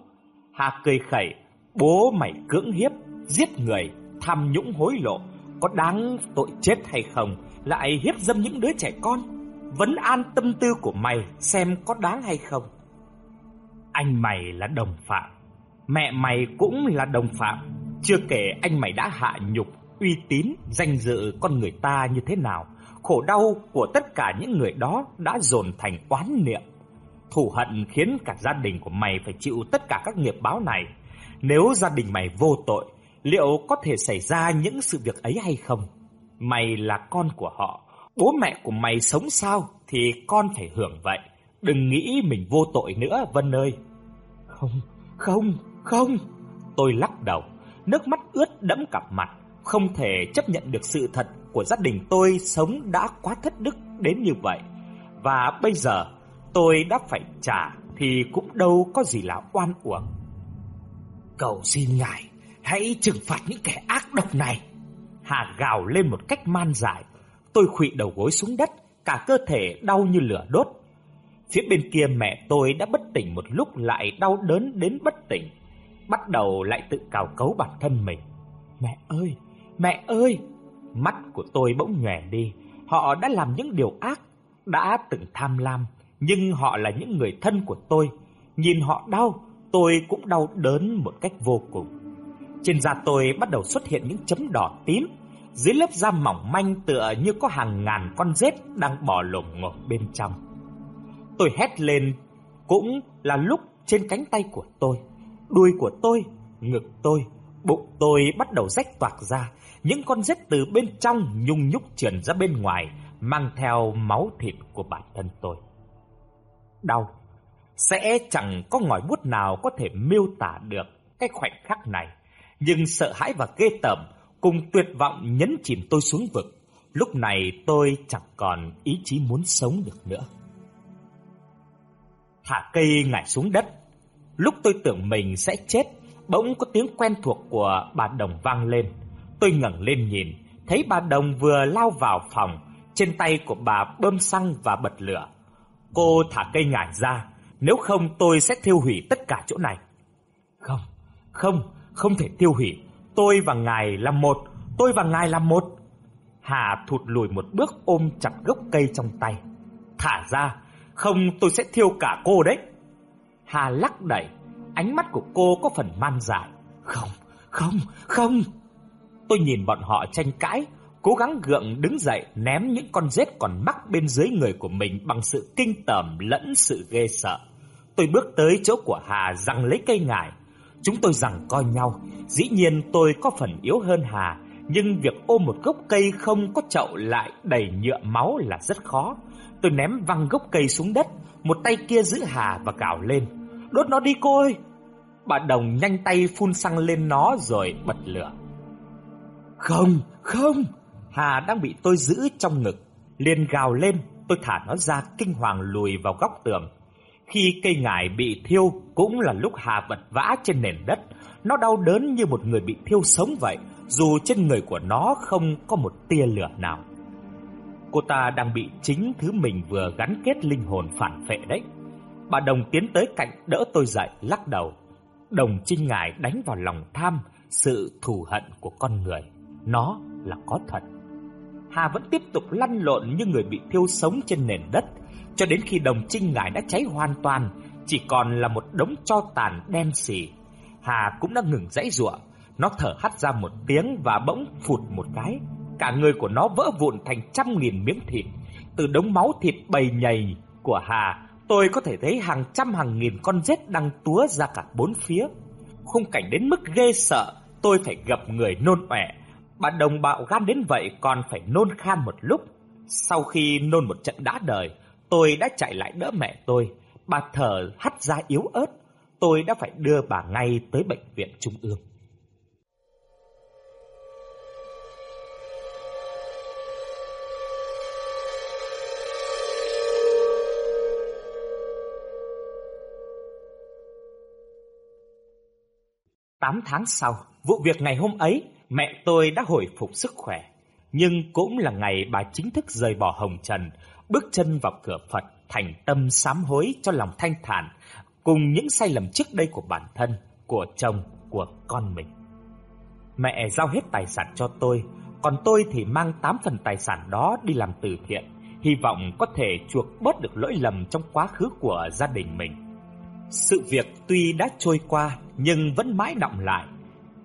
Hà cười khẩy, bố mày cưỡng hiếp, giết người, tham nhũng hối lộ, có đáng tội chết hay không? Lại hiếp dâm những đứa trẻ con? Vấn an tâm tư của mày xem có đáng hay không? Anh mày là đồng phạm, mẹ mày cũng là đồng phạm chưa kể anh mày đã hạ nhục, uy tín, danh dự con người ta như thế nào. Khổ đau của tất cả những người đó đã dồn thành oán niệm. Thù hận khiến cả gia đình của mày phải chịu tất cả các nghiệp báo này. Nếu gia đình mày vô tội, liệu có thể xảy ra những sự việc ấy hay không? Mày là con của họ, bố mẹ của mày sống sao thì con phải hưởng vậy. Đừng nghĩ mình vô tội nữa Vân ơi. Không, không, không. Tôi lắc đầu nước mắt ướt đẫm cặp mặt, không thể chấp nhận được sự thật của gia đình tôi sống đã quá thất đức đến như vậy. Và bây giờ tôi đã phải trả thì cũng đâu có gì là oan uổng. Cầu xin ngài hãy trừng phạt những kẻ ác độc này. Hà gào lên một cách man dại. Tôi khuỵu đầu gối xuống đất, cả cơ thể đau như lửa đốt. Phía bên kia mẹ tôi đã bất tỉnh một lúc lại đau đớn đến bất tỉnh bắt đầu lại tự cào cấu bản thân mình. Mẹ ơi, mẹ ơi! Mắt của tôi bỗng nhòe đi. Họ đã làm những điều ác, đã từng tham lam, nhưng họ là những người thân của tôi. Nhìn họ đau, tôi cũng đau đớn một cách vô cùng. Trên da tôi bắt đầu xuất hiện những chấm đỏ tím, dưới lớp da mỏng manh tựa như có hàng ngàn con rết đang bò lồm ngộp bên trong. Tôi hét lên, cũng là lúc trên cánh tay của tôi Đuôi của tôi, ngực tôi, bụng tôi bắt đầu rách toạc ra, những con rết từ bên trong nhung nhúc trườn ra bên ngoài, mang theo máu thịt của bản thân tôi. Đau, sẽ chẳng có ngòi bút nào có thể miêu tả được cái khoảnh khắc này, nhưng sợ hãi và ghê tởm cùng tuyệt vọng nhấn chìm tôi xuống vực. Lúc này tôi chẳng còn ý chí muốn sống được nữa. Thả cây ngải xuống đất. Lúc tôi tưởng mình sẽ chết, bỗng có tiếng quen thuộc của bà Đồng vang lên. Tôi ngẩng lên nhìn, thấy bà Đồng vừa lao vào phòng, trên tay của bà bơm xăng và bật lửa. Cô thả cây ngải ra, nếu không tôi sẽ thiêu hủy tất cả chỗ này. Không, không, không thể tiêu hủy. Tôi và ngài là một, tôi và ngài là một. Hà thụt lùi một bước ôm chặt gốc cây trong tay. Thả ra, không tôi sẽ thiêu cả cô đấy. Hà lắc đẩy, ánh mắt của cô có phần man dại. Không, không, không. Tôi nhìn bọn họ tranh cãi, cố gắng gượng đứng dậy ném những con rết còn mắc bên dưới người của mình bằng sự kinh tởm lẫn sự ghê sợ. Tôi bước tới chỗ của Hà răng lấy cây ngải. Chúng tôi rằng coi nhau, dĩ nhiên tôi có phần yếu hơn Hà, nhưng việc ôm một gốc cây không có chậu lại đầy nhựa máu là rất khó. Tôi ném văng gốc cây xuống đất, một tay kia giữ Hà và gào lên. Đốt nó đi cô ơi! Bà Đồng nhanh tay phun xăng lên nó rồi bật lửa. Không, không! Hà đang bị tôi giữ trong ngực. liền gào lên, tôi thả nó ra kinh hoàng lùi vào góc tường. Khi cây ngải bị thiêu cũng là lúc Hà vật vã trên nền đất. Nó đau đớn như một người bị thiêu sống vậy, dù trên người của nó không có một tia lửa nào. Cô ta đang bị chính thứ mình vừa gắn kết linh hồn phản phệ đấy. Bà Đồng tiến tới cạnh đỡ tôi dậy, lắc đầu. Đồng trinh ngải đánh vào lòng tham, sự thù hận của con người. Nó là có thật. Hà vẫn tiếp tục lăn lộn như người bị thiêu sống trên nền đất, cho đến khi đồng trinh ngải đã cháy hoàn toàn, chỉ còn là một đống tro tàn đen xì. Hà cũng đã ngừng dãy giụa, nó thở hắt ra một tiếng và bỗng phụt một cái, cả người của nó vỡ vụn thành trăm nghìn miếng thịt. Từ đống máu thịt bầy nhầy của Hà, tôi có thể thấy hàng trăm hàng nghìn con rết đang túa ra cả bốn phía. Khung cảnh đến mức ghê sợ, tôi phải gặp người nôn ọe. Bà đồng bạo gan đến vậy còn phải nôn khan một lúc. Sau khi nôn một trận đã đời, tôi đã chạy lại đỡ mẹ tôi. Bà thở hắt ra yếu ớt. Tôi đã phải đưa bà ngay tới bệnh viện trung ương. Tám tháng sau, vụ việc ngày hôm ấy, mẹ tôi đã hồi phục sức khỏe. Nhưng cũng là ngày bà chính thức rời bỏ hồng trần, bước chân vào cửa Phật, thành tâm sám hối cho lòng thanh thản, cùng những sai lầm trước đây của bản thân, của chồng, của con mình. Mẹ giao hết tài sản cho tôi, còn tôi thì mang 8 phần tài sản đó đi làm từ thiện, hy vọng có thể chuộc bớt được lỗi lầm trong quá khứ của gia đình mình. Sự việc tuy đã trôi qua nhưng vẫn mãi đọng lại,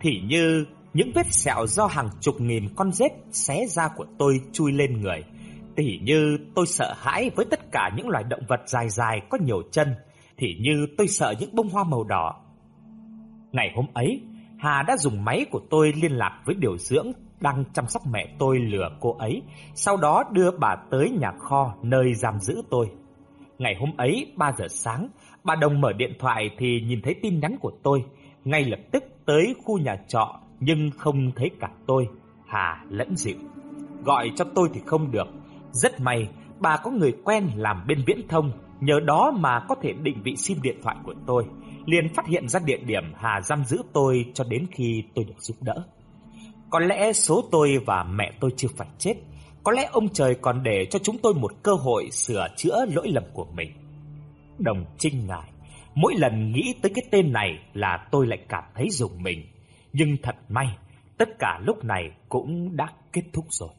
thì như những vết sẹo do hàng chục nghìn con rết xé da của tôi chui lên người, tỉ như tôi sợ hãi với tất cả những loài động vật dài dài có nhiều chân, thì như tôi sợ những bông hoa màu đỏ. Ngày hôm ấy, Hà đã dùng máy của tôi liên lạc với điều dưỡng đang chăm sóc mẹ tôi lừa cô ấy, sau đó đưa bà tới nhà kho nơi giam giữ tôi. Ngày hôm ấy, 3 giờ sáng, bà Đồng mở điện thoại thì nhìn thấy tin nhắn của tôi, ngay lập tức tới khu nhà trọ nhưng không thấy cả tôi, Hà lẫn dịu. Gọi cho tôi thì không được, rất may bà có người quen làm bên viễn thông, nhờ đó mà có thể định vị sim điện thoại của tôi, liền phát hiện ra địa điểm Hà giam giữ tôi cho đến khi tôi được giúp đỡ. Có lẽ số tôi và mẹ tôi chưa phải chết, có lẽ ông trời còn để cho chúng tôi một cơ hội sửa chữa lỗi lầm của mình. Đồng Trinh ngài, mỗi lần nghĩ tới cái tên này là tôi lại cảm thấy rùng mình. Nhưng thật may, tất cả lúc này cũng đã kết thúc rồi.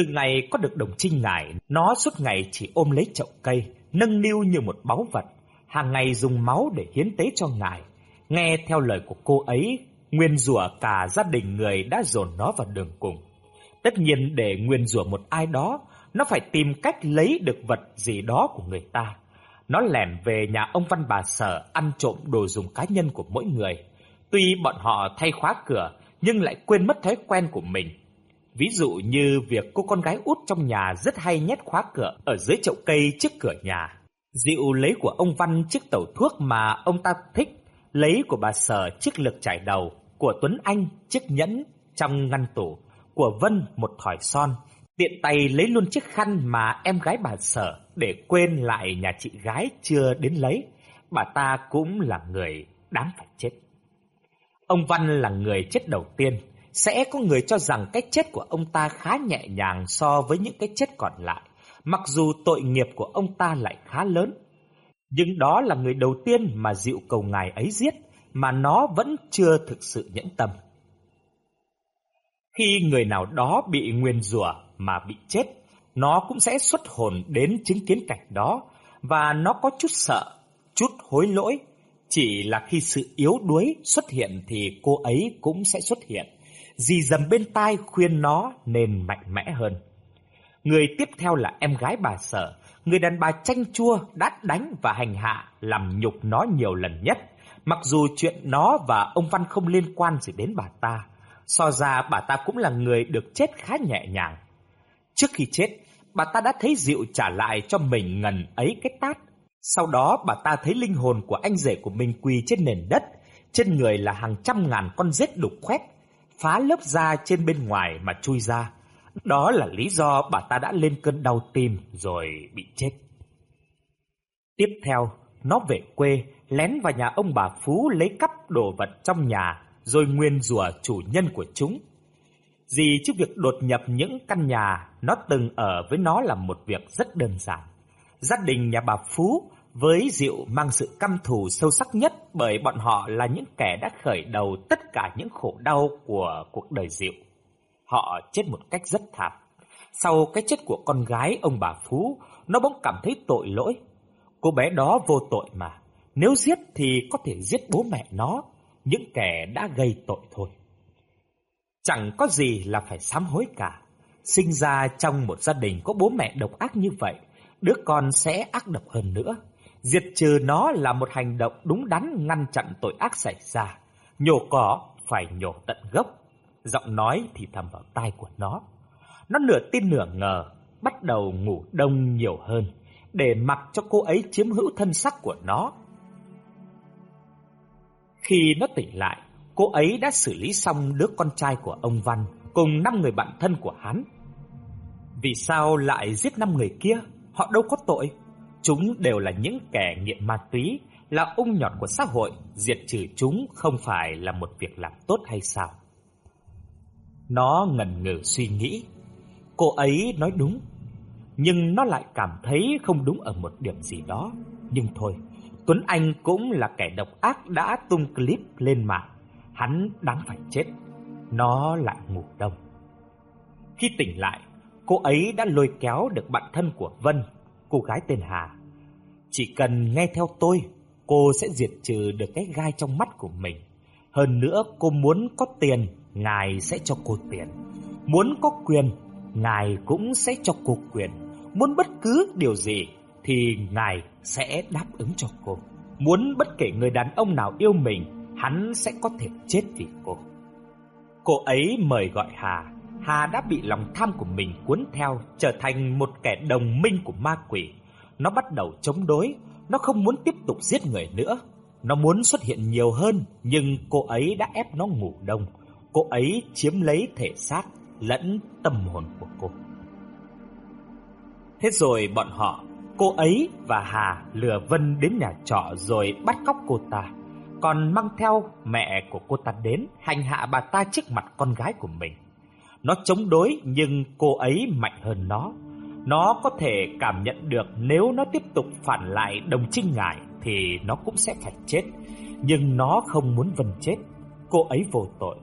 Từ ngày có được đồng trinh ngải, nó suốt ngày chỉ ôm lấy chậu cây, nâng niu như một báu vật, hàng ngày dùng máu để hiến tế cho ngài. Nghe theo lời của cô ấy, nguyên rủa cả gia đình người đã dồn nó vào đường cùng. Tất nhiên để nguyên rủa một ai đó, nó phải tìm cách lấy được vật gì đó của người ta. Nó lẻn về nhà ông Văn bà Sở ăn trộm đồ dùng cá nhân của mỗi người. Tuy bọn họ thay khóa cửa, nhưng lại quên mất thói quen của mình. Ví dụ như việc cô con gái út trong nhà rất hay nhét khóa cửa ở dưới chậu cây trước cửa nhà. Dịu lấy của ông Văn chiếc tẩu thuốc mà ông ta thích lấy của bà Sở chiếc lược trải đầu, của Tuấn Anh chiếc nhẫn trong ngăn tủ, của Vân một thỏi son, tiện tay lấy luôn chiếc khăn mà em gái bà Sở để quên lại nhà chị gái chưa đến lấy. Bà ta cũng là người đáng phải chết. Ông Văn là người chết đầu tiên, sẽ có người cho rằng cái chết của ông ta khá nhẹ nhàng so với những cái chết còn lại, mặc dù tội nghiệp của ông ta lại khá lớn. Nhưng đó là người đầu tiên mà dịu cầu ngài ấy giết, mà nó vẫn chưa thực sự nhẫn tâm. Khi người nào đó bị nguyền rủa mà bị chết, nó cũng sẽ xuất hồn đến chứng kiến cảnh đó, và nó có chút sợ, chút hối lỗi. Chỉ là khi sự yếu đuối xuất hiện thì cô ấy cũng sẽ xuất hiện. Dì dầm bên tai khuyên nó nên mạnh mẽ hơn. Người tiếp theo là em gái bà Sở, người đàn bà chanh chua đã đánh và hành hạ, làm nhục nó nhiều lần nhất. Mặc dù chuyện nó và ông Văn không liên quan gì đến bà ta, so ra bà ta cũng là người được chết khá nhẹ nhàng. Trước khi chết, bà ta đã thấy Diệu trả lại cho mình ngần ấy cái tát. Sau đó bà ta thấy linh hồn của anh rể của mình quỳ trên nền đất, trên người là hàng trăm ngàn con rết đục khoét, phá lớp da trên bên ngoài mà chui ra. Đó là lý do bà ta đã lên cơn đau tim rồi bị chết. Tiếp theo, nó về quê, lén vào nhà ông bà Phú lấy cắp đồ vật trong nhà, rồi nguyên rủa chủ nhân của chúng. gì trước việc đột nhập những căn nhà, nó từng ở với nó là một việc rất đơn giản. Gia đình nhà bà Phú với Diệu mang sự căm thù sâu sắc nhất bởi bọn họ là những kẻ đã khởi đầu tất cả những khổ đau của cuộc đời Diệu. Họ chết một cách rất thảm. Sau cái chết của con gái ông bà Phú, nó bỗng cảm thấy tội lỗi. Cô bé đó vô tội mà. Nếu giết thì có thể giết bố mẹ nó, những kẻ đã gây tội thôi. Chẳng có gì là phải sám hối cả. Sinh ra trong một gia đình có bố mẹ độc ác như vậy, đứa con sẽ ác độc hơn nữa. Diệt trừ nó là một hành động đúng đắn ngăn chặn tội ác xảy ra. Nhổ cỏ phải nhổ tận gốc. Giọng nói thì thầm vào tai của nó. Nó nửa tin nửa ngờ, bắt đầu ngủ đông nhiều hơn, để mặc cho cô ấy chiếm hữu thân sắc của nó. Khi nó tỉnh lại, cô ấy đã xử lý xong đứa con trai của ông Văn cùng năm người bạn thân của hắn. Vì sao lại giết năm người kia? Họ đâu có tội. Chúng đều là những kẻ nghiện ma túy, là ung nhọt của xã hội, diệt trừ chúng không phải là một việc làm tốt hay sao? Nó ngần ngừ suy nghĩ. Cô ấy nói đúng, nhưng nó lại cảm thấy không đúng ở một điểm gì đó. Nhưng thôi, Tuấn Anh cũng là kẻ độc ác đã tung clip lên mạng. Hắn đáng phải chết. Nó lại ngủ đông. Khi tỉnh lại, cô ấy đã lôi kéo được bạn thân của Vân, cô gái tên Hà. Chỉ cần nghe theo tôi, cô sẽ diệt trừ được cái gai trong mắt của mình. Hơn nữa, cô muốn có tiền, ngài sẽ cho cô tiền. Muốn có quyền, ngài cũng sẽ cho cô quyền. Muốn bất cứ điều gì thì ngài sẽ đáp ứng cho cô. Muốn bất kể người đàn ông nào yêu mình, hắn sẽ có thể chết vì cô. Cô ấy mời gọi Hà. Hà đã bị lòng tham của mình cuốn theo, trở thành một kẻ đồng minh của ma quỷ. Nó bắt đầu chống đối, nó không muốn tiếp tục giết người nữa. Nó muốn xuất hiện nhiều hơn, nhưng cô ấy đã ép nó ngủ đông. Cô ấy chiếm lấy thể xác lẫn tâm hồn của cô. Thế rồi bọn họ, cô ấy và Hà lừa Vân đến nhà trọ rồi bắt cóc cô ta. Còn mang theo mẹ của cô ta đến hành hạ bà ta trước mặt con gái của mình. Nó chống đối nhưng cô ấy mạnh hơn nó. Nó có thể cảm nhận được nếu nó tiếp tục phản lại đồng trinh ngại thì nó cũng sẽ phải chết. Nhưng nó không muốn Vân chết. Cô ấy vô tội.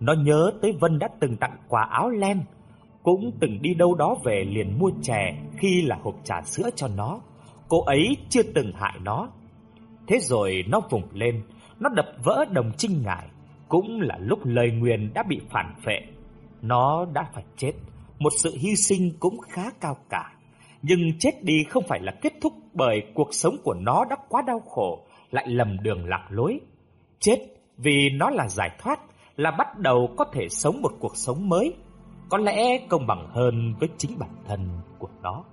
Nó nhớ tới Vân đã từng tặng quà áo len, cũng từng đi đâu đó về liền mua chè khi là hộp trà sữa cho nó. Cô ấy chưa từng hại nó. Thế rồi nó vùng lên, nó đập vỡ đồng trinh ngại, cũng là lúc lời nguyền đã bị phản phệ. Nó đã phải chết, một sự hy sinh cũng khá cao cả. Nhưng chết đi không phải là kết thúc bởi cuộc sống của nó đã quá đau khổ, lại lầm đường lạc lối. Chết vì nó là giải thoát, là bắt đầu có thể sống một cuộc sống mới, có lẽ công bằng hơn với chính bản thân của nó.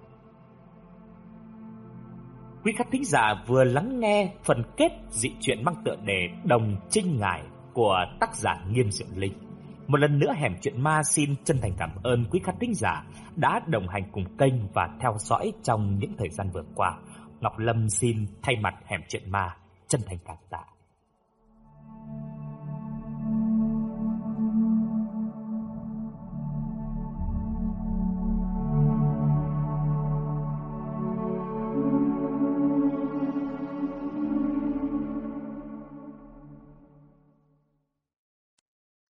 quý khán thính giả vừa lắng nghe phần kết dị truyện mang tựa đề Đồng Trinh Ngải của tác giả Nghiêm Diệu Linh. Một lần nữa Hẻm Chuyện Ma xin chân thành cảm ơn quý khán thính giả đã đồng hành cùng kênh và theo dõi trong những thời gian vừa qua. Ngọc Lâm xin thay mặt Hẻm Chuyện Ma chân thành cảm tạ.